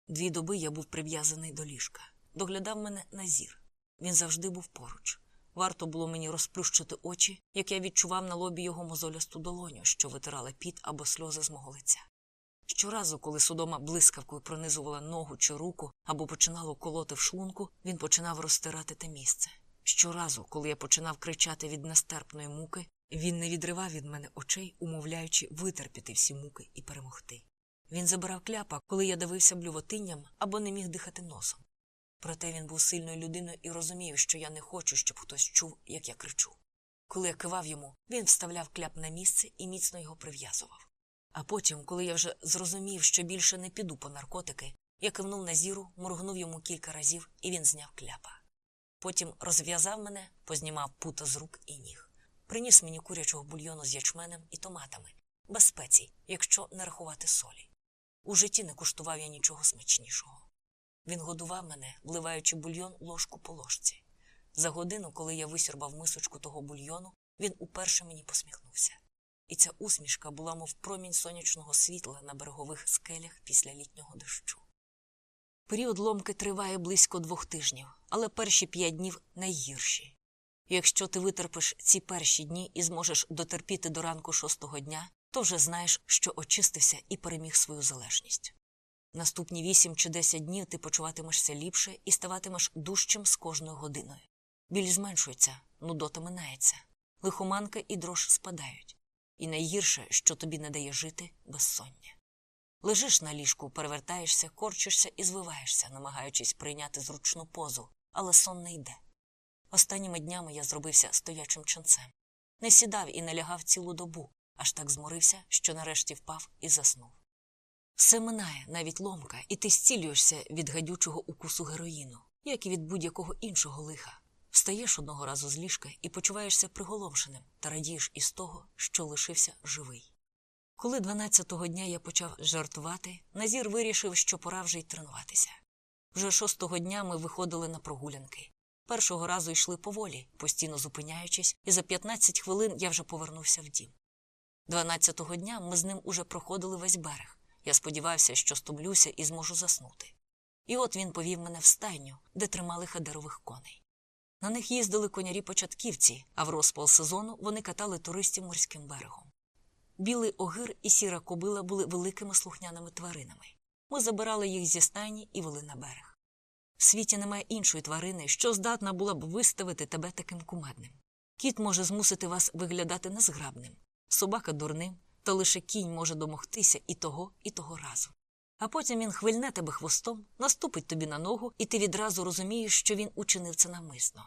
S1: Дві доби я був прив'язаний до ліжка. Доглядав мене Назір. Він завжди був поруч. Варто було мені розплющити очі, як я відчував на лобі його мозолясту долоню, що витирала піт або сльози з мого лиця. Щоразу, коли судома блискавкою пронизувала ногу чи руку або починало колоти в шлунку, він починав розтирати те місце. Щоразу, коли я починав кричати від нестерпної муки, він не відривав від мене очей, умовляючи витерпіти всі муки і перемогти. Він забирав кляпа, коли я дивився блювотинням або не міг дихати носом. Проте він був сильною людиною і розумів, що я не хочу, щоб хтось чув, як я кричу. Коли я кивав йому, він вставляв кляп на місце і міцно його прив'язував. А потім, коли я вже зрозумів, що більше не піду по наркотики, я кивнув на зіру, моргнув йому кілька разів, і він зняв кляпа. Потім розв'язав мене, познімав пута з рук і ніг. Приніс мені курячого бульйону з ячменем і томатами, без спецій, якщо не рахувати солі. У житті не куштував я нічого смачнішого. Він годував мене, вливаючи бульйон ложку по ложці. За годину, коли я висірбав мисочку того бульйону, він уперше мені посміхнувся. І ця усмішка була, мов промінь сонячного світла на берегових скелях після літнього дощу. Період ломки триває близько двох тижнів, але перші п'ять днів найгірші. Якщо ти витерпиш ці перші дні і зможеш дотерпіти до ранку шостого дня, то вже знаєш, що очистився і переміг свою залежність. Наступні вісім чи десять днів ти почуватимешся ліпше і ставатимеш дужчим з кожною годиною. Біль зменшується, нудота минається, лихоманка і дрож спадають. І найгірше, що тобі не дає жити безсоння. Лежиш на ліжку, перевертаєшся, корчишся і звиваєшся, намагаючись прийняти зручну позу, але сон не йде. Останніми днями я зробився стоячим ченцем. Не сідав і не лягав цілу добу, аж так зморився, що нарешті впав і заснув. Все минає, навіть ломка, і ти зцілюєшся від гадючого укусу героїну, як і від будь-якого іншого лиха. Встаєш одного разу з ліжка і почуваєшся приголомшеним та радієш із того, що лишився живий. Коли 12-го дня я почав жартувати, Назір вирішив, що пора вже й тренуватися. Вже шостого дня ми виходили на прогулянки. Першого разу йшли поволі, постійно зупиняючись, і за 15 хвилин я вже повернувся в дім. 12-го дня ми з ним уже проходили весь берег. Я сподівався, що стомлюся і зможу заснути. І от він повів мене в стайню, де тримали хадерових коней. На них їздили конярі початківці, а в розпал сезону вони катали туристів морським берегом. Білий огир і сіра кобила були великими слухняними тваринами. Ми забирали їх зі стайні і вели на берег. В світі немає іншої тварини, що здатна була б виставити тебе таким кумедним. Кіт може змусити вас виглядати незграбним, собака дурним, та лише кінь може домогтися і того, і того разу. А потім він хвильне тебе хвостом, наступить тобі на ногу, і ти відразу розумієш, що він учинив це навмисно.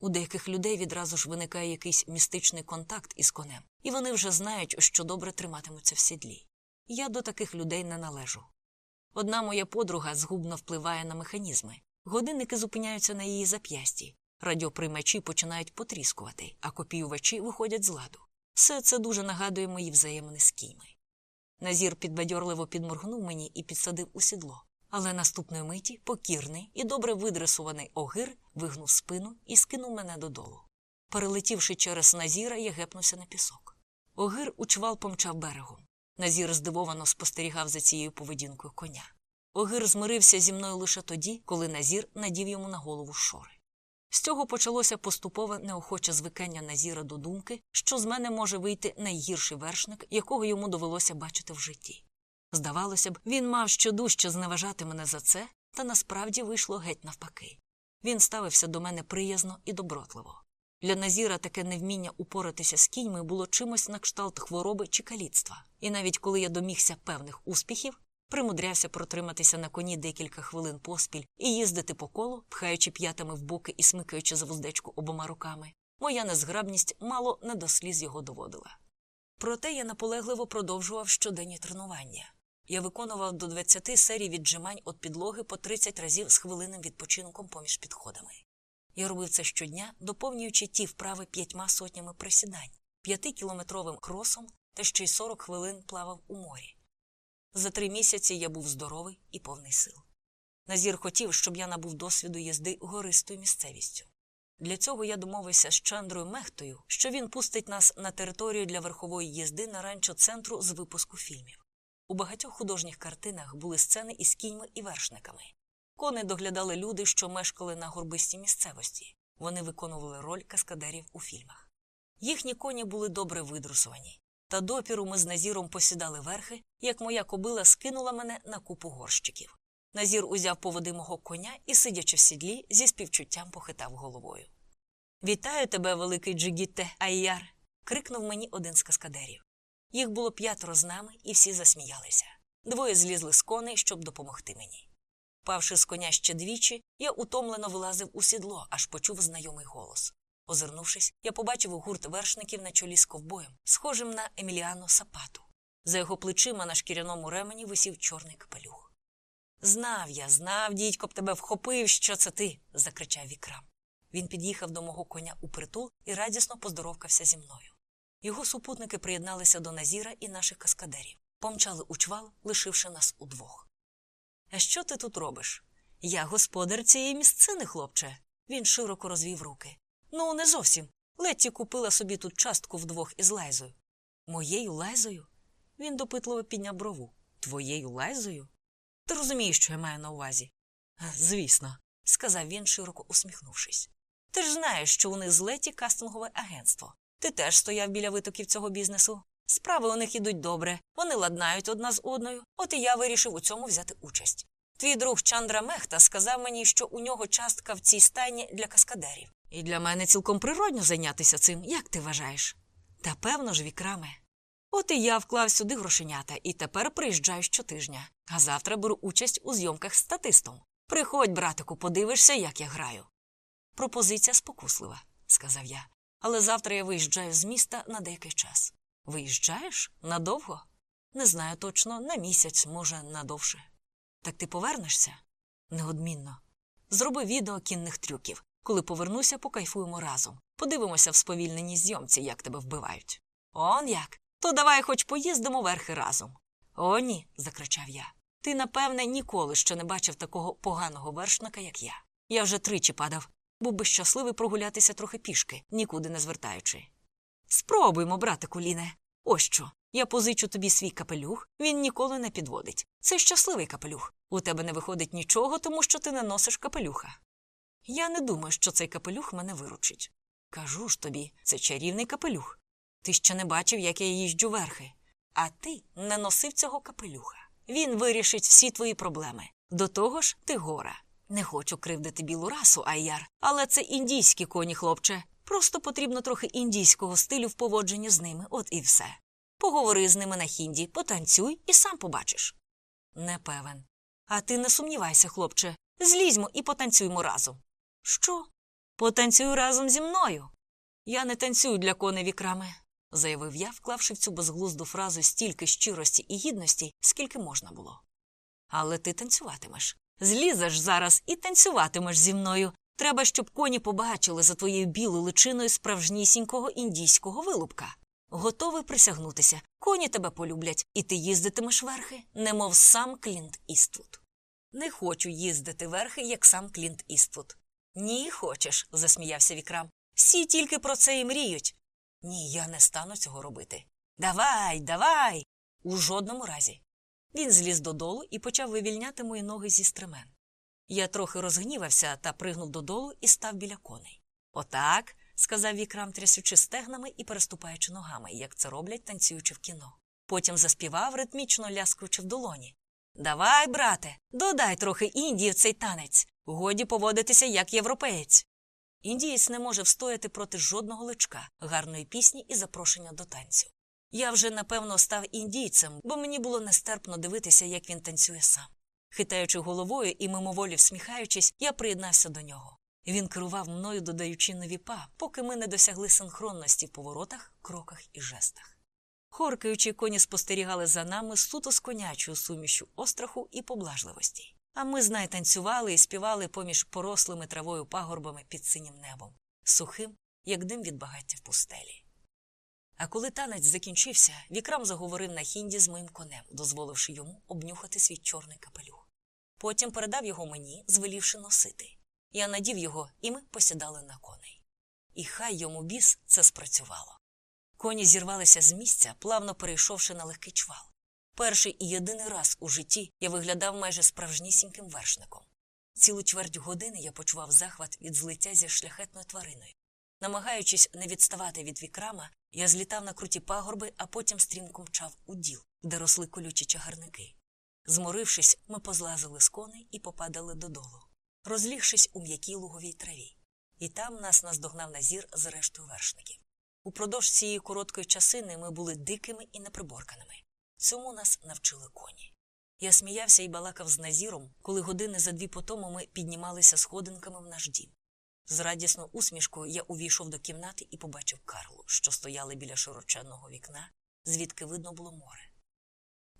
S1: У деяких людей відразу ж виникає якийсь містичний контакт із конем, і вони вже знають, що добре триматимуться в сідлі. Я до таких людей не належу. Одна моя подруга згубно впливає на механізми. Годинники зупиняються на її зап'ясті, радіоприймачі починають потріскувати, а копіювачі виходять з ладу. Все це дуже нагадує мої взаємини з кіньми. Назір підбадьорливо підморгнув мені і підсадив у сідло. Але наступної миті покірний і добре видресуваний огир вигнув спину і скинув мене додолу. Перелетівши через Назіра, я гепнувся на пісок. Огир учвал помчав берегом. Назір здивовано спостерігав за цією поведінкою коня. Огир змирився зі мною лише тоді, коли Назір надів йому на голову шори. З цього почалося поступове неохоче звикання Назіра до думки, що з мене може вийти найгірший вершник, якого йому довелося бачити в житті. Здавалося б, він мав щодужче зневажати мене за це, та насправді вийшло геть навпаки. Він ставився до мене приязно і добротливо. Для Назіра таке невміння упоратися з кіньми було чимось на кшталт хвороби чи каліцтва, і навіть коли я домігся певних успіхів, примудрявся протриматися на коні декілька хвилин поспіль і їздити по колу, пхаючи п'ятами в боки і смикаючи за вуздечку обома руками, моя незграбність мало не до сліз його доводила. Проте я наполегливо продовжував щоденні тренування. Я виконував до 20 серій віджимань від підлоги по 30 разів з хвилинним відпочинком поміж підходами. Я робив це щодня, доповнюючи ті вправи п'ятьма сотнями присідань, п'ятикілометровим кросом та ще й 40 хвилин плавав у морі. За три місяці я був здоровий і повний сил. Назір хотів, щоб я набув досвіду їзди гористою місцевістю. Для цього я домовився з Чандрою Мехтою, що він пустить нас на територію для верхової їзди на ранчо центру з випуску фільмів. У багатьох художніх картинах були сцени із кіньми і вершниками. Кони доглядали люди, що мешкали на горбистій місцевості. Вони виконували роль каскадерів у фільмах. Їхні коні були добре видрусувані. Та допіру ми з Назіром посідали верхи, як моя кобила скинула мене на купу горщиків. Назір узяв поводи мого коня і, сидячи в сідлі, зі співчуттям похитав головою. Вітаю тебе, великий Джигітте Айяр. крикнув мені один з каскадерів. Їх було п'ятеро з нами, і всі засміялися. Двоє злізли з коней, щоб допомогти мені. Павши з коня ще двічі, я утомлено вилазив у сідло, аж почув знайомий голос. Озирнувшись, я побачив гурт вершників на чолі з ковбоєм, схожим на Еміліано Сапату. За його плечима на шкіряному ремені висів чорний капелюх. Знав я, знав, дідько б тебе вхопив, що це ти. закричав вікрам. Він під'їхав до мого коня у притул і радісно поздоровкався зі мною. Його супутники приєдналися до Назіра і наших каскадерів, помчали у чвал, лишивши нас удвох. А що ти тут робиш? Я господар цієї місцини, хлопче. Він широко розвів руки. Ну, не зовсім. Летті купила собі тут частку вдвох із Лайзою. Моєю Лайзою? Він допитливо підняв брову. Твоєю Лайзою? Ти розумієш, що я маю на увазі? Звісно, сказав він, широко усміхнувшись. Ти ж знаєш, що у них з Леті кастингове агентство. Ти теж стояв біля витоків цього бізнесу. Справи у них ідуть добре, вони ладнають одна з одною, от і я вирішив у цьому взяти участь. Твій друг Чандра Мехта сказав мені, що у нього частка в цій стайні для каскадерів. І для мене цілком природньо зайнятися цим, як ти вважаєш? Та певно ж, вікраме. От і я вклав сюди грошенята і тепер приїжджаю щотижня, а завтра беру участь у зйомках з статистом. Приходь, братику, подивишся, як я граю. Пропозиція спокуслива, сказав я. Але завтра я виїжджаю з міста на деякий час. Виїжджаєш? Надовго? Не знаю точно, на місяць, може, надовше. Так ти повернешся? Неодмінно. Зроби відео кінних трюків. Коли повернуся, покайфуємо разом. Подивимося в сповільненій зйомці, як тебе вбивають. Он як? То давай хоч поїздимо верхи разом. О, ні, закричав я. Ти, напевне, ніколи ще не бачив такого поганого вершника, як я. Я вже тричі падав, був би щасливий прогулятися трохи пішки, нікуди не звертаючи. Спробуймо, братику Ліне. Ось що. Я позичу тобі свій капелюх, він ніколи не підводить. Це щасливий капелюх. У тебе не виходить нічого, тому що ти не носиш капелюха. Я не думаю, що цей капелюх мене виручить. Кажу ж тобі, це чарівний капелюх. Ти ще не бачив, як я їжджу верхи. А ти не носив цього капелюха. Він вирішить всі твої проблеми. До того ж, ти гора. Не хочу кривдити білу расу, Айяр, але це індійські коні, хлопче. Просто потрібно трохи індійського стилю в поводженні з ними, от і все. Поговори з ними на хінді, потанцюй і сам побачиш. Не певен. А ти не сумнівайся, хлопче. Злізьмо і потанцюймо разом. Що? Потанцюй разом зі мною. Я не танцюю для коней вікрами, заявив я, вклавши в цю безглузду фразу стільки щирості і гідності, скільки можна було. Але ти танцюватимеш. Злізеш зараз і танцюватимеш зі мною. Треба, щоб коні побачили за твоєю білою личиною справжнісінького індійського вилупка. Готовий присягнутися. Коні тебе полюблять, і ти їздитимеш верхи, немов сам Клінт Іствуд. Не хочу їздити верхи, як сам Клінт Іствуд. Ні, хочеш, засміявся вікрам. Всі тільки про це і мріють. Ні, я не стану цього робити. Давай, давай. У жодному разі. Він зліз додолу і почав вивільняти мої ноги зі стремен. Я трохи розгнівався та пригнув додолу і став біля коней. Отак, сказав вікрам, трясючи стегнами і переступаючи ногами, як це роблять, танцюючи в кіно. Потім заспівав, ритмічно ляскаючи в долоні. Давай, брате, додай трохи Індії в цей танець. Годі поводитися як європеєць. Індієць не може встояти проти жодного личка, гарної пісні і запрошення до танцю. Я вже, напевно, став індійцем, бо мені було нестерпно дивитися, як він танцює сам. Хитаючи головою і мимоволі всміхаючись, я приєднався до нього. Він керував мною, додаючи нові па, поки ми не досягли синхронності в поворотах, кроках і жестах. Хоркаючи, коні спостерігали за нами суто з конячою сумішю остраху і поблажливості. А ми знай танцювали і співали поміж порослими травою пагорбами під синім небом, сухим, як дим від багаття в пустелі. А коли танець закінчився, вікрам заговорив на хінді з моїм конем, дозволивши йому обнюхати свій чорний капелюх. Потім передав його мені, звелівши носити. Я надів його, і ми посідали на коней. І хай йому біс це спрацювало. Коні зірвалися з місця, плавно перейшовши на легкий чвал. Перший і єдиний раз у житті я виглядав майже справжнісіньким вершником. Цілу чверть години я почував захват від злиття зі шляхетною твариною. Намагаючись не відставати від вікрама, я злітав на круті пагорби, а потім стрімко мчав у діл, де росли колючі чагарники. Зморившись, ми позлазили з коней і попадали додолу, розлігшись у м'якій луговій траві. І там нас наздогнав назір з рештою вершників. Упродовж цієї короткої часини ми були дикими і неприборканими. Цьому нас навчили коні. Я сміявся і балакав з Назіром, коли години за дві по тому ми піднімалися сходинками в наш дім. З радісною усмішкою я увійшов до кімнати і побачив Карлу, що стояли біля широченного вікна, звідки видно було море.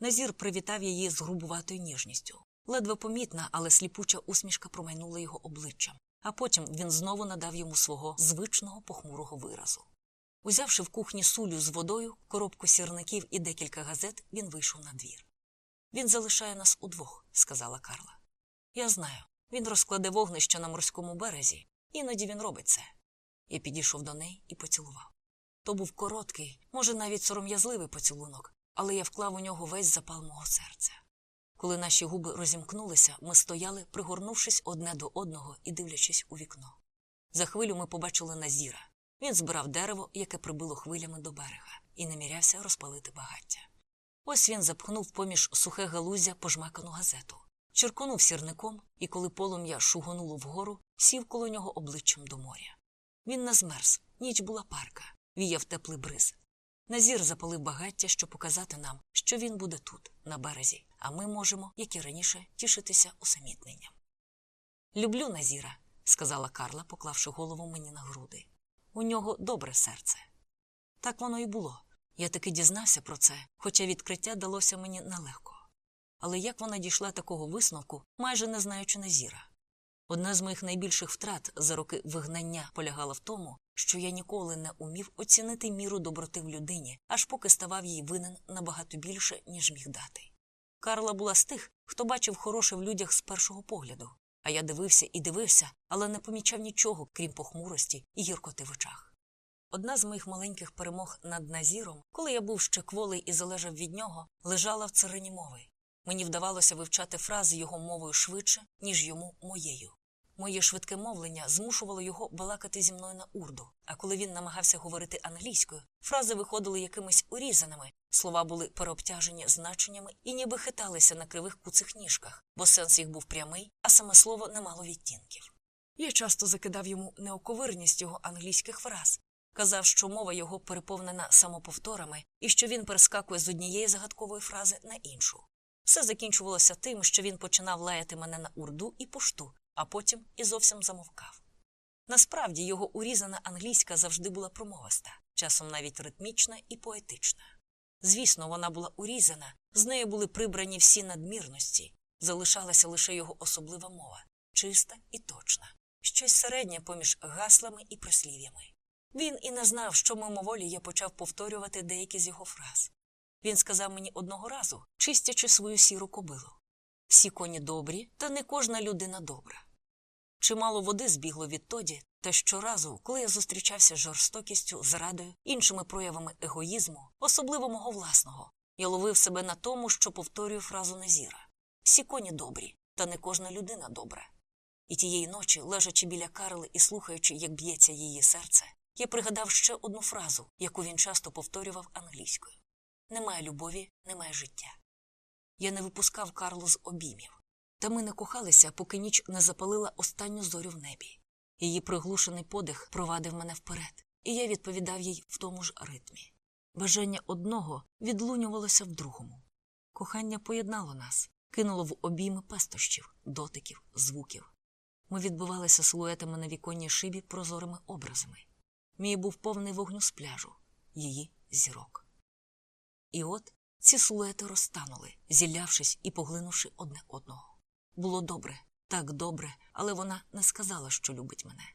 S1: Назір привітав її з грубуватою ніжністю. Ледве помітна, але сліпуча усмішка промайнула його обличчям, а потім він знову надав йому свого звичного похмурого виразу. Узявши в кухні сулю з водою, коробку сірників і декілька газет, він вийшов на двір. Він залишає нас удвох, сказала Карла. Я знаю. Він розкладе вогнище на морському березі, іноді він робить це. Я підійшов до неї і поцілував. То був короткий, може, навіть сором'язливий поцілунок, але я вклав у нього весь запал мого серця. Коли наші губи розімкнулися, ми стояли, пригорнувшись одне до одного і дивлячись у вікно. За хвилю ми побачили Назіра. Він збирав дерево, яке прибило хвилями до берега, і намірявся розпалити багаття. Ось він запхнув поміж сухе галуздя пожмакану газету, черконув сірником, і коли полум'я шугонуло вгору, сів коло нього обличчям до моря. Він не змерз, ніч була парка, віяв теплий бриз. Назір запалив багаття, щоб показати нам, що він буде тут, на березі, а ми можемо, як і раніше, тішитися усамітненням. Люблю Назіра, сказала Карла, поклавши голову мені на груди. У нього добре серце. Так воно і було. Я таки дізнався про це, хоча відкриття далося мені нелегко. Але як вона дійшла такого висновку, майже не знаючи Назіра? Одна з моїх найбільших втрат за роки вигнання полягала в тому, що я ніколи не умів оцінити міру доброти в людині, аж поки ставав їй винен набагато більше, ніж міг дати. Карла була з тих, хто бачив хороше в людях з першого погляду, а я дивився і дивився, але не помічав нічого, крім похмурості і гіркоти в очах. Одна з моїх маленьких перемог над Назіром, коли я був ще кволий і залежав від нього, лежала в царині мови. Мені вдавалося вивчати фрази його мовою швидше, ніж йому моєю. Моє швидке мовлення змушувало його балакати зі мною на урду, а коли він намагався говорити англійською, фрази виходили якимись урізаними, слова були переобтяжені значеннями і ніби хиталися на кривих куцих ніжках, бо сенс їх був прямий, а саме слово не мало відтінків. Я часто закидав йому неоковирність його англійських фраз, казав, що мова його переповнена самоповторами і що він перескакує з однієї загадкової фрази на іншу. Все закінчувалося тим, що він починав лаяти мене на урду і пошту, а потім і зовсім замовкав. Насправді його урізана англійська завжди була промовиста, часом навіть ритмічна і поетична. Звісно, вона була урізана, з нею були прибрані всі надмірності, залишалася лише його особлива мова, чиста і точна, щось середнє поміж гаслами і прислів'ями. Він і не знав, що мимоволі я почав повторювати деякі з його фраз. Він сказав мені одного разу, чистячи свою сіру кобилу всі коні добрі, та не кожна людина добра. Чимало води збігло відтоді, та щоразу, коли я зустрічався з жорстокістю, зрадою, іншими проявами егоїзму, особливо мого власного, я ловив себе на тому, що повторюю фразу Назіра всі коні добрі, та не кожна людина добра. І тієї ночі, лежачи біля Карли і слухаючи, як б'ється її серце, я пригадав ще одну фразу, яку він часто повторював англійською немає любові, немає життя. Я не випускав Карлу з обіймів. Та ми не кохалися, поки ніч не запалила останню зорю в небі. Її приглушений подих провадив мене вперед, і я відповідав їй в тому ж ритмі. Бажання одного відлунювалося в другому. Кохання поєднало нас, кинуло в обійми пестощів, дотиків, звуків. Ми відбивалися силуетами на віконній шибі прозорими образами. Мій був повний вогню з пляжу, її зірок. І от ці силуети розтанули, зілявшись і поглинувши одне одного. Було добре, так добре, але вона не сказала, що любить мене.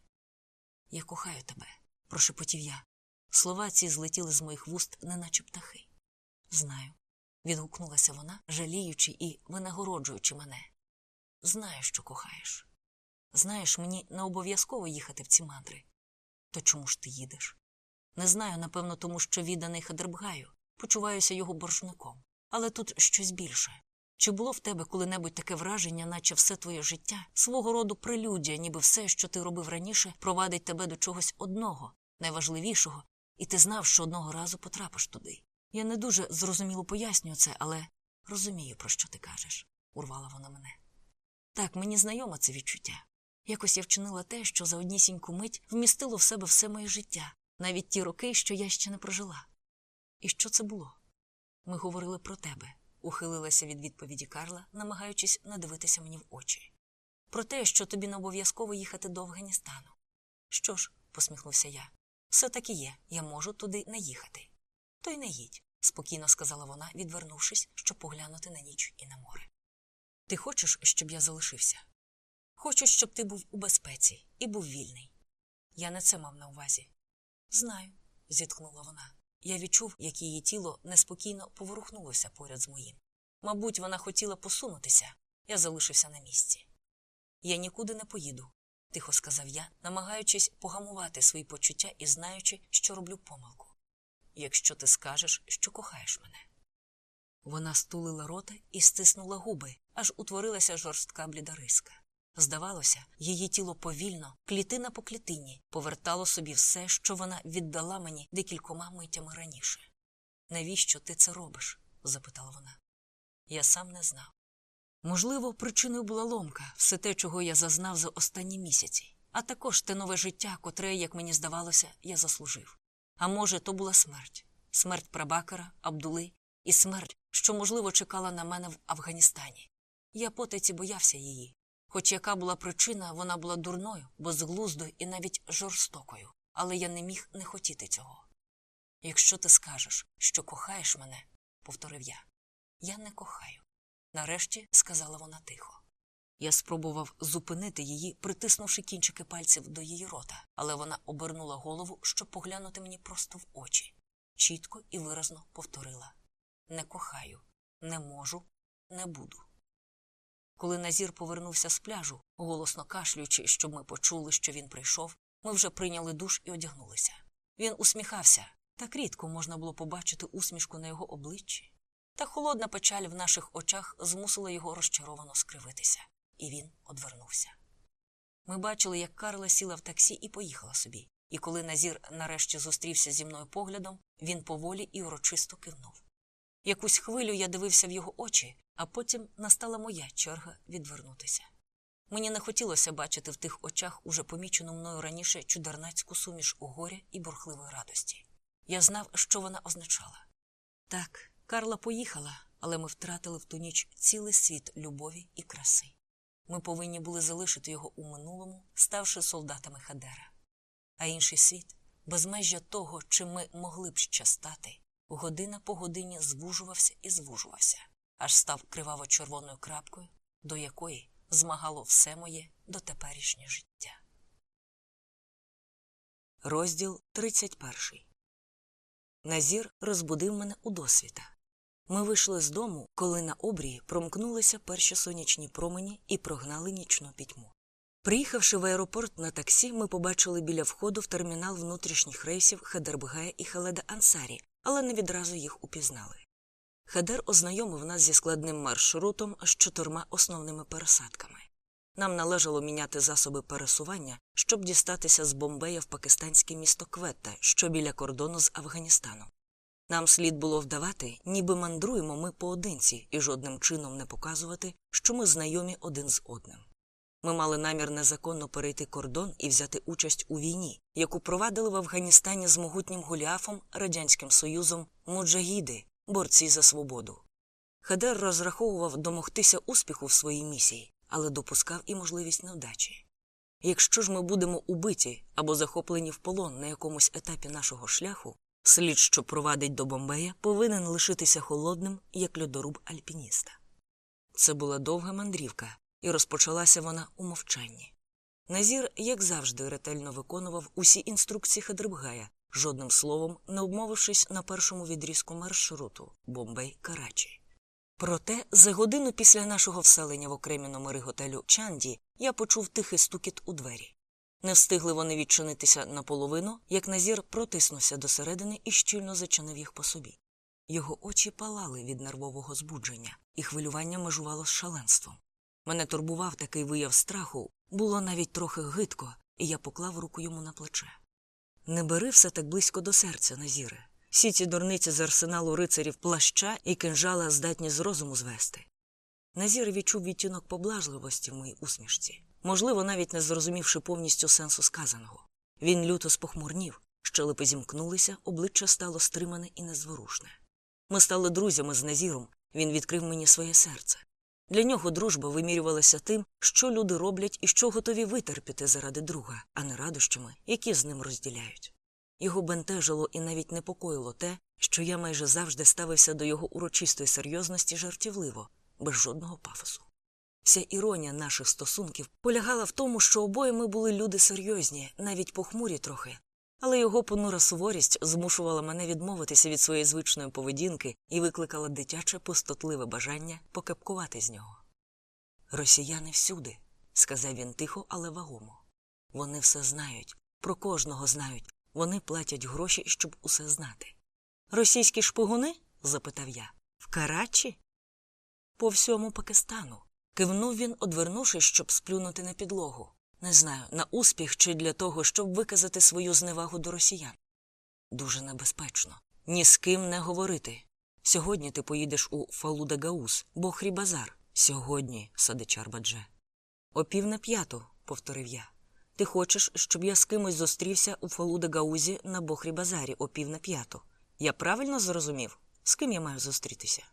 S1: Я кохаю тебе, прошепотів я. Слова ці злетіли з моїх вуст, неначе птахи. Знаю, відгукнулася вона, жаліючи і винагороджуючи мене. Знаю, що кохаєш. Знаєш, мені не обов'язково їхати в ці мандри. То чому ж ти їдеш? Не знаю, напевно, тому що відданий Хадербгаю, почуваюся його боржником. Але тут щось більше. Чи було в тебе коли-небудь таке враження, наче все твоє життя, свого роду прелюдія, ніби все, що ти робив раніше, провадить тебе до чогось одного, найважливішого, і ти знав, що одного разу потрапиш туди. Я не дуже зрозуміло пояснюю це, але розумію, про що ти кажеш, урвала вона мене. Так, мені знайоме це відчуття. Якось я вчинила те, що за однісіньку мить вмістило в себе все моє життя, навіть ті роки, що я ще не прожила. І що це було? Ми говорили про тебе, ухилилася від відповіді Карла, намагаючись надивитися мені в очі. Про те, що тобі не обов'язково їхати до Афганістану. Що ж, посміхнувся я, все таки є, я можу туди не їхати. То й не їдь, спокійно сказала вона, відвернувшись, щоб поглянути на ніч і на море. Ти хочеш, щоб я залишився? Хочу, щоб ти був у безпеці і був вільний. Я не це мав на увазі. Знаю, зітхнула вона. Я відчув, як її тіло неспокійно поворухнулося поряд з моїм. Мабуть, вона хотіла посунутися, я залишився на місці. Я нікуди не поїду, тихо сказав я, намагаючись погамувати свої почуття і знаючи, що роблю помилку. Якщо ти скажеш, що кохаєш мене. Вона стулила рота і стиснула губи, аж утворилася жорстка блідариска. Здавалося, її тіло повільно, клітина по клітині, повертало собі все, що вона віддала мені декількома миттями раніше. Навіщо ти це робиш? запитала вона. Я сам не знав. Можливо, причиною була ломка, все те, чого я зазнав за останні місяці, а також те нове життя, котре, як мені здавалося, я заслужив. А може, то була смерть смерть прабакера, Абдули і смерть, що, можливо, чекала на мене в Афганістані. Я потайці боявся її. Хоч яка була причина, вона була дурною, безглуздою і навіть жорстокою, але я не міг не хотіти цього. Якщо ти скажеш, що кохаєш мене, повторив я, я не кохаю. Нарешті сказала вона тихо. Я спробував зупинити її, притиснувши кінчики пальців до її рота, але вона обернула голову, щоб поглянути мені просто в очі. Чітко і виразно повторила Не кохаю, не можу, не буду. Коли Назір повернувся з пляжу, голосно кашлюючи, щоб ми почули, що він прийшов, ми вже прийняли душ і одягнулися. Він усміхався, так рідко можна було побачити усмішку на його обличчі. Та холодна печаль в наших очах змусила його розчаровано скривитися, і він одвернувся. Ми бачили, як Карла сіла в таксі і поїхала собі, і коли Назір нарешті зустрівся зі мною поглядом, він поволі і урочисто кивнув. Якусь хвилю я дивився в його очі, а потім настала моя черга відвернутися. Мені не хотілося бачити в тих очах уже помічену мною раніше чудернацьку суміш у горя і бурхливої радості. Я знав, що вона означала. Так, Карла поїхала, але ми втратили в ту ніч цілий світ любові і краси. Ми повинні були залишити його у минулому, ставши солдатами Хадера. А інший світ, безмежжя того, чим ми могли б ще стати, година по годині звужувався і звужувався, аж став криваво-червоною крапкою, до якої змагало все моє дотеперішнє життя. Розділ 31 Назір розбудив мене у досвіта. Ми вийшли з дому, коли на обрії промкнулися перші сонячні промені і прогнали нічну пітьму. Приїхавши в аеропорт на таксі, ми побачили біля входу в термінал внутрішніх рейсів Хедербгая і Халеда Ансарі, але не відразу їх упізнали. Хедер ознайомив нас зі складним маршрутом з чотирма основними пересадками. Нам належало міняти засоби пересування, щоб дістатися з Бомбея в пакистанське місто Кветта, що біля кордону з Афганістаном. Нам слід було вдавати, ніби мандруємо ми поодинці і жодним чином не показувати, що ми знайомі один з одним. Ми мали намір незаконно перейти кордон і взяти участь у війні, яку провадили в Афганістані з могутнім Гуліафом, Радянським Союзом, муджагіди, борці за свободу. Хадер розраховував домогтися успіху в своїй місії, але допускав і можливість невдачі. Якщо ж ми будемо убиті або захоплені в полон на якомусь етапі нашого шляху, слід, що провадить до Бомбея, повинен лишитися холодним, як льодоруб альпініста. Це була довга мандрівка, і розпочалася вона у мовчанні. Назір, як завжди, ретельно виконував усі інструкції Хадрибгая, жодним словом не обмовившись на першому відрізку маршруту Бомбей Карачі. Проте за годину після нашого вселення в окремі номери готелю Чанді я почув тихий стукіт у двері. Не встигли вони відчинитися наполовину, як Назір протиснувся досередини і щільно зачинив їх по собі. Його очі палали від нервового збудження, і хвилювання межувало з шаленством. Мене турбував такий вияв страху, було навіть трохи гидко, і я поклав руку йому на плече. Не бери все так близько до серця, Назіре. Всі ці дурниці з арсеналу рицарів плаща і кинжала здатні з розуму звести. Назір відчув відтінок поблажливості в моїй усмішці, можливо, навіть не зрозумівши повністю сенсу сказаного. Він люто спохмурнів, щелепи зімкнулися, обличчя стало стримане і незворушне. Ми стали друзями з Назіром, він відкрив мені своє серце. Для нього дружба вимірювалася тим, що люди роблять і що готові витерпіти заради друга, а не радощами, які з ним розділяють. Його бентежило і навіть непокоїло те, що я майже завжди ставився до його урочистої серйозності жартівливо, без жодного пафосу. Вся іронія наших стосунків полягала в тому, що обоє ми були люди серйозні, навіть похмурі трохи, але його понура суворість змушувала мене відмовитися від своєї звичної поведінки і викликала дитяче пустотливе бажання покепкувати з нього. Росіяни всюди, сказав він тихо, але вагомо. Вони все знають, про кожного знають, вони платять гроші, щоб усе знати. Російські шпигуни? запитав я. В Карачі? По всьому Пакистану. Кивнув він, одвернувшись, щоб сплюнути на підлогу. Не знаю, на успіх чи для того, щоб виказати свою зневагу до росіян. Дуже небезпечно. Ні з ким не говорити. Сьогодні ти поїдеш у Фалуда-Гаус, Бохрі-Базар. Сьогодні, садичар Бадже. О пів на п'яту, повторив я. Ти хочеш, щоб я з кимось зустрівся у Фалуда-Гаузі на Бохрі-Базарі о пів на п'яту. Я правильно зрозумів, з ким я маю зустрітися?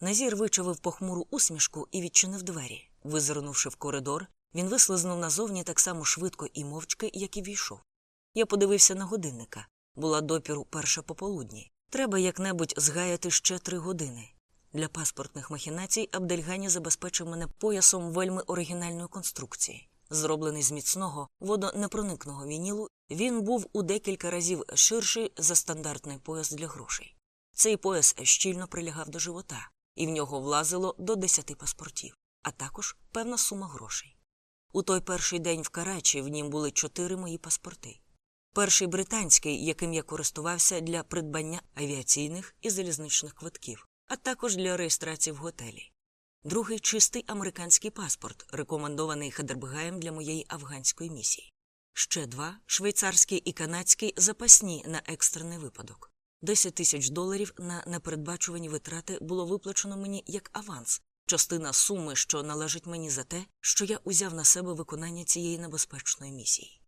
S1: Назір вичавив похмуру усмішку і відчинив двері. Визирнувши в коридор, він вислизнув назовні так само швидко і мовчки, як і війшов. Я подивився на годинника. Була допіру перша пополудні. Треба як-небудь згаяти ще три години. Для паспортних махінацій Абдельгані забезпечив мене поясом вельми оригінальної конструкції. Зроблений з міцного водонепроникного вінілу, він був у декілька разів ширший за стандартний пояс для грошей. Цей пояс щільно прилягав до живота, і в нього влазило до десяти паспортів, а також певна сума грошей. У той перший день в Карачі в нім були чотири мої паспорти. Перший британський, яким я користувався для придбання авіаційних і залізничних квитків, а також для реєстрації в готелі. Другий чистий американський паспорт, рекомендований Хадербгаєм для моєї афганської місії. Ще два швейцарський і канадський запасні на екстрений випадок. 10 тисяч доларів на непередбачувані витрати було виплачено мені як аванс, частина суми, що належить мені за те, що я узяв на себе виконання цієї небезпечної місії.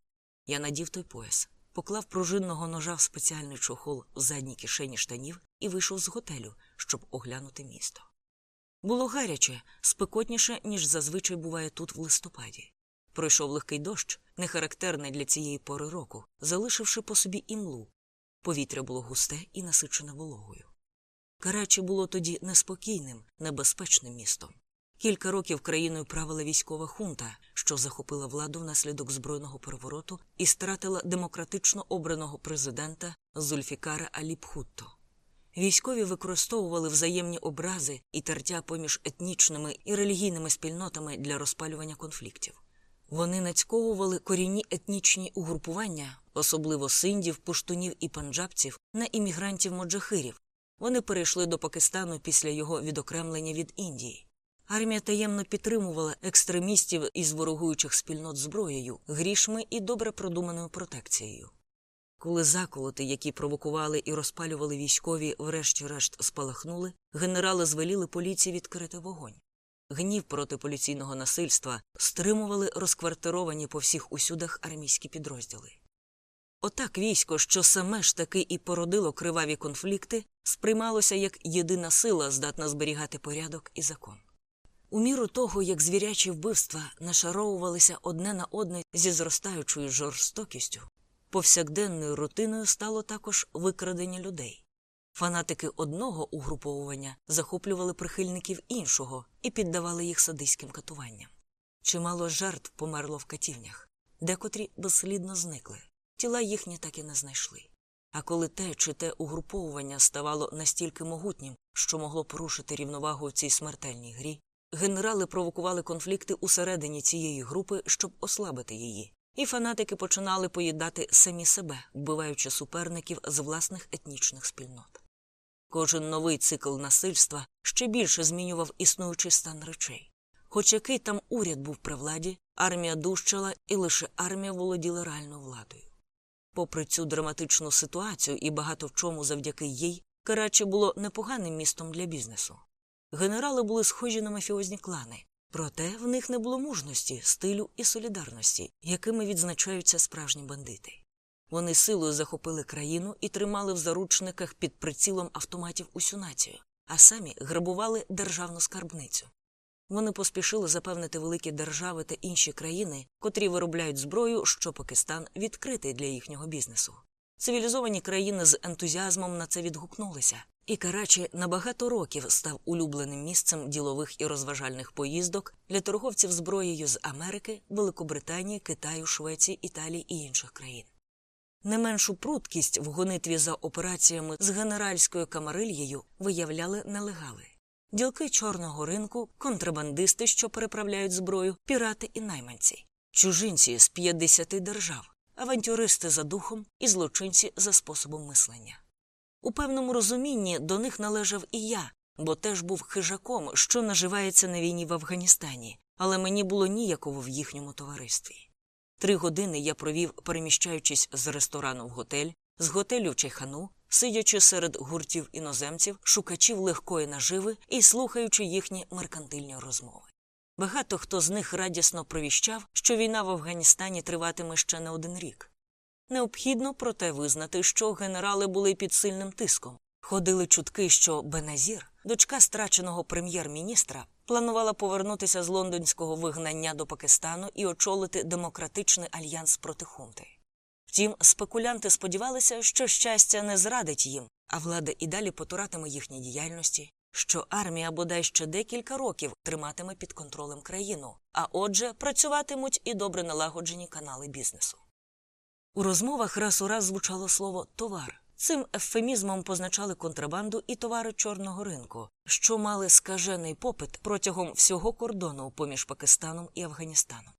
S1: Я надів той пояс, поклав пружинного ножа в спеціальний чохол у задній кишені штанів і вийшов з готелю, щоб оглянути місто. Було гаряче, спекотніше, ніж зазвичай буває тут в листопаді. Пройшов легкий дощ, нехарактерний для цієї пори року, залишивши по собі імлу. Повітря було густе і насичене вологою. Карачі було тоді неспокійним, небезпечним містом. Кілька років країною правила військова хунта, що захопила владу внаслідок збройного перевороту і стратила демократично обраного президента Зульфікара Аліпхутто. Військові використовували взаємні образи і тертя поміж етнічними і релігійними спільнотами для розпалювання конфліктів. Вони нацьковували корінні етнічні угрупування, особливо синдів, пуштунів і панджабців, на іммігрантів моджахирів. Вони перейшли до Пакистану після його відокремлення від Індії. Армія таємно підтримувала екстремістів із ворогуючих спільнот зброєю, грішми і добре продуманою протекцією. Коли заколоти, які провокували і розпалювали військові, врешті-решт спалахнули, генерали звеліли поліції відкрити вогонь. Гнів проти поліційного насильства стримували розквартировані по всіх усюдах армійські підрозділи. Отак військо, що саме ж таки і породило криваві конфлікти, сприймалося як єдина сила, здатна зберігати порядок і закон. У міру того, як звірячі вбивства нашаровувалися одне на одне зі зростаючою жорстокістю, повсякденною рутиною стало також викрадення людей. Фанатики одного угруповування захоплювали прихильників іншого і піддавали їх садиським катуванням. Чимало жертв померло в катівнях, декотрі безслідно зникли, тіла їхні так і не знайшли. А коли те чи те угруповування ставало настільки могутнім, що могло порушити рівновагу в цій смертельній грі, генерали провокували конфлікти усередині цієї групи, щоб ослабити її, і фанатики починали поїдати самі себе, вбиваючи суперників з власних етнічних спільнот. Кожен новий цикл насильства ще більше змінював існуючий стан речей. Хоч який там уряд був при владі, армія дужчала і лише армія володіла реальною владою. Попри цю драматичну ситуацію і багато в чому завдяки їй, Карачі було непоганим містом для бізнесу. Генерали були схожі на мафіозні клани, проте в них не було мужності, стилю і солідарності, якими відзначаються справжні бандити. Вони силою захопили країну і тримали в заручниках під прицілом автоматів усю націю, а самі грабували державну скарбницю. Вони поспішили запевнити великі держави та інші країни, котрі виробляють зброю, що Пакистан відкритий для їхнього бізнесу. Цивілізовані країни з ентузіазмом на це відгукнулися, і Карачі на багато років став улюбленим місцем ділових і розважальних поїздок для торговців зброєю з Америки, Великобританії, Китаю, Швеції, Італії і інших країн. Не меншу пруткість в гонитві за операціями з генеральською камарильєю виявляли нелегали. Ділки чорного ринку, контрабандисти, що переправляють зброю, пірати і найманці, чужинці з 50 держав, авантюристи за духом і злочинці за способом мислення. У певному розумінні до них належав і я, бо теж був хижаком, що наживається на війні в Афганістані, але мені було ніяково в їхньому товаристві. Три години я провів, переміщаючись з ресторану в готель, з готелю в чайхану, сидячи серед гуртів іноземців, шукачів легкої наживи і слухаючи їхні меркантильні розмови. Багато хто з них радісно провіщав, що війна в Афганістані триватиме ще не один рік. Необхідно проте визнати, що генерали були під сильним тиском. Ходили чутки, що Беназір, дочка страченого прем'єр-міністра, планувала повернутися з лондонського вигнання до Пакистану і очолити демократичний альянс проти хунти. Втім, спекулянти сподівалися, що щастя не зрадить їм, а влада і далі потуратиме їхній діяльності, що армія бодай ще декілька років триматиме під контролем країну, а отже, працюватимуть і добре налагоджені канали бізнесу. У розмовах раз у раз звучало слово товар. Цим ефемізмом позначали контрабанду і товари чорного ринку, що мали скажений попит протягом всього кордону поміж Пакистаном і Афганістаном.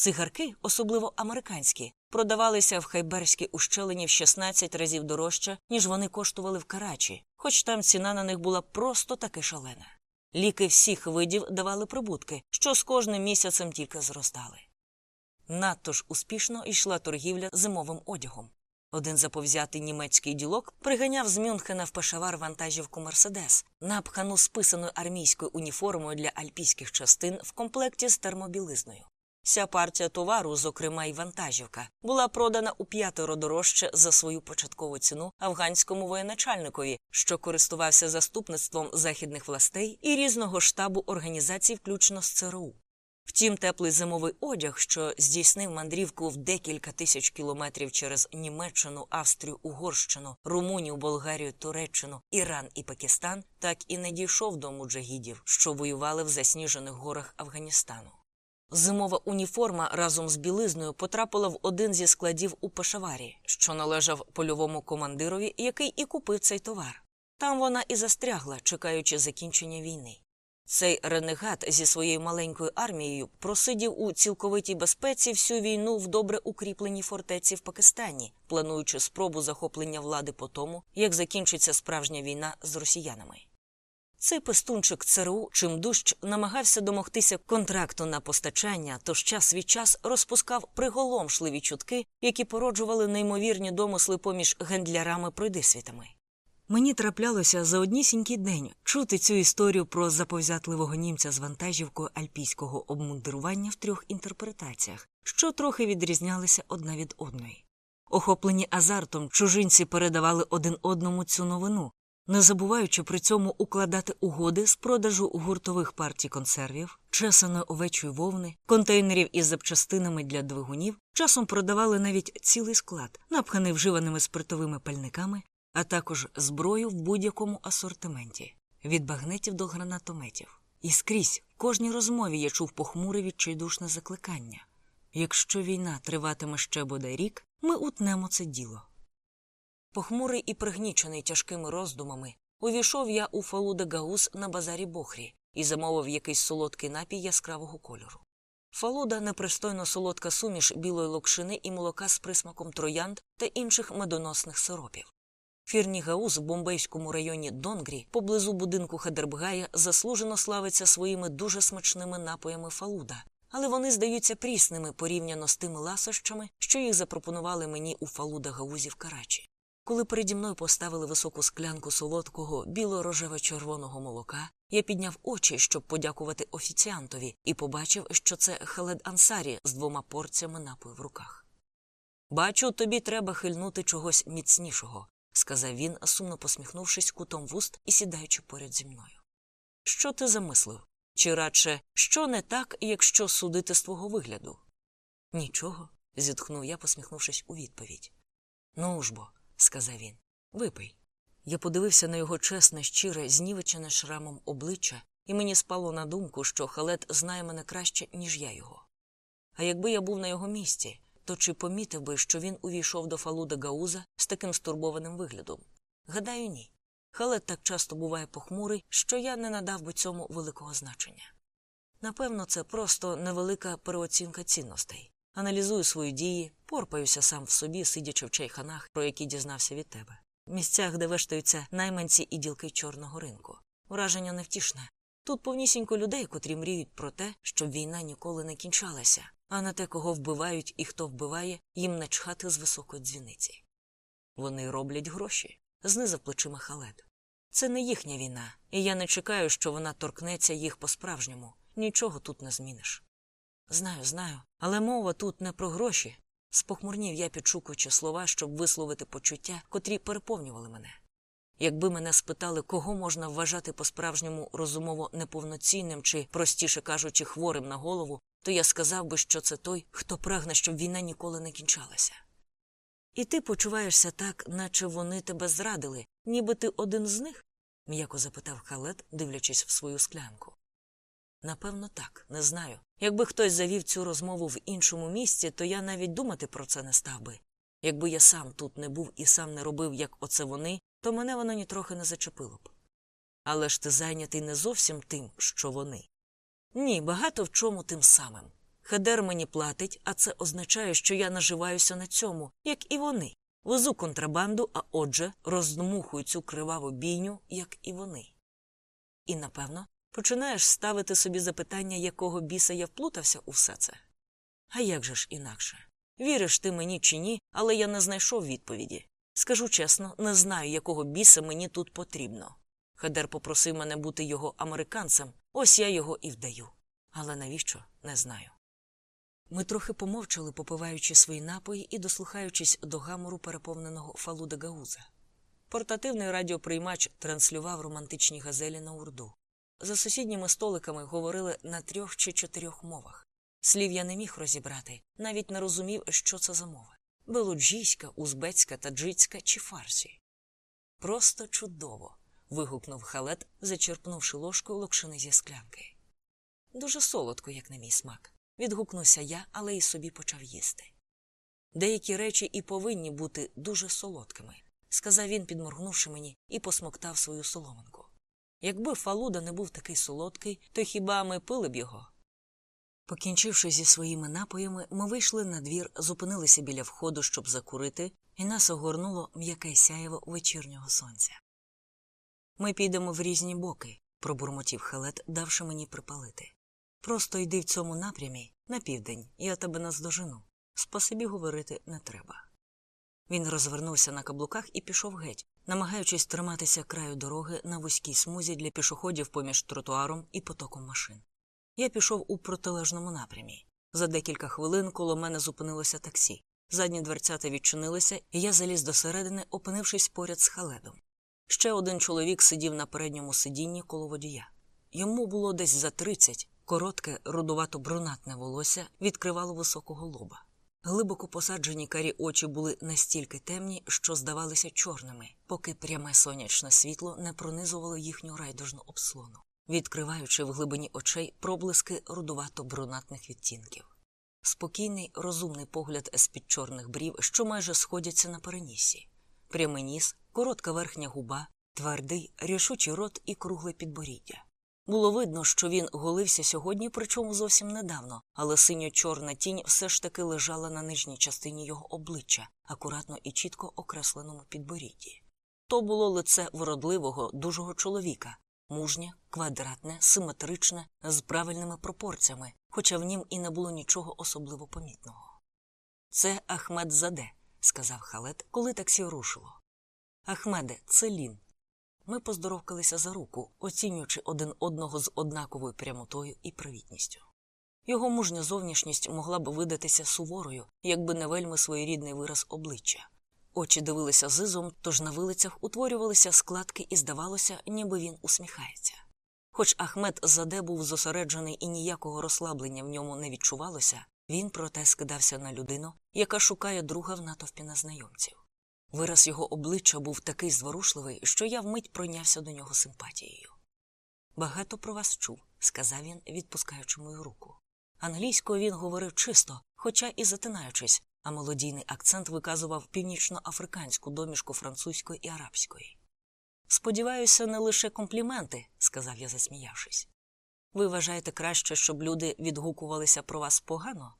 S1: Цигарки, особливо американські, продавалися в Хайберській ущелині в 16 разів дорожче, ніж вони коштували в Карачі, хоч там ціна на них була просто таки шалена. Ліки всіх видів давали прибутки, що з кожним місяцем тільки зростали. Надто ж успішно йшла торгівля зимовим одягом. Один заповзятий німецький ділок приганяв з Мюнхена в Пешавар вантажівку Мерседес, напхану списаною армійською уніформою для альпійських частин в комплекті з термобілизною. Ця партія товару, зокрема й вантажівка, була продана у п'ятеро дорожче за свою початкову ціну афганському воєначальникові, що користувався заступництвом західних властей і різного штабу організацій, включно з ЦРУ. Втім, теплий зимовий одяг, що здійснив мандрівку в декілька тисяч кілометрів через Німеччину, Австрію, Угорщину, Румунію, Болгарію, Туреччину, Іран і Пакистан, так і не дійшов до муджагідів, що воювали в засніжених горах Афганістану. Зимова уніформа разом з білизною потрапила в один зі складів у Пешаварі, що належав польовому командирові, який і купив цей товар. Там вона і застрягла, чекаючи закінчення війни. Цей ренегат зі своєю маленькою армією просидів у цілковитій безпеці всю війну в добре укріпленій фортеці в Пакистані, плануючи спробу захоплення влади по тому, як закінчиться справжня війна з росіянами. Цей пестунчик ЦРУ чим дужч намагався домогтися контракту на постачання, тож час від час розпускав приголомшливі чутки, які породжували неймовірні домисли поміж гендлярами пройдисвітами. Мені траплялося за однісінький день чути цю історію про заповзятливого німця з вантажівкою альпійського обмундирування в трьох інтерпретаціях, що трохи відрізнялися одна від одної. Охоплені азартом, чужинці передавали один одному цю новину, не забуваючи при цьому укладати угоди з продажу гуртових партій консервів, чесаної овечої вовни, контейнерів із запчастинами для двигунів, часом продавали навіть цілий склад, напханий вживаними спиртовими пальниками, а також зброю в будь-якому асортименті від багнетів до гранатометів. І скрізь в кожній розмові я чув похмуре відчайдушне закликання якщо війна триватиме ще бодай рік, ми утнемо це діло. Похмурий і пригнічений тяжкими роздумами, увійшов я у Фалуда Гаус на базарі Бохрі і замовив якийсь солодкий напій яскравого кольору. Фалуда непристойно солодка суміш білої локшини і молока з присмаком троянд та інших медоносних сиропів. Фірні Гаус в бомбейському районі Донгрі поблизу будинку Хадербгая заслужено славиться своїми дуже смачними напоями Фалуда, але вони здаються прісними порівняно з тими ласощами, що їх запропонували мені у Фалуда Гаузі в Карачі. Коли переді мною поставили високу склянку солодкого біло-рожево-червоного молока, я підняв очі, щоб подякувати офіціантові, і побачив, що це Халед Ансарі з двома порціями напою в руках. Бачу, тобі треба хильнути чогось міцнішого, сказав він, сумно посміхнувшись кутом вуст і сідаючи поряд зі мною. Що ти замислив? Чи радше, що не так, якщо судити з твого вигляду? Нічого, зітхнув я, посміхнувшись у відповідь. Ну ж бо, сказав він, випий. Я подивився на його чесне, щире, знівечене шрамом обличчя, і мені спало на думку, що халет знає мене краще, ніж я його. А якби я був на його місці, то чи помітив би, що він увійшов до Фалуда Гауза з таким стурбованим виглядом? Гадаю, ні. Халет так часто буває похмурий, що я не надав би цьому великого значення. Напевно, це просто невелика переоцінка цінностей. Аналізую свої дії, порпаюся сам в собі, сидячи в чайханах, про які дізнався від тебе. В місцях, де вештаються найманці і ділки чорного ринку. Враження невтішне. Тут повнісінько людей, котрі мріють про те, щоб війна ніколи не кінчалася, а на те, кого вбивають і хто вбиває, їм не чхати з високої дзвіниці. Вони роблять гроші, знизав плечима халет. Це не їхня війна, і я не чекаю, що вона торкнеться їх по-справжньому. Нічого тут не зміниш. Знаю, знаю, але мова тут не про гроші. Спохмурнів я, підшукуючи слова, щоб висловити почуття, котрі переповнювали мене. Якби мене спитали, кого можна вважати по-справжньому розумово неповноцінним чи, простіше кажучи, хворим на голову, то я сказав би, що це той, хто прагне, щоб війна ніколи не кінчалася. І ти почуваєшся так, наче вони тебе зрадили, ніби ти один з них? м'яко запитав халет, дивлячись в свою склянку. Напевно, так, не знаю. Якби хтось завів цю розмову в іншому місці, то я навіть думати про це не став би. Якби я сам тут не був і сам не робив, як оце вони, то мене воно нітрохи не зачепило б. Але ж ти зайнятий не зовсім тим, що вони. Ні, багато в чому тим самим. Хедер мені платить, а це означає, що я наживаюся на цьому, як і вони. Везу контрабанду, а отже, роздмухую цю криваву бійню, як і вони. І, напевно, починаєш ставити собі запитання, якого біса я вплутався у все це. А як же ж інакше? Віриш ти мені чи ні, але я не знайшов відповіді. Скажу чесно, не знаю, якого біса мені тут потрібно. Хедер попросив мене бути його американцем, ось я його і вдаю. Але навіщо не знаю. Ми трохи помовчали, попиваючи свої напої і дослухаючись до гамору переповненого фалуда Гауза. Портативний радіоприймач транслював романтичні газелі на урду. За сусідніми столиками говорили на трьох чи чотирьох мовах. Слів я не міг розібрати, навіть не розумів, що це за мова белуджійська, узбецька, таджицька чи фарсі. Просто чудово. вигукнув халет, зачерпнувши ложкою локшини зі склянки. Дуже солодко, як на мій смак. Відгукнувся я, але і собі почав їсти. Деякі речі і повинні бути дуже солодкими, сказав він, підморгнувши мені, і посмоктав свою соломинку. Якби фалуда не був такий солодкий, то хіба ми пили б його? Покінчивши зі своїми напоями, ми вийшли на двір, зупинилися біля входу, щоб закурити, і нас огорнуло м'яке сяєво вечірнього сонця. Ми підемо в різні боки, пробурмотів халет, давши мені припалити. Просто йди в цьому напрямі на південь, я тебе наздожену. Спасибі говорити не треба. Він розвернувся на каблуках і пішов геть, намагаючись триматися краю дороги на вузькій смузі для пішоходів поміж тротуаром і потоком машин. Я пішов у протилежному напрямі. За декілька хвилин коло мене зупинилося таксі. Задні дверцята відчинилися, і я заліз досередини, опинившись поряд з халедом. Ще один чоловік сидів на передньому сидінні коло водія. Йому було десь за тридцять, коротке, рудувато брунатне волосся відкривало високого лоба. Глибоко посаджені карі очі були настільки темні, що здавалися чорними, поки пряме сонячне світло не пронизувало їхню райдужну обслону, відкриваючи в глибині очей проблиски рудувато брунатних відтінків. Спокійний, розумний погляд з під чорних брів, що майже сходяться на перенісі, прямий ніс, коротка верхня губа, твердий, рішучий рот і кругле підборіддя. Було видно, що він голився сьогодні, причому зовсім недавно, але синьо-чорна тінь все ж таки лежала на нижній частині його обличчя, акуратно і чітко окресленому підборідді. То було лице вродливого, дужого чоловіка, мужнє, квадратне, симетричне, з правильними пропорціями, хоча в нім і не було нічого особливо помітного. Це Ахмед Заде, сказав халет, коли таксі рушило. Ахмеде, це лін. Ми поздоровкалися за руку, оцінюючи один одного з однаковою прямотою і привітністю. Його мужня зовнішність могла б видатися суворою, якби не вельми своєрідний вираз обличчя. Очі дивилися зизом, тож на вилицях утворювалися складки, і здавалося, ніби він усміхається. Хоч Ахмед Заде був зосереджений і ніякого розслаблення в ньому не відчувалося, він проте скидався на людину, яка шукає друга в натовпі незнайомців. Вираз його обличчя був такий зворушливий, що я вмить пройнявся до нього симпатією. Багато про вас чув, сказав він, відпускаючи мою руку. Англійською він говорив чисто, хоча і затинаючись, а молодійний акцент виказував північноафриканську домішку французької і арабської. Сподіваюся, не лише компліменти, сказав я, засміявшись. Ви вважаєте краще, щоб люди відгукувалися про вас погано?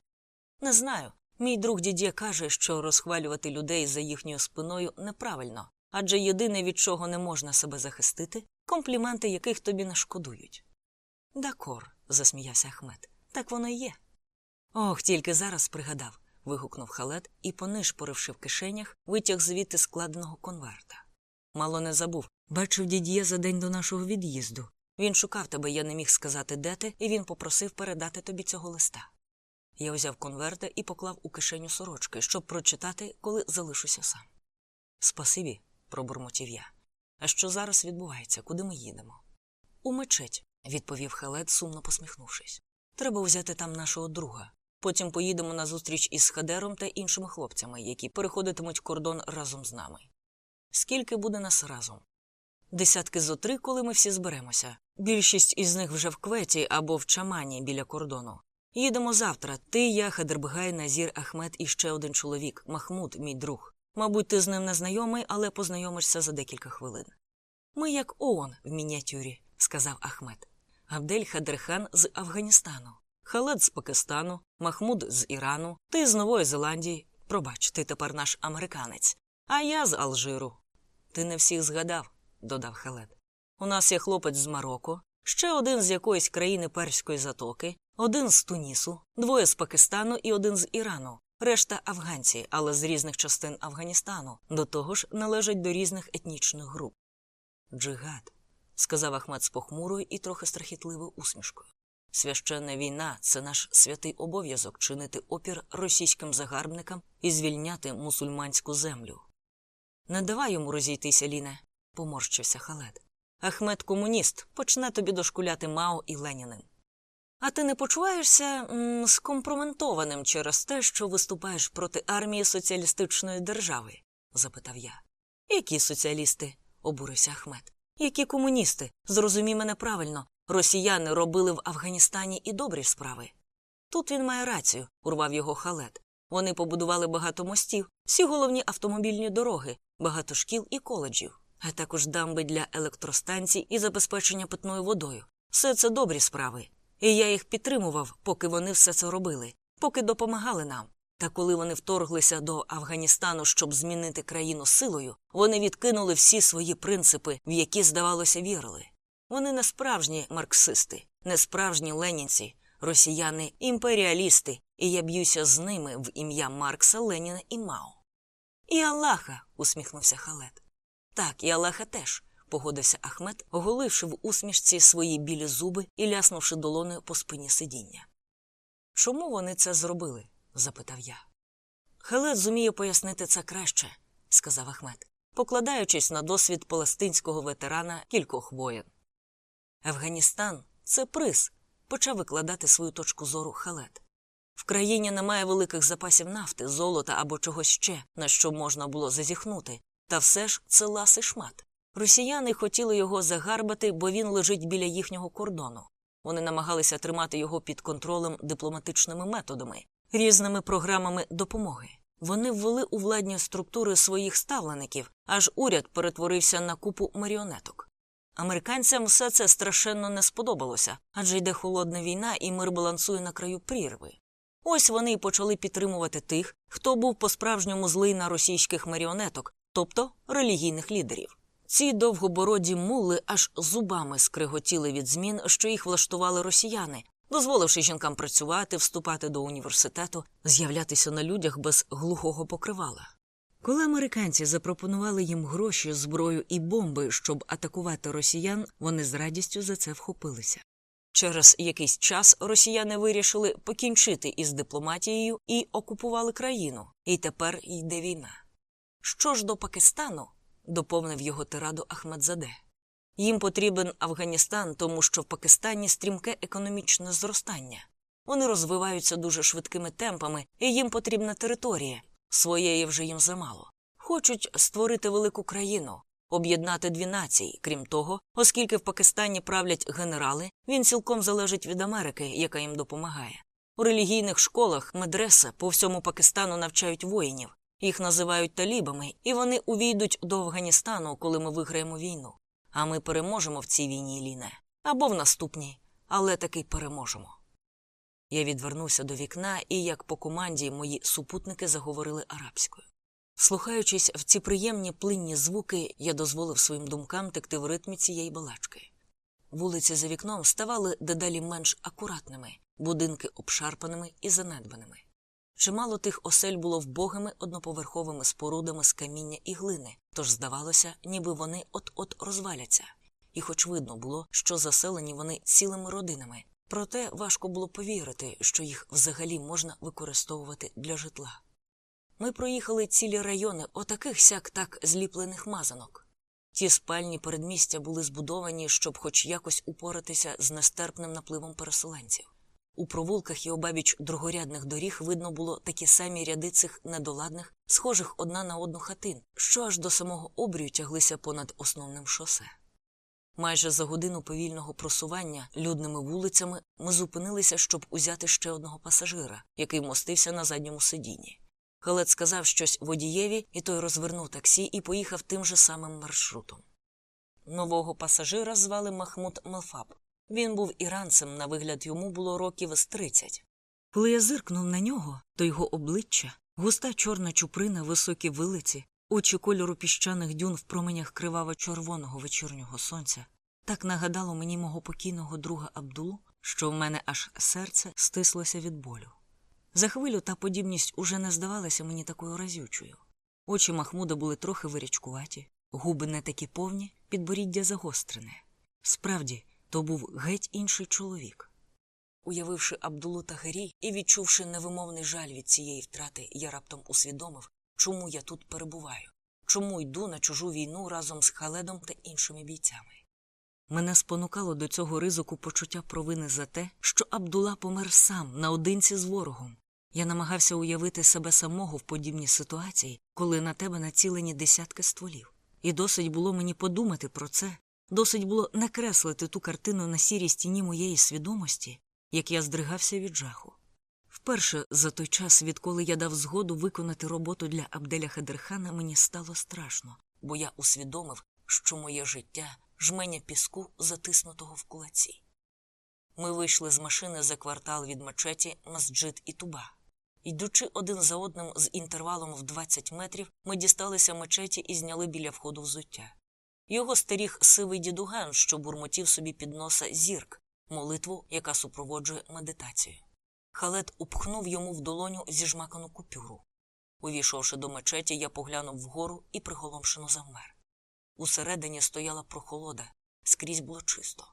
S1: Не знаю. Мій друг дідє каже, що розхвалювати людей за їхньою спиною неправильно, адже єдине, від чого не можна себе захистити, компліменти, яких тобі не шкодують. Дакор, засміявся Ахмед, так воно й є. Ох, тільки зараз пригадав. вигукнув халет і, понишпоривши в кишенях, витяг звідти складеного конверта. Мало не забув. Бачив дід'є за день до нашого від'їзду. Він шукав тебе, я не міг сказати, де ти, і він попросив передати тобі цього листа. Я взяв конверта і поклав у кишеню сорочки, щоб прочитати, коли залишуся сам. Спасибі, пробурмотів я. А що зараз відбувається? Куди ми їдемо? У мечеть, відповів Халет, сумно посміхнувшись. Треба взяти там нашого друга. Потім поїдемо на зустріч із Хадером та іншими хлопцями, які переходитимуть кордон разом з нами. Скільки буде нас разом? Десятки зо три, коли ми всі зберемося. Більшість із них вже в кветі або в чамані біля кордону. Їдемо завтра. Ти, я, Хадербгай, Назір, Ахмед і ще один чоловік Махмуд, мій друг. Мабуть, ти з ним не знайомий, але познайомишся за декілька хвилин. Ми як ООН в мініатюрі, сказав Ахмед. Абдель Хадерхан з Афганістану, Халед з Пакистану, Махмуд з Ірану, ти з Нової Зеландії. Пробач, ти тепер наш американець, а я з Алжиру. Ти не всіх згадав, додав Халед. У нас є хлопець з Марокко, ще один з якоїсь країни Перської затоки, один з Тунісу, двоє з Пакистану і один з Ірану. Решта афганці, але з різних частин Афганістану, до того ж належать до різних етнічних груп. Джигад, сказав Ахмед з похмурою і трохи страхітливою усмішкою. Священна війна це наш святий обов'язок чинити опір російським загарбникам і звільняти мусульманську землю. Не давай йому розійтися, Ліне, поморщився халет. Ахмед комуніст почне тобі дошкуляти Мао і Леніним. А ти не почуваєшся м, скомпроментованим через те, що виступаєш проти армії соціалістичної держави? запитав я. Які соціалісти? обурився Ахмед. Які комуністи? Зрозумій мене правильно. Росіяни робили в Афганістані і добрі справи. Тут він має рацію, урвав його халет. Вони побудували багато мостів, всі головні автомобільні дороги, багато шкіл і коледжів, а також дамби для електростанцій і забезпечення питною водою. Все це добрі справи. І я їх підтримував, поки вони все це робили, поки допомагали нам. Та коли вони вторглися до Афганістану, щоб змінити країну силою, вони відкинули всі свої принципи, в які, здавалося, вірили. Вони не справжні марксисти, не справжні ленінці, росіяни імперіалісти, і я б'юся з ними в ім'я Маркса, Леніна і Мао. І Аллаха, усміхнувся Халет. Так, і Аллаха теж, погодився Ахмед, оголивши в усмішці свої білі зуби і ляснувши долоною по спині сидіння. Чому вони це зробили? запитав я. Халет зуміє пояснити це краще, сказав Ахмед, покладаючись на досвід палестинського ветерана кількох воєн. Афганістан це приз, почав викладати свою точку зору халет. В країні немає великих запасів нафти, золота або чогось ще, на що можна було зазіхнути, та все ж це ласий шмат. Росіяни хотіли його загарбати, бо він лежить біля їхнього кордону. Вони намагалися тримати його під контролем дипломатичними методами, різними програмами допомоги. Вони ввели у владні структури своїх ставлеників, аж уряд перетворився на купу маріонеток. Американцям все це страшенно не сподобалося, адже йде холодна війна і мир балансує на краю прірви. Ось вони й почали підтримувати тих, хто був по-справжньому злий на російських маріонеток, тобто релігійних лідерів. Ці довгобороді мули аж зубами скриготіли від змін, що їх влаштували росіяни, дозволивши жінкам працювати, вступати до університету, з'являтися на людях без глухого покривала. Коли американці запропонували їм гроші, зброю і бомби, щоб атакувати росіян, вони з радістю за це вхопилися. Через якийсь час росіяни вирішили покінчити із дипломатією і окупували країну, і тепер йде війна. Що ж до Пакистану, доповнив його тираду Ахмедзаде. Їм потрібен Афганістан, тому що в Пакистані стрімке економічне зростання. Вони розвиваються дуже швидкими темпами, і їм потрібна територія. Своєї вже їм замало. Хочуть створити велику країну, об'єднати дві нації. Крім того, оскільки в Пакистані правлять генерали, він цілком залежить від Америки, яка їм допомагає. У релігійних школах медреса по всьому Пакистану навчають воїнів. Їх називають талібами, і вони увійдуть до Афганістану, коли ми виграємо війну. А ми переможемо в цій війні, Ліне, або в наступній, але таки переможемо. Я відвернувся до вікна, і, як по команді, мої супутники заговорили арабською. Слухаючись в ці приємні плинні звуки, я дозволив своїм думкам текти в ритмі цієї балачки. Вулиці за вікном ставали дедалі менш акуратними, будинки обшарпаними і занедбаними. Чимало тих осель було вбогими одноповерховими спорудами з каміння і глини, тож здавалося, ніби вони от-от розваляться. І хоч видно було, що заселені вони цілими родинами, проте важко було повірити, що їх взагалі можна використовувати для житла. Ми проїхали цілі райони отаких сяк так зліплених мазанок. Ті спальні передмістя були збудовані, щоб хоч якось упоратися з нестерпним напливом переселенців. У провулках і обабіч другорядних доріг видно було такі самі ряди цих недоладних, схожих одна на одну хатин, що аж до самого обрію тяглися понад основним шосе. Майже за годину повільного просування людними вулицями ми зупинилися, щоб узяти ще одного пасажира, який мостився на задньому сидінні. Халет сказав щось водієві, і той розвернув таксі і поїхав тим же самим маршрутом. Нового пасажира звали Махмуд Мелфаб. Він був іранцем, на вигляд йому було років з тридцять. Коли я зиркнув на нього, то його обличчя, густа чорна чуприна, високі вилиці, очі кольору піщаних дюн в променях криваво червоного вечірнього сонця, так нагадало мені мого покійного друга Абдулу, що в мене аж серце стислося від болю. За хвилю та подібність уже не здавалася мені такою разючою. Очі Махмуда були трохи вирячкуваті, губи не такі повні, підборіддя загострене. Справді, то був геть інший чоловік. Уявивши Абдулу Тагері і відчувши невимовний жаль від цієї втрати, я раптом усвідомив, чому я тут перебуваю, чому йду на чужу війну разом з Халедом та іншими бійцями. Мене спонукало до цього ризику почуття провини за те, що Абдула помер сам наодинці з ворогом. Я намагався уявити себе самого в подібній ситуації, коли на тебе націлені десятки стволів. І досить було мені подумати про це, досить було накреслити ту картину на сірій стіні моєї свідомості, як я здригався від жаху. Вперше за той час, відколи я дав згоду виконати роботу для Абделя Хадерхана, мені стало страшно, бо я усвідомив, що моє життя жменя піску, затиснутого в кулаці. Ми вийшли з машини за квартал від мечеті Масджид і Туба. Йдучи один за одним з інтервалом в 20 метрів, ми дісталися мечеті і зняли біля входу взуття. Його старіг сивий дідуган, що бурмотів собі під носа зірк, молитву, яка супроводжує медитацію. Халет упхнув йому в долоню зіжмакану купюру. Увійшовши до мечеті, я поглянув вгору і приголомшено завмер. Усередині стояла прохолода, скрізь було чисто.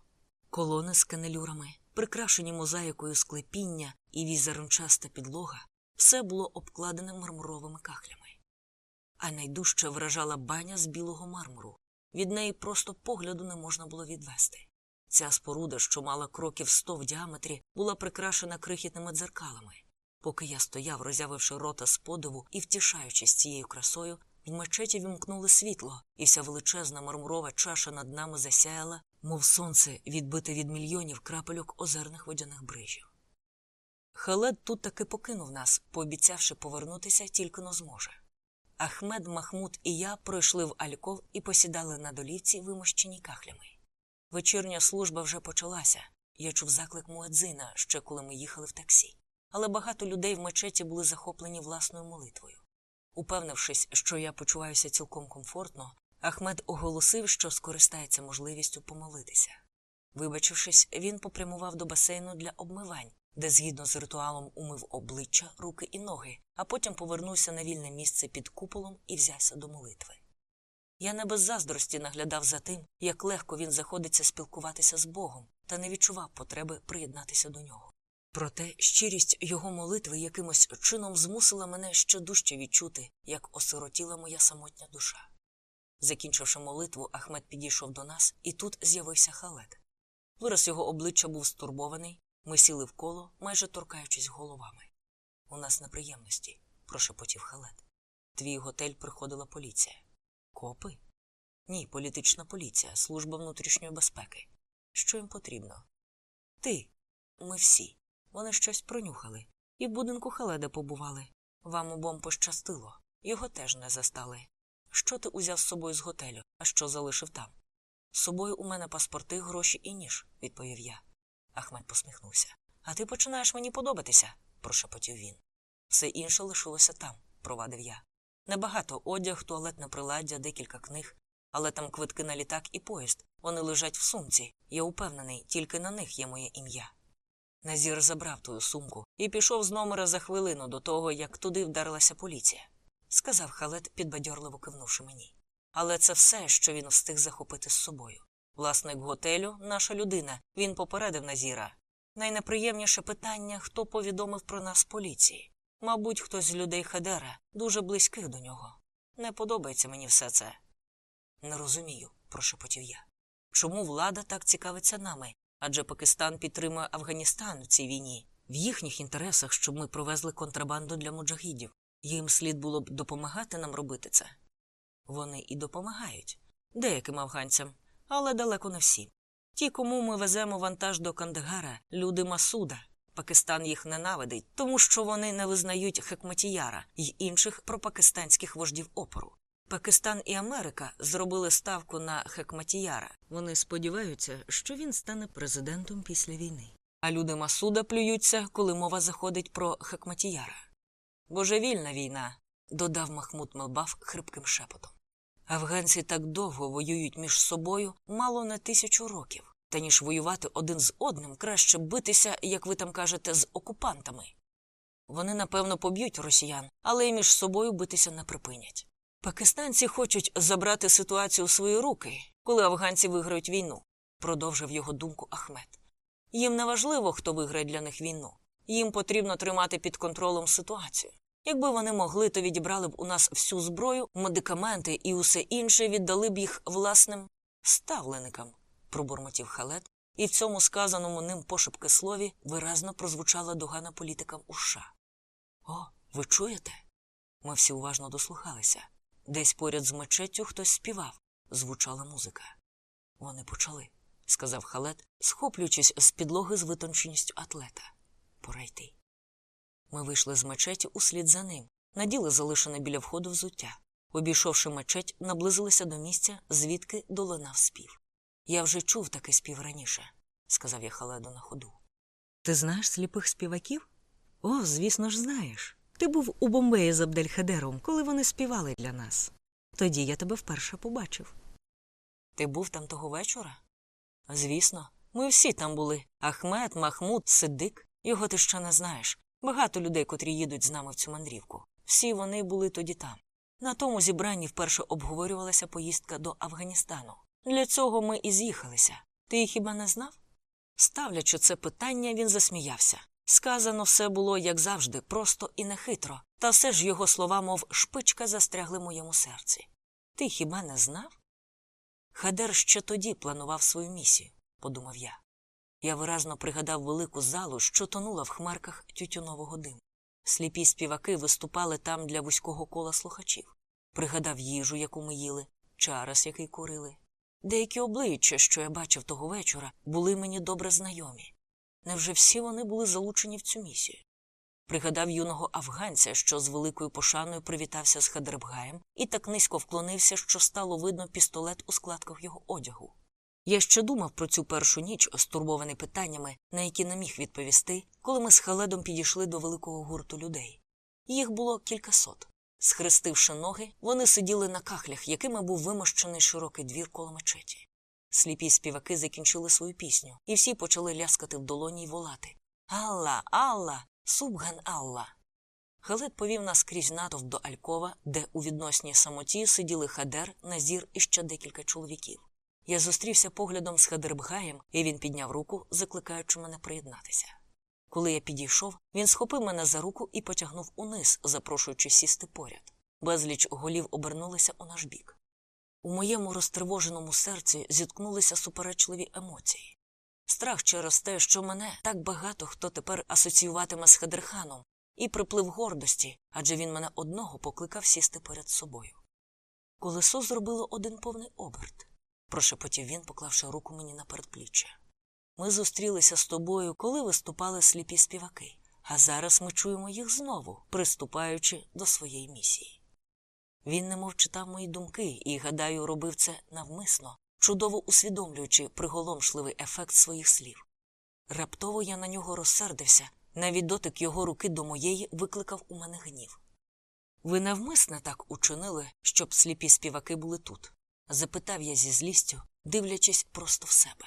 S1: Колони з канелюрами, прикрашені мозаїкою склепіння і візерунчаста підлога, все було обкладене мармуровими кахлями. А найдужче вражала баня з білого мармуру. Від неї просто погляду не можна було відвести. Ця споруда, що мала кроків сто в діаметрі, була прикрашена крихітними дзеркалами. Поки я стояв, роззявивши рота з подиву і втішаючись цією красою, в мечеті вімкнули світло, і вся величезна мармурова чаша над нами засяяла, мов сонце, відбите від мільйонів крапельок озерних водяних брижів. Халед тут таки покинув нас, пообіцявши повернутися тільки но зможе. Ахмед, Махмуд і я пройшли в Альков і посідали на долівці, вимощені кахлями. Вечірня служба вже почалася. Я чув заклик Муедзина, ще коли ми їхали в таксі. Але багато людей в мечеті були захоплені власною молитвою. Упевнившись, що я почуваюся цілком комфортно, Ахмед оголосив, що скористається можливістю помолитися. Вибачившись, він попрямував до басейну для обмивань, де згідно з ритуалом умив обличчя, руки і ноги, а потім повернувся на вільне місце під куполом і взявся до молитви. Я не без заздрості наглядав за тим, як легко він заходиться спілкуватися з Богом, та не відчував потреби приєднатися до нього. Проте щирість його молитви якимось чином змусила мене ще дужче відчути, як осиротіла моя самотня душа. Закінчивши молитву, Ахмед підійшов до нас, і тут з'явився халет. Вираз його обличчя був стурбований, ми сіли в коло, майже торкаючись головами. У нас неприємності, прошепотів халет. Твій готель приходила поліція. Копи? Ні, політична поліція, служба внутрішньої безпеки. Що їм потрібно? Ти, ми всі. Вони щось пронюхали. І в будинку Халеда побували. Вам обом пощастило. Його теж не застали. Що ти узяв з собою з готелю, а що залишив там? З собою у мене паспорти, гроші і ніж, відповів я. Ахмед посміхнувся. А ти починаєш мені подобатися, прошепотів він. Все інше лишилося там, провадив я. Небагато одяг, туалетне приладдя, декілька книг, але там квитки на літак і поїзд. Вони лежать в сумці. Я упевнений, тільки на них є моє ім'я. Назір забрав твою сумку і пішов з номера за хвилину до того, як туди вдарилася поліція, сказав халет, підбадьорливо кивнувши мені. Але це все, що він встиг захопити з собою. Власник готелю, наша людина, він попередив Назіра. Найнеприємніше питання, хто повідомив про нас поліції. Мабуть, хтось з людей Хедера, дуже близьких до нього. Не подобається мені все це. Не розумію, прошепотів я. Чому влада так цікавиться нами? Адже Пакистан підтримує Афганістан в цій війні. В їхніх інтересах, щоб ми провезли контрабанду для муджагідів. Їм слід було б допомагати нам робити це. Вони і допомагають деяким афганцям, але далеко не всім. Ті, кому ми веземо вантаж до Кандагара, люди Масуда. Пакистан їх ненавидить, тому що вони не визнають Хекматіяра й інших пропакистанських вождів опору. Пакистан і Америка зробили ставку на Хекматіяра. Вони сподіваються, що він стане президентом після війни. А люди Масуда плюються, коли мова заходить про Хекматіяра. Божевільна війна, додав Махмуд Мелбаф хрипким шепотом. Афганці так довго воюють між собою мало не тисячу років, та ніж воювати один з одним краще битися, як ви там кажете, з окупантами. Вони, напевно, поб'ють росіян, але й між собою битися не припинять. Пакистанці хочуть забрати ситуацію у свої руки, коли афганці виграють війну, продовжив його думку Ахмед. Їм не важливо, хто виграє для них війну. Їм потрібно тримати під контролем ситуацію. Якби вони могли, то відібрали б у нас всю зброю, медикаменти і усе інше віддали б їх власним ставленикам, пробурмотів халет, і в цьому сказаному ним пошепки слові виразно прозвучала догана політикам у США. О, ви чуєте? Ми всі уважно дослухалися. Десь поряд з мечеттю хтось співав, звучала музика. Вони почали, сказав халет, схоплюючись з підлоги з витонченістю атлета. Пора йти. Ми вийшли з мечеті услід за ним, наділи залишене біля входу взуття. Обійшовши мечеть, наблизилися до місця, звідки долинав спів. Я вже чув такий спів раніше, сказав я халеду на ходу. Ти знаєш сліпих співаків? О, звісно ж, знаєш. Ти був у Бомбеї з Абдельхадером, коли вони співали для нас. Тоді я тебе вперше побачив. Ти був там того вечора? Звісно, ми всі там були. Ахмед, Махмуд, Сидик. Його ти ще не знаєш. Багато людей, котрі їдуть з нами в цю мандрівку. Всі вони були тоді там. На тому зібранні вперше обговорювалася поїздка до Афганістану. Для цього ми і з'їхалися. Ти хіба не знав? Ставлячи це питання, він засміявся. Сказано все було, як завжди, просто і нехитро, та все ж його слова, мов шпичка, застрягли моєму серці. Ти хіба не знав? Хадер ще тоді планував свою місію, подумав я. Я виразно пригадав велику залу, що тонула в хмарках тютюнового диму. Сліпі співаки виступали там для вузького кола слухачів. Пригадав їжу, яку ми їли, чарас, який курили. Деякі обличчя, що я бачив того вечора, були мені добре знайомі. Невже всі вони були залучені в цю місію? Пригадав юного афганця, що з великою пошаною привітався з Хадербгаєм і так низько вклонився, що стало видно пістолет у складках його одягу. Я ще думав про цю першу ніч, стурбований питаннями, на які не міг відповісти, коли ми з Халедом підійшли до великого гурту людей. Їх було кількасот. Схрестивши ноги, вони сиділи на кахлях, якими був вимощений широкий двір коло мечеті. Сліпі співаки закінчили свою пісню, і всі почали ляскати в долоні й волати Алла, Алла, Субган Алла. Халет повів нас крізь натовп до Алькова, де у відносній самоті сиділи Хадер, Назір і ще декілька чоловіків. Я зустрівся поглядом з Хадербгаєм, і він підняв руку, закликаючи мене приєднатися. Коли я підійшов, він схопив мене за руку і потягнув униз, запрошуючи сісти поряд. Безліч голів обернулися у наш бік. У моєму розтривоженому серці зіткнулися суперечливі емоції. Страх через те, що мене так багато хто тепер асоціюватиме з Хедерханом, і приплив гордості, адже він мене одного покликав сісти перед собою. Колесо зробило один повний оберт, прошепотів він, поклавши руку мені на передпліччя. Ми зустрілися з тобою, коли виступали сліпі співаки, а зараз ми чуємо їх знову, приступаючи до своєї місії. Він немов читав мої думки і, гадаю, робив це навмисно, чудово усвідомлюючи приголомшливий ефект своїх слів. Раптово я на нього розсердився, навіть дотик його руки до моєї викликав у мене гнів. Ви навмисне так учинили, щоб сліпі співаки були тут? Запитав я зі злістю, дивлячись просто в себе.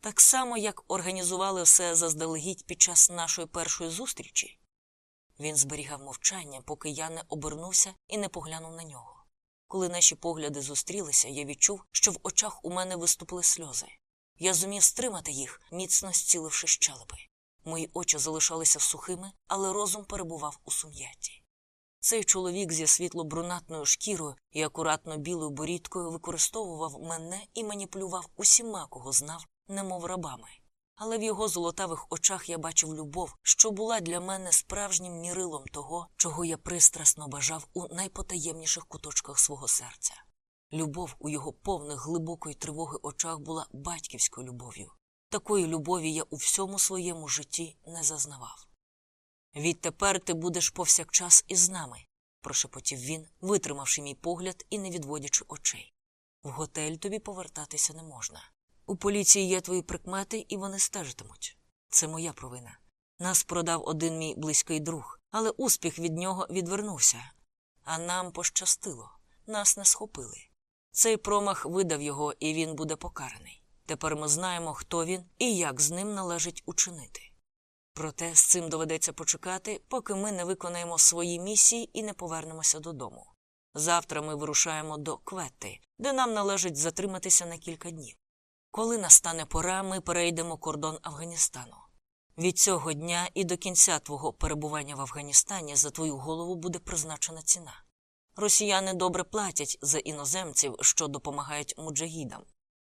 S1: Так само, як організували все заздалегідь під час нашої першої зустрічі. Він зберігав мовчання, поки я не обернувся і не поглянув на нього. Коли наші погляди зустрілися, я відчув, що в очах у мене виступили сльози. Я зумів стримати їх, міцно зціливши щелепи. Мої очі залишалися сухими, але розум перебував у сум'ятті. Цей чоловік зі світло-брунатною шкірою і акуратно білою борідкою використовував мене і маніпулював усіма, кого знав, немов рабами. Але в його золотавих очах я бачив любов, що була для мене справжнім мірилом того, чого я пристрасно бажав у найпотаємніших куточках свого серця. Любов у його повних глибокої тривоги очах була батьківською любов'ю. Такої любові я у всьому своєму житті не зазнавав. Відтепер ти будеш повсякчас із нами, прошепотів він, витримавши мій погляд і не відводячи очей. В готель тобі повертатися не можна. У поліції є твої прикмети, і вони стежитимуть. Це моя провина. Нас продав один мій близький друг, але успіх від нього відвернувся. А нам пощастило, нас не схопили. Цей промах видав його, і він буде покараний. Тепер ми знаємо, хто він і як з ним належить учинити. Проте з цим доведеться почекати, поки ми не виконаємо свої місії і не повернемося додому. Завтра ми вирушаємо до Кветти, де нам належить затриматися на кілька днів. Коли настане пора, ми перейдемо кордон Афганістану. Від цього дня і до кінця твого перебування в Афганістані за твою голову буде призначена ціна. Росіяни добре платять за іноземців, що допомагають муджагідам.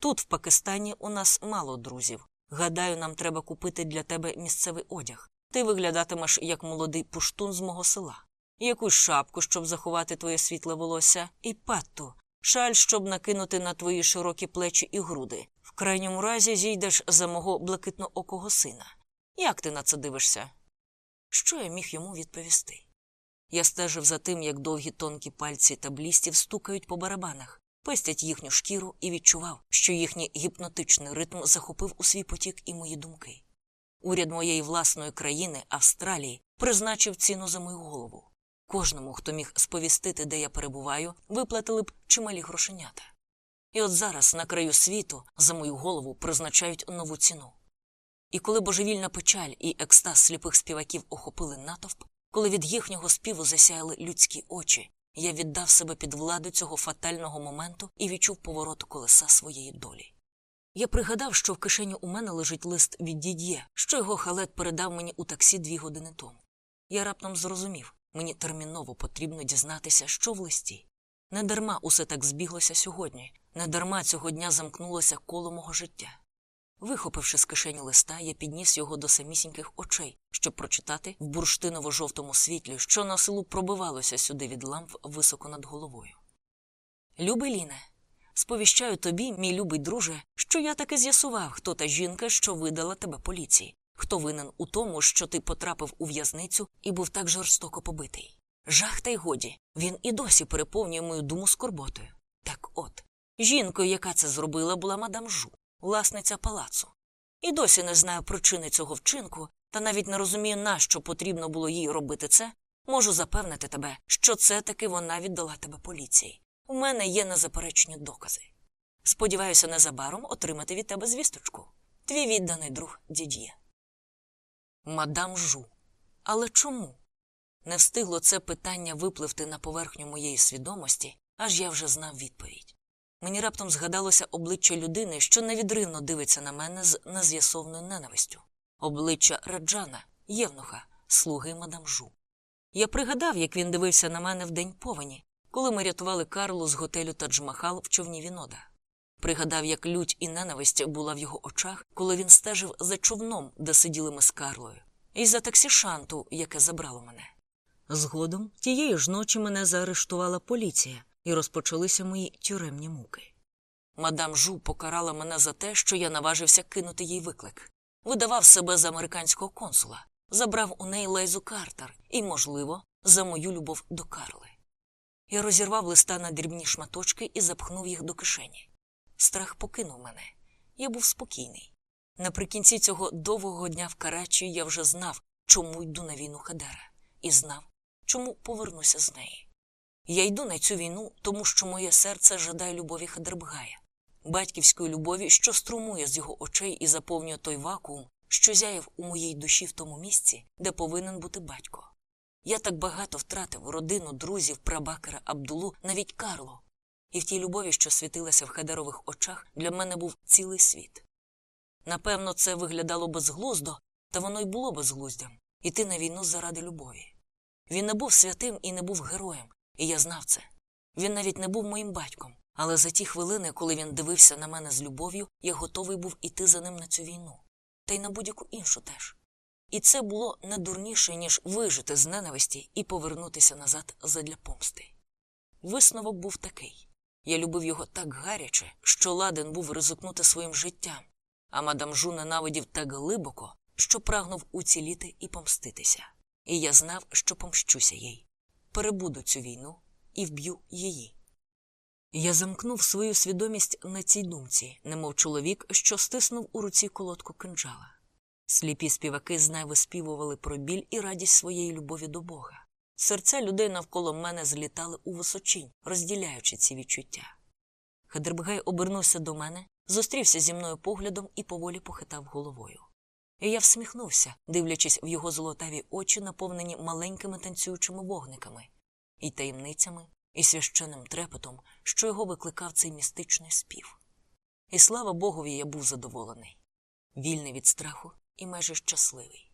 S1: Тут, в Пакистані, у нас мало друзів. Гадаю, нам треба купити для тебе місцевий одяг. Ти виглядатимеш як молодий пуштун з мого села, якусь шапку, щоб заховати твоє світле волосся, і патту, шаль, щоб накинути на твої широкі плечі і груди. В крайньому разі зійдеш за мого блакитно-окого сина. Як ти на це дивишся? Що я міг йому відповісти? Я стежив за тим, як довгі тонкі пальці таблістів стукають по барабанах, пестять їхню шкіру і відчував, що їхній гіпнотичний ритм захопив у свій потік і мої думки. Уряд моєї власної країни, Австралії, призначив ціну за мою голову. Кожному, хто міг сповістити, де я перебуваю, виплатили б чималі грошенята. І от зараз на краю світу за мою голову призначають нову ціну. І коли божевільна печаль і екстаз сліпих співаків охопили натовп, коли від їхнього співу засяяли людські очі, я віддав себе під владу цього фатального моменту і відчув поворот колеса своєї долі. Я пригадав, що в кишені у мене лежить лист від дід'є, що його халет передав мені у таксі дві години тому. Я раптом зрозумів, мені терміново потрібно дізнатися, що в листі. Недарма усе так збіглося сьогодні, недарма цього дня замкнулося коло мого життя. Вихопивши з кишені листа, я підніс його до самісіньких очей, щоб прочитати в бурштиново-жовтому світлі, що на силу пробивалося сюди від ламп високо над головою. Любий Ліне, сповіщаю тобі, мій любий друже, що я таки з'ясував, хто та жінка, що видала тебе поліції, хто винен у тому, що ти потрапив у в'язницю і був так жорстоко побитий. Жах та й годі, він і досі переповнює мою думу скорботою. Так от, жінкою, яка це зробила, була мадам Жу власниця палацу. І досі не знаю причини цього вчинку, та навіть не розумію, нащо потрібно було їй робити це, можу запевнити тебе, що це таки вона віддала тебе поліції. У мене є незаперечні докази. Сподіваюся, незабаром отримати від тебе звісточку. Твій відданий друг дід'є. Мадам Жу. Але чому? Не встигло це питання випливти на поверхню моєї свідомості, аж я вже знав відповідь. Мені раптом згадалося обличчя людини, що невідривно дивиться на мене з нез'ясовною ненавистю, обличчя Раджана, Євнуха, слуги мадам Жу. Я пригадав, як він дивився на мене в день повені, коли ми рятували Карлу з готелю Тадж-Махал в човні Вінода. Пригадав, як лють і ненависть була в його очах, коли він стежив за човном, де сиділи ми з Карлою, і за таксі шанту, яке забрало мене. Згодом тієї ж ночі мене заарештувала поліція, і розпочалися мої тюремні муки. Мадам Жу покарала мене за те, що я наважився кинути їй виклик. Видавав себе за американського консула, забрав у неї Лейзу Картер і, можливо, за мою любов до Карли. Я розірвав листа на дрібні шматочки і запхнув їх до кишені. Страх покинув мене. Я був спокійний. Наприкінці цього довгого дня в Карачі я вже знав, чому йду на війну Хадера, і знав, чому повернуся з неї. Я йду на цю війну, тому що моє серце жадає любові Хадербгая, батьківської любові, що струмує з його очей і заповнює той вакуум, що зяяв у моїй душі в тому місці, де повинен бути батько. Я так багато втратив родину, друзів, прабакера, Абдулу, навіть Карло. І в тій любові, що світилася в хедерових очах, для мене був цілий світ. Напевно, це виглядало безглуздо, та воно й було безглуздям іти на війну заради любові. Він не був святим і не був героєм, і я знав це. Він навіть не був моїм батьком, але за ті хвилини, коли він дивився на мене з любов'ю, я готовий був іти за ним на цю війну, та й на будь-яку іншу теж. І це було не дурніше, ніж вижити з ненависті і повернутися назад задля помсти. Висновок був такий я любив його так гаряче, що ладен був ризикнути своїм життям, а мадам Жу ненавидів так глибоко, що прагнув уціліти і помститися. І я знав, що помщуся їй. Перебуду цю війну і вб'ю її. Я замкнув свою свідомість на цій думці, немов чоловік, що стиснув у руці колодку кинджала. Сліпі співаки знай виспівували про біль і радість своєї любові до Бога. Серця людей навколо мене злітали у височинь, розділяючи ці відчуття. Хадербгай обернувся до мене, зустрівся зі мною поглядом і поволі похитав головою. І я всміхнувся, дивлячись в його золотаві очі, наповнені маленькими танцюючими вогниками, і таємницями, і священним трепетом, що його викликав цей містичний спів. І слава Богові, я був задоволений, вільний від страху і майже щасливий.